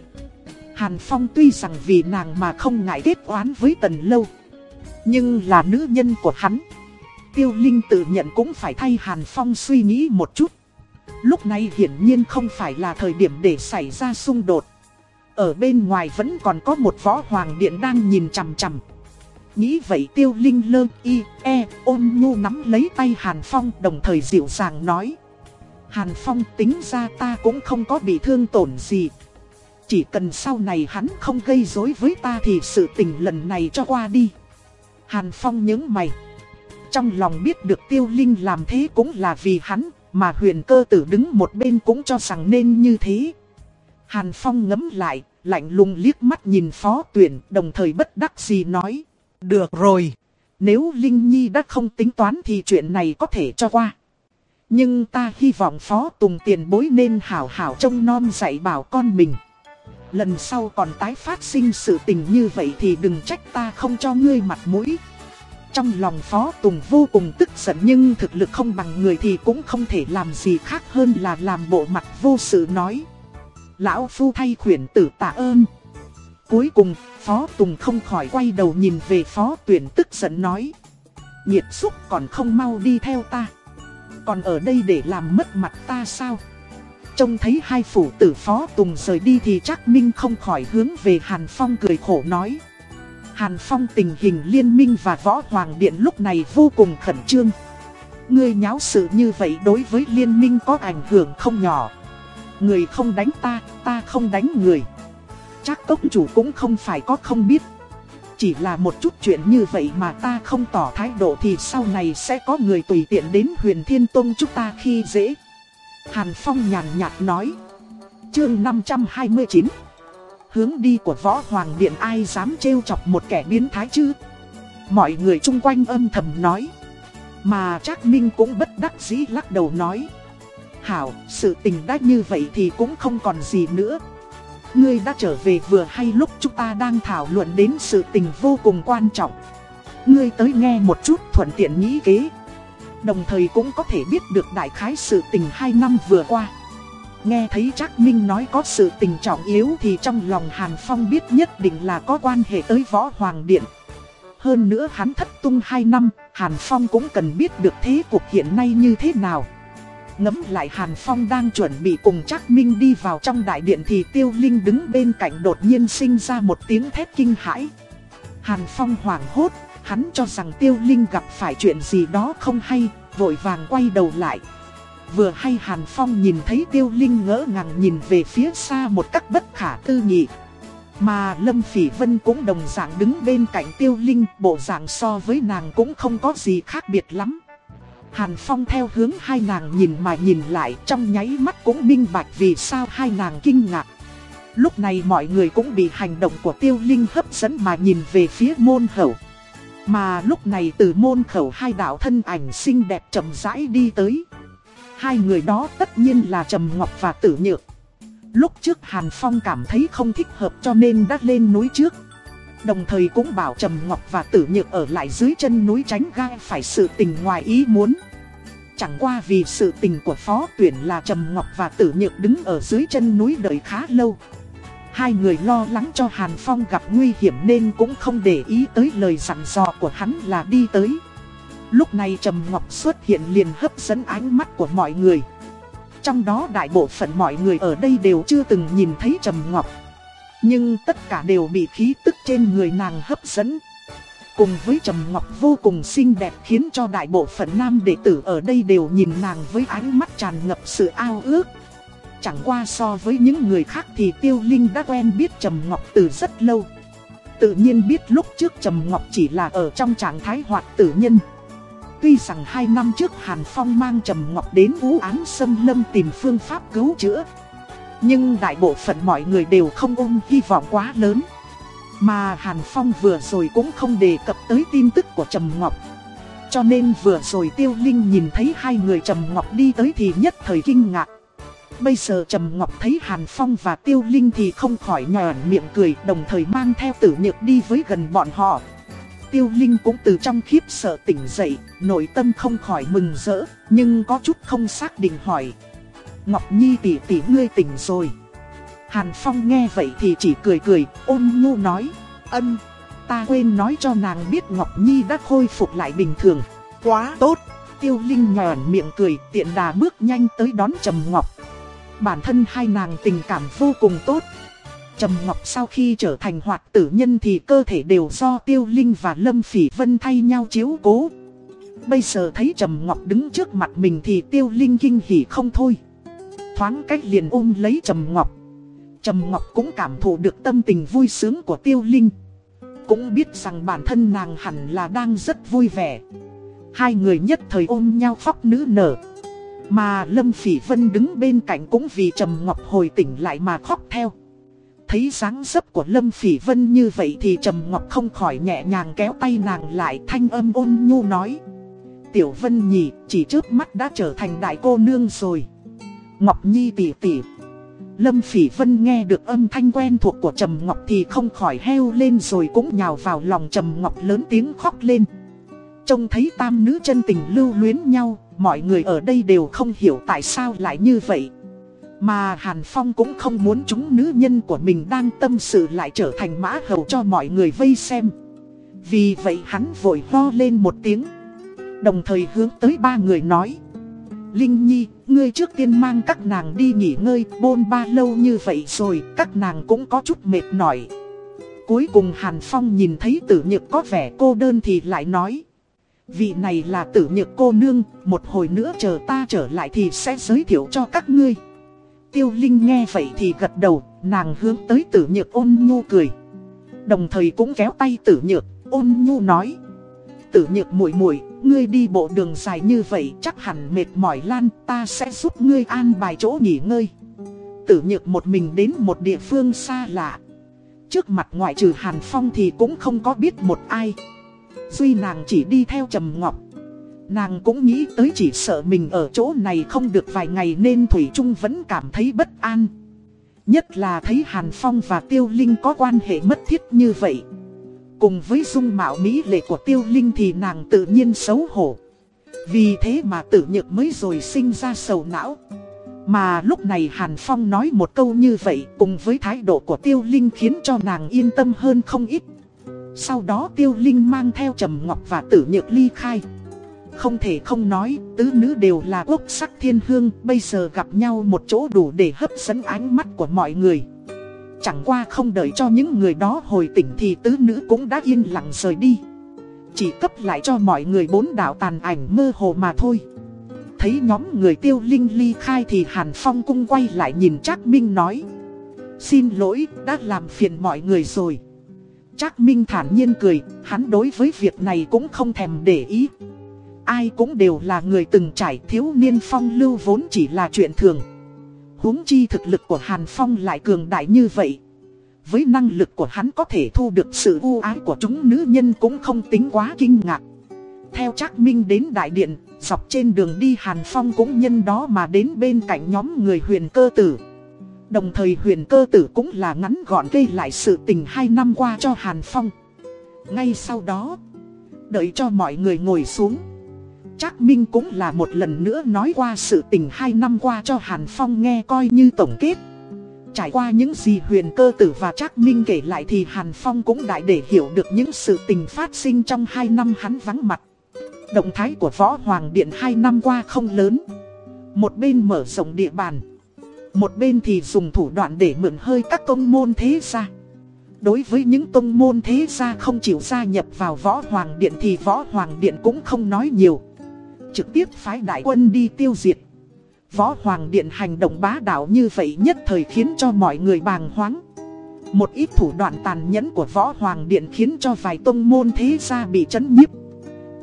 Hàn Phong tuy rằng vì nàng mà không ngại kết oán với Tần Lâu. Nhưng là nữ nhân của hắn. Tiêu Linh tự nhận cũng phải thay Hàn Phong suy nghĩ một chút. Lúc này hiển nhiên không phải là thời điểm để xảy ra xung đột. Ở bên ngoài vẫn còn có một võ hoàng điện đang nhìn chằm chằm. Nghĩ vậy tiêu linh lơ y e ôn nhu nắm lấy tay Hàn Phong đồng thời dịu dàng nói. Hàn Phong tính ra ta cũng không có bị thương tổn gì. Chỉ cần sau này hắn không gây rối với ta thì sự tình lần này cho qua đi. Hàn Phong nhớ mày. Trong lòng biết được tiêu linh làm thế cũng là vì hắn, mà huyền cơ tử đứng một bên cũng cho rằng nên như thế. Hàn Phong ngấm lại, lạnh lùng liếc mắt nhìn phó tuyển, đồng thời bất đắc gì nói. Được rồi, nếu Linh Nhi đã không tính toán thì chuyện này có thể cho qua. Nhưng ta hy vọng phó tùng tiền bối nên hảo hảo trông non dạy bảo con mình. Lần sau còn tái phát sinh sự tình như vậy thì đừng trách ta không cho ngươi mặt mũi. Trong lòng Phó Tùng vô cùng tức giận nhưng thực lực không bằng người thì cũng không thể làm gì khác hơn là làm bộ mặt vô sự nói. Lão Phu thay khuyển tử tạ ơn. Cuối cùng, Phó Tùng không khỏi quay đầu nhìn về Phó Tuyển tức giận nói. Nhiệt xúc còn không mau đi theo ta. Còn ở đây để làm mất mặt ta sao? Trông thấy hai phủ tử Phó Tùng rời đi thì chắc Minh không khỏi hướng về Hàn Phong cười khổ nói. Hàn Phong tình hình liên minh và võ hoàng điện lúc này vô cùng khẩn trương. Ngươi nháo sự như vậy đối với liên minh có ảnh hưởng không nhỏ. Người không đánh ta, ta không đánh người. Chắc ốc chủ cũng không phải có không biết. Chỉ là một chút chuyện như vậy mà ta không tỏ thái độ thì sau này sẽ có người tùy tiện đến huyền thiên tông chúng ta khi dễ. Hàn Phong nhàn nhạt nói. Chương 529 Hướng đi của võ hoàng điện ai dám trêu chọc một kẻ biến thái chứ Mọi người chung quanh âm thầm nói Mà Trác Minh cũng bất đắc dĩ lắc đầu nói Hảo, sự tình đã như vậy thì cũng không còn gì nữa Ngươi đã trở về vừa hay lúc chúng ta đang thảo luận đến sự tình vô cùng quan trọng Ngươi tới nghe một chút thuận tiện nghĩ kế Đồng thời cũng có thể biết được đại khái sự tình hai năm vừa qua Nghe thấy Trác Minh nói có sự tình trọng yếu thì trong lòng Hàn Phong biết nhất định là có quan hệ tới Võ Hoàng Điện. Hơn nữa hắn thất tung hai năm, Hàn Phong cũng cần biết được thế cục hiện nay như thế nào. Ngấm lại Hàn Phong đang chuẩn bị cùng Trác Minh đi vào trong đại điện thì Tiêu Linh đứng bên cạnh đột nhiên sinh ra một tiếng thét kinh hãi. Hàn Phong hoảng hốt, hắn cho rằng Tiêu Linh gặp phải chuyện gì đó không hay, vội vàng quay đầu lại. Vừa hay Hàn Phong nhìn thấy Tiêu Linh ngỡ ngàng nhìn về phía xa một cách bất khả tư nghị. Mà Lâm Phỉ Vân cũng đồng dạng đứng bên cạnh Tiêu Linh, bộ dạng so với nàng cũng không có gì khác biệt lắm. Hàn Phong theo hướng hai nàng nhìn mà nhìn lại, trong nháy mắt cũng minh bạch vì sao hai nàng kinh ngạc. Lúc này mọi người cũng bị hành động của Tiêu Linh hấp dẫn mà nhìn về phía môn khẩu. Mà lúc này từ môn khẩu hai đạo thân ảnh xinh đẹp chậm rãi đi tới. Hai người đó tất nhiên là Trầm Ngọc và Tử Nhược. Lúc trước Hàn Phong cảm thấy không thích hợp cho nên đã lên núi trước. Đồng thời cũng bảo Trầm Ngọc và Tử Nhược ở lại dưới chân núi tránh gai phải sự tình ngoài ý muốn. Chẳng qua vì sự tình của phó tuyển là Trầm Ngọc và Tử Nhược đứng ở dưới chân núi đợi khá lâu. Hai người lo lắng cho Hàn Phong gặp nguy hiểm nên cũng không để ý tới lời dặn dò của hắn là đi tới. Lúc này Trầm Ngọc xuất hiện liền hấp dẫn ánh mắt của mọi người. Trong đó đại bộ phận mọi người ở đây đều chưa từng nhìn thấy Trầm Ngọc. Nhưng tất cả đều bị khí tức trên người nàng hấp dẫn. Cùng với Trầm Ngọc vô cùng xinh đẹp khiến cho đại bộ phận nam đệ tử ở đây đều nhìn nàng với ánh mắt tràn ngập sự ao ước. Chẳng qua so với những người khác thì Tiêu Linh đã quen biết Trầm Ngọc từ rất lâu. Tự nhiên biết lúc trước Trầm Ngọc chỉ là ở trong trạng thái hoạt tử nhân. Tuy rằng hai năm trước Hàn Phong mang Trầm Ngọc đến Vũ Án Sâm Lâm tìm phương pháp cứu chữa. Nhưng đại bộ phận mọi người đều không ôm hy vọng quá lớn. Mà Hàn Phong vừa rồi cũng không đề cập tới tin tức của Trầm Ngọc. Cho nên vừa rồi Tiêu Linh nhìn thấy hai người Trầm Ngọc đi tới thì nhất thời kinh ngạc. Bây giờ Trầm Ngọc thấy Hàn Phong và Tiêu Linh thì không khỏi nhòn miệng cười đồng thời mang theo tử nhược đi với gần bọn họ. Tiêu Linh cũng từ trong khiếp sợ tỉnh dậy, nội tâm không khỏi mừng rỡ, nhưng có chút không xác định hỏi. Ngọc Nhi tỷ tỷ ngươi tỉnh rồi. Hàn Phong nghe vậy thì chỉ cười cười, ôn nhu nói, ân, ta quên nói cho nàng biết Ngọc Nhi đã khôi phục lại bình thường. Quá tốt. Tiêu Linh nhòn miệng cười, tiện đà bước nhanh tới đón Trầm Ngọc. Bản thân hai nàng tình cảm vô cùng tốt. Trầm Ngọc sau khi trở thành hoạt tử nhân thì cơ thể đều do Tiêu Linh và Lâm Phỉ Vân thay nhau chiếu cố. Bây giờ thấy Trầm Ngọc đứng trước mặt mình thì Tiêu Linh kinh hỉ không thôi. Thoáng cách liền ôm lấy Trầm Ngọc. Trầm Ngọc cũng cảm thụ được tâm tình vui sướng của Tiêu Linh. Cũng biết rằng bản thân nàng hẳn là đang rất vui vẻ. Hai người nhất thời ôm nhau khóc nữ nở. Mà Lâm Phỉ Vân đứng bên cạnh cũng vì Trầm Ngọc hồi tỉnh lại mà khóc theo. Thấy dáng dấp của Lâm Phỉ Vân như vậy thì Trầm Ngọc không khỏi nhẹ nhàng kéo tay nàng lại thanh âm ôn nhu nói. Tiểu Vân nhỉ, chỉ trước mắt đã trở thành đại cô nương rồi. Ngọc Nhi tỉ tỉ Lâm Phỉ Vân nghe được âm thanh quen thuộc của Trầm Ngọc thì không khỏi heo lên rồi cũng nhào vào lòng Trầm Ngọc lớn tiếng khóc lên. Trông thấy tam nữ chân tình lưu luyến nhau, mọi người ở đây đều không hiểu tại sao lại như vậy. Mà Hàn Phong cũng không muốn chúng nữ nhân của mình đang tâm sự lại trở thành mã hầu cho mọi người vây xem. Vì vậy hắn vội ho lên một tiếng. Đồng thời hướng tới ba người nói. Linh Nhi, ngươi trước tiên mang các nàng đi nghỉ ngơi, bôn ba lâu như vậy rồi, các nàng cũng có chút mệt mỏi. Cuối cùng Hàn Phong nhìn thấy tử nhược có vẻ cô đơn thì lại nói. Vị này là tử nhược cô nương, một hồi nữa chờ ta trở lại thì sẽ giới thiệu cho các ngươi. Tiêu Linh nghe vậy thì gật đầu, nàng hướng tới tử nhược ôn nhu cười. Đồng thời cũng kéo tay tử nhược, ôn nhu nói. Tử nhược muội muội ngươi đi bộ đường dài như vậy chắc hẳn mệt mỏi lan, ta sẽ giúp ngươi an bài chỗ nghỉ ngơi. Tử nhược một mình đến một địa phương xa lạ. Trước mặt ngoại trừ Hàn Phong thì cũng không có biết một ai. Duy nàng chỉ đi theo Trầm Ngọc. Nàng cũng nghĩ tới chỉ sợ mình ở chỗ này không được vài ngày nên Thủy Trung vẫn cảm thấy bất an. Nhất là thấy Hàn Phong và Tiêu Linh có quan hệ mất thiết như vậy. Cùng với dung mạo mỹ lệ của Tiêu Linh thì nàng tự nhiên xấu hổ. Vì thế mà tự nhược mới rồi sinh ra sầu não. Mà lúc này Hàn Phong nói một câu như vậy cùng với thái độ của Tiêu Linh khiến cho nàng yên tâm hơn không ít. Sau đó Tiêu Linh mang theo Trầm Ngọc và Tử Nhược ly khai. Không thể không nói, tứ nữ đều là quốc sắc thiên hương, bây giờ gặp nhau một chỗ đủ để hấp dẫn ánh mắt của mọi người. Chẳng qua không đợi cho những người đó hồi tỉnh thì tứ nữ cũng đã yên lặng rời đi. Chỉ cấp lại cho mọi người bốn đạo tàn ảnh mơ hồ mà thôi. Thấy nhóm người tiêu linh ly khai thì Hàn Phong cung quay lại nhìn Trác Minh nói. Xin lỗi, đã làm phiền mọi người rồi. Trác Minh thản nhiên cười, hắn đối với việc này cũng không thèm để ý. Ai cũng đều là người từng trải thiếu niên phong lưu vốn chỉ là chuyện thường huống chi thực lực của Hàn Phong lại cường đại như vậy. Với năng lực của hắn có thể thu được sự ưu ái của chúng nữ nhân cũng không tính quá kinh ngạc. Theo Trác Minh đến đại điện, dọc trên đường đi Hàn Phong cũng nhân đó mà đến bên cạnh nhóm người huyền cơ tử. Đồng thời huyền cơ tử cũng là ngắn gọn gây lại sự tình hai năm qua cho Hàn Phong. Ngay sau đó, đợi cho mọi người ngồi xuống. Trác Minh cũng là một lần nữa nói qua sự tình hai năm qua cho Hàn Phong nghe coi như tổng kết. Trải qua những gì huyền cơ tử và Trác Minh kể lại thì Hàn Phong cũng đại để hiểu được những sự tình phát sinh trong hai năm hắn vắng mặt. Động thái của Võ Hoàng Điện hai năm qua không lớn. Một bên mở rộng địa bàn. Một bên thì dùng thủ đoạn để mượn hơi các công môn thế gia. Đối với những tông môn thế gia không chịu gia nhập vào Võ Hoàng Điện thì Võ Hoàng Điện cũng không nói nhiều trực tiếp phái đại quân đi tiêu diệt. Võ Hoàng Điện hành động bá đạo như vậy nhất thời khiến cho mọi người bàng hoáng. Một ít thủ đoạn tàn nhẫn của Võ Hoàng Điện khiến cho vài tông môn thế gia bị chấn nhiếp.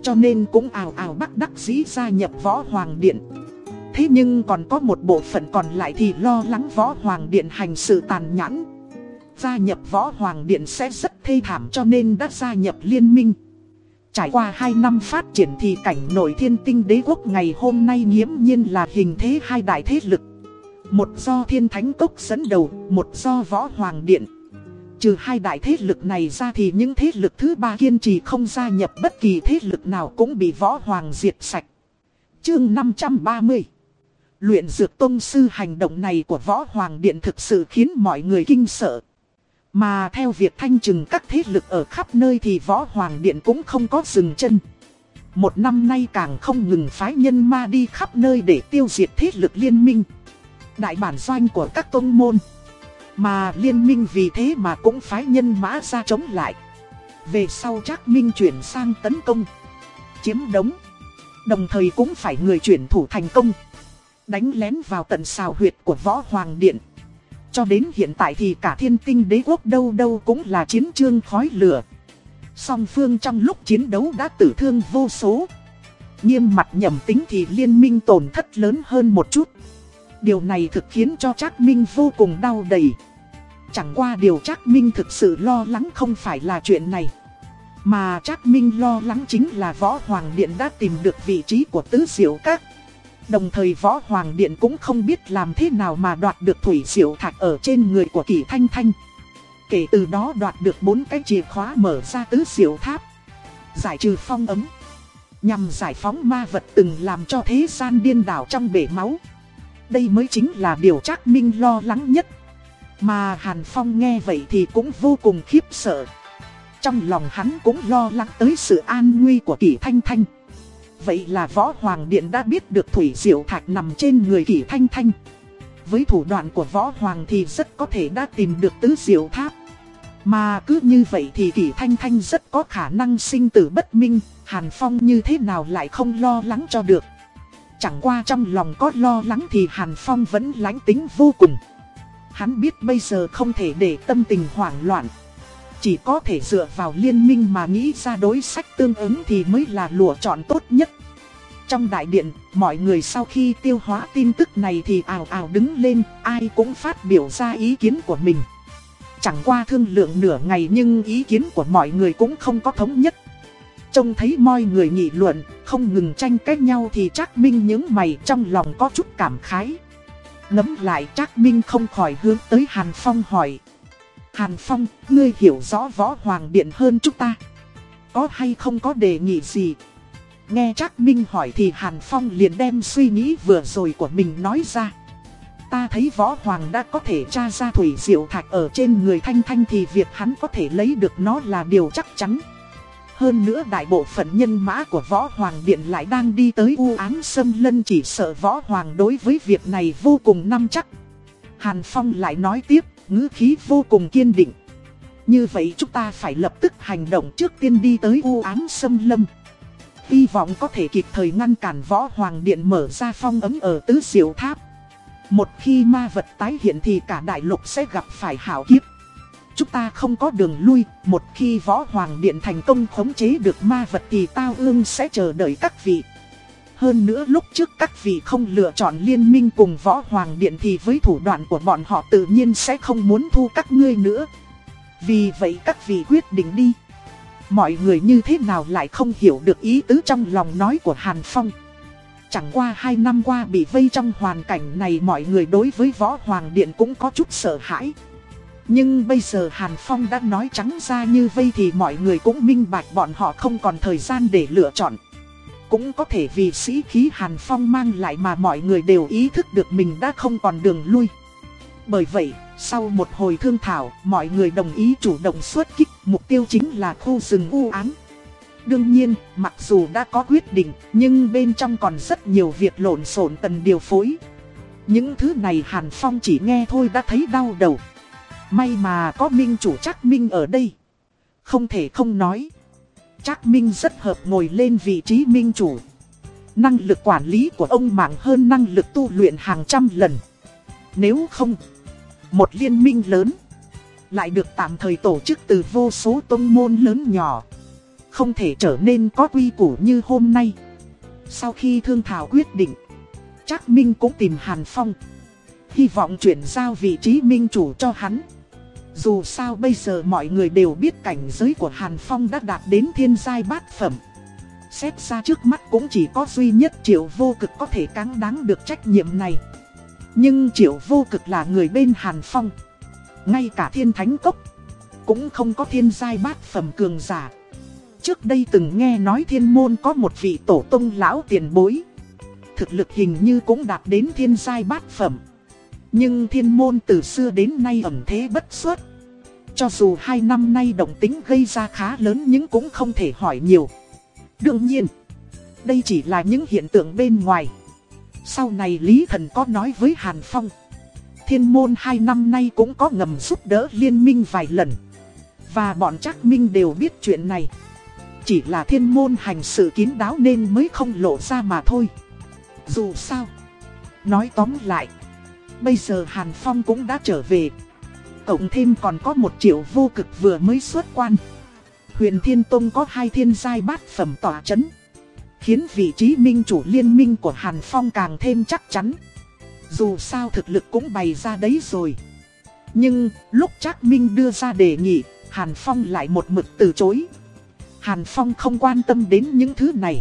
Cho nên cũng ào ào bắt đắc dĩ gia nhập Võ Hoàng Điện. Thế nhưng còn có một bộ phận còn lại thì lo lắng Võ Hoàng Điện hành sự tàn nhẫn. Gia nhập Võ Hoàng Điện sẽ rất thê thảm cho nên đã gia nhập liên minh. Trải qua 2 năm phát triển thì cảnh nội thiên tinh đế quốc ngày hôm nay nghiễm nhiên là hình thế hai đại thế lực. Một do thiên thánh cốc dẫn đầu, một do võ hoàng điện. Trừ hai đại thế lực này ra thì những thế lực thứ ba kiên trì không gia nhập bất kỳ thế lực nào cũng bị võ hoàng diệt sạch. Chương 530 Luyện dược tôn sư hành động này của võ hoàng điện thực sự khiến mọi người kinh sợ. Mà theo việc thanh trừng các thế lực ở khắp nơi thì võ hoàng điện cũng không có dừng chân. Một năm nay càng không ngừng phái nhân ma đi khắp nơi để tiêu diệt thế lực liên minh. Đại bản doanh của các tôn môn. Mà liên minh vì thế mà cũng phái nhân mã ra chống lại. Về sau Trác Minh chuyển sang tấn công. Chiếm đống. Đồng thời cũng phải người chuyển thủ thành công. Đánh lén vào tận xào huyệt của võ hoàng điện. Cho đến hiện tại thì cả thiên tinh đế quốc đâu đâu cũng là chiến trương khói lửa. Song phương trong lúc chiến đấu đã tử thương vô số. Nghiêm mặt nhầm tính thì liên minh tổn thất lớn hơn một chút. Điều này thực khiến cho Trác Minh vô cùng đau đầy. Chẳng qua điều Trác Minh thực sự lo lắng không phải là chuyện này. Mà Trác Minh lo lắng chính là Võ Hoàng Điện đã tìm được vị trí của Tứ Diệu Các. Đồng thời Võ Hoàng Điện cũng không biết làm thế nào mà đoạt được Thủy Diệu Thạch ở trên người của kỷ Thanh Thanh. Kể từ đó đoạt được bốn cái chìa khóa mở ra Tứ Diệu Tháp. Giải trừ phong ấm. Nhằm giải phóng ma vật từng làm cho thế gian điên đảo trong bể máu. Đây mới chính là điều Trác Minh lo lắng nhất. Mà Hàn Phong nghe vậy thì cũng vô cùng khiếp sợ. Trong lòng hắn cũng lo lắng tới sự an nguy của Kỷ Thanh Thanh. Vậy là Võ Hoàng Điện đã biết được Thủy Diệu Thạch nằm trên người Kỷ Thanh Thanh. Với thủ đoạn của Võ Hoàng thì rất có thể đã tìm được Tứ Diệu Tháp. Mà cứ như vậy thì Kỷ Thanh Thanh rất có khả năng sinh tử bất minh, Hàn Phong như thế nào lại không lo lắng cho được. Chẳng qua trong lòng có lo lắng thì Hàn Phong vẫn lánh tính vô cùng. Hắn biết bây giờ không thể để tâm tình hoảng loạn. Chỉ có thể dựa vào liên minh mà nghĩ ra đối sách tương ứng thì mới là lựa chọn tốt nhất. Trong đại điện, mọi người sau khi tiêu hóa tin tức này thì ào ào đứng lên, ai cũng phát biểu ra ý kiến của mình. Chẳng qua thương lượng nửa ngày nhưng ý kiến của mọi người cũng không có thống nhất. Trông thấy mọi người nghị luận, không ngừng tranh cách nhau thì Trác Minh những mày trong lòng có chút cảm khái. Ngấm lại Trác Minh không khỏi hướng tới Hàn Phong hỏi. Hàn Phong, ngươi hiểu rõ võ hoàng điện hơn chúng ta. Có hay không có đề nghị gì? Nghe Trác Minh hỏi thì Hàn Phong liền đem suy nghĩ vừa rồi của mình nói ra. Ta thấy võ hoàng đã có thể tra ra thủy diệu thạch ở trên người Thanh Thanh thì việc hắn có thể lấy được nó là điều chắc chắn. Hơn nữa đại bộ phận nhân mã của Võ Hoàng Điện lại đang đi tới u ám xâm lân chỉ sợ Võ Hoàng đối với việc này vô cùng nắm chắc. Hàn Phong lại nói tiếp, ngữ khí vô cùng kiên định. Như vậy chúng ta phải lập tức hành động trước tiên đi tới u ám xâm lâm. Hy vọng có thể kịp thời ngăn cản Võ Hoàng Điện mở ra phong ấm ở tứ diệu tháp. Một khi ma vật tái hiện thì cả đại lục sẽ gặp phải hảo kiếp. Chúng ta không có đường lui, một khi võ hoàng điện thành công khống chế được ma vật thì tao ương sẽ chờ đợi các vị. Hơn nữa lúc trước các vị không lựa chọn liên minh cùng võ hoàng điện thì với thủ đoạn của bọn họ tự nhiên sẽ không muốn thu các ngươi nữa. Vì vậy các vị quyết định đi. Mọi người như thế nào lại không hiểu được ý tứ trong lòng nói của Hàn Phong. Chẳng qua hai năm qua bị vây trong hoàn cảnh này mọi người đối với võ hoàng điện cũng có chút sợ hãi. Nhưng bây giờ Hàn Phong đã nói trắng ra như vây thì mọi người cũng minh bạch bọn họ không còn thời gian để lựa chọn. Cũng có thể vì sĩ khí Hàn Phong mang lại mà mọi người đều ý thức được mình đã không còn đường lui. Bởi vậy, sau một hồi thương thảo, mọi người đồng ý chủ động xuất kích, mục tiêu chính là khu rừng u ám. Đương nhiên, mặc dù đã có quyết định, nhưng bên trong còn rất nhiều việc lộn xộn cần điều phối. Những thứ này Hàn Phong chỉ nghe thôi đã thấy đau đầu. May mà có minh chủ chắc minh ở đây. Không thể không nói. Trác minh rất hợp ngồi lên vị trí minh chủ. Năng lực quản lý của ông mạng hơn năng lực tu luyện hàng trăm lần. Nếu không, một liên minh lớn lại được tạm thời tổ chức từ vô số tôn môn lớn nhỏ. Không thể trở nên có quy củ như hôm nay. Sau khi thương thảo quyết định, Trác Minh cũng tìm Hàn Phong. Hy vọng chuyển giao vị trí minh chủ cho hắn. Dù sao bây giờ mọi người đều biết cảnh giới của Hàn Phong đã đạt đến thiên giai bát phẩm. Xét ra trước mắt cũng chỉ có duy nhất triệu vô cực có thể cáng đáng được trách nhiệm này. Nhưng Triệu Vô Cực là người bên Hàn Phong. Ngay cả thiên thánh cốc cũng không có thiên giai bát phẩm cường giả. Trước đây từng nghe nói thiên môn có một vị tổ tông lão tiền bối. Thực lực hình như cũng đạt đến thiên giai bát phẩm. Nhưng thiên môn từ xưa đến nay ẩm thế bất xuất. Cho dù hai năm nay động tính gây ra khá lớn nhưng cũng không thể hỏi nhiều. Đương nhiên, đây chỉ là những hiện tượng bên ngoài. Sau này Lý Thần có nói với Hàn Phong. Thiên môn hai năm nay cũng có ngầm giúp đỡ liên minh vài lần. Và bọn Trác minh đều biết chuyện này. Chỉ là thiên môn hành sự kín đáo nên mới không lộ ra mà thôi. Dù sao, nói tóm lại, bây giờ Hàn Phong cũng đã trở về. Cộng thêm còn có một triệu vô cực vừa mới xuất quan. Huyền Thiên Tông có hai thiên giai bát phẩm tỏa chấn. Khiến vị trí minh chủ liên minh của Hàn Phong càng thêm chắc chắn. Dù sao thực lực cũng bày ra đấy rồi. Nhưng lúc Trác Minh đưa ra đề nghị, Hàn Phong lại một mực từ chối. Hàn Phong không quan tâm đến những thứ này.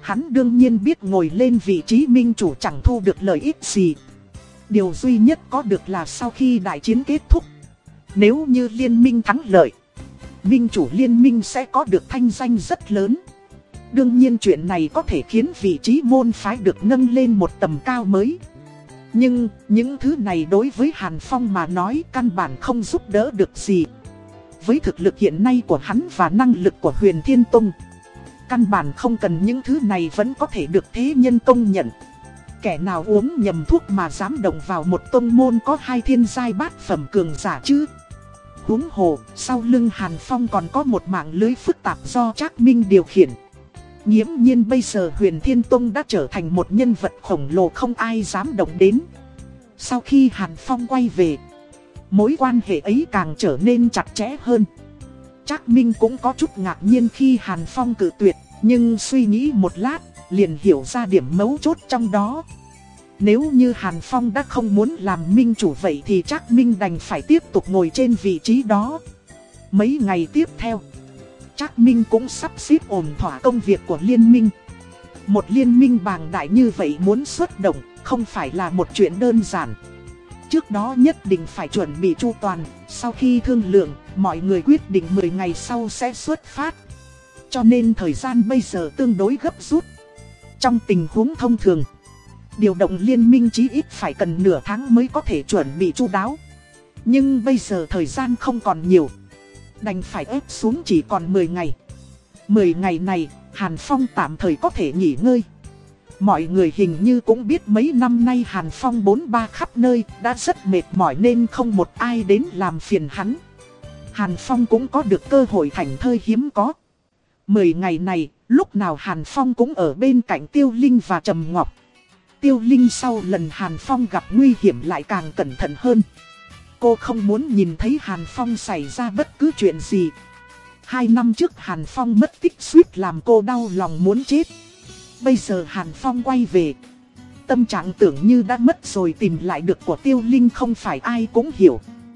Hắn đương nhiên biết ngồi lên vị trí minh chủ chẳng thu được lợi ích gì. Điều duy nhất có được là sau khi đại chiến kết thúc. Nếu như liên minh thắng lợi, minh chủ liên minh sẽ có được thanh danh rất lớn. Đương nhiên chuyện này có thể khiến vị trí môn phái được nâng lên một tầm cao mới. Nhưng, những thứ này đối với Hàn Phong mà nói căn bản không giúp đỡ được gì. Với thực lực hiện nay của hắn và năng lực của huyền Thiên Tông Căn bản không cần những thứ này vẫn có thể được thế nhân công nhận Kẻ nào uống nhầm thuốc mà dám động vào một tông môn có hai thiên giai bát phẩm cường giả chứ? Huống hồ, sau lưng Hàn Phong còn có một mạng lưới phức tạp do Trác Minh điều khiển. Nhiễm nhiên bây giờ huyền Thiên Tông đã trở thành một nhân vật khổng lồ không ai dám động đến. Sau khi Hàn Phong quay về Mối quan hệ ấy càng trở nên chặt chẽ hơn. Trác Minh cũng có chút ngạc nhiên khi Hàn Phong cử tuyệt Nhưng suy nghĩ một lát liền hiểu ra điểm mấu chốt trong đó Nếu như Hàn Phong đã không muốn làm minh chủ vậy thì chắc Minh đành phải tiếp tục ngồi trên vị trí đó Mấy ngày tiếp theo chắc Minh cũng sắp xếp ổn thỏa công việc của liên minh Một liên minh bàng đại như vậy muốn xuất động không phải là một chuyện đơn giản Trước đó nhất định phải chuẩn bị chu toàn, sau khi thương lượng, mọi người quyết định 10 ngày sau sẽ xuất phát. Cho nên thời gian bây giờ tương đối gấp rút. Trong tình huống thông thường, điều động liên minh chí ít phải cần nửa tháng mới có thể chuẩn bị chu đáo. Nhưng bây giờ thời gian không còn nhiều. Đành phải ép xuống chỉ còn 10 ngày. 10 ngày này, Hàn Phong tạm thời có thể nghỉ ngơi. Mọi người hình như cũng biết mấy năm nay Hàn Phong bốn ba khắp nơi đã rất mệt mỏi nên không một ai đến làm phiền hắn. Hàn Phong cũng có được cơ hội thành thơi hiếm có. Mười ngày này, lúc nào Hàn Phong cũng ở bên cạnh Tiêu Linh và Trầm Ngọc. Tiêu Linh sau lần Hàn Phong gặp nguy hiểm lại càng cẩn thận hơn. Cô không muốn nhìn thấy Hàn Phong xảy ra bất cứ chuyện gì. Hai năm trước Hàn Phong mất tích suýt làm cô đau lòng muốn chết. Bây giờ Hàn Phong quay về. Tâm trạng tưởng như đã mất rồi tìm lại được của Tiêu Linh không phải ai cũng hiểu.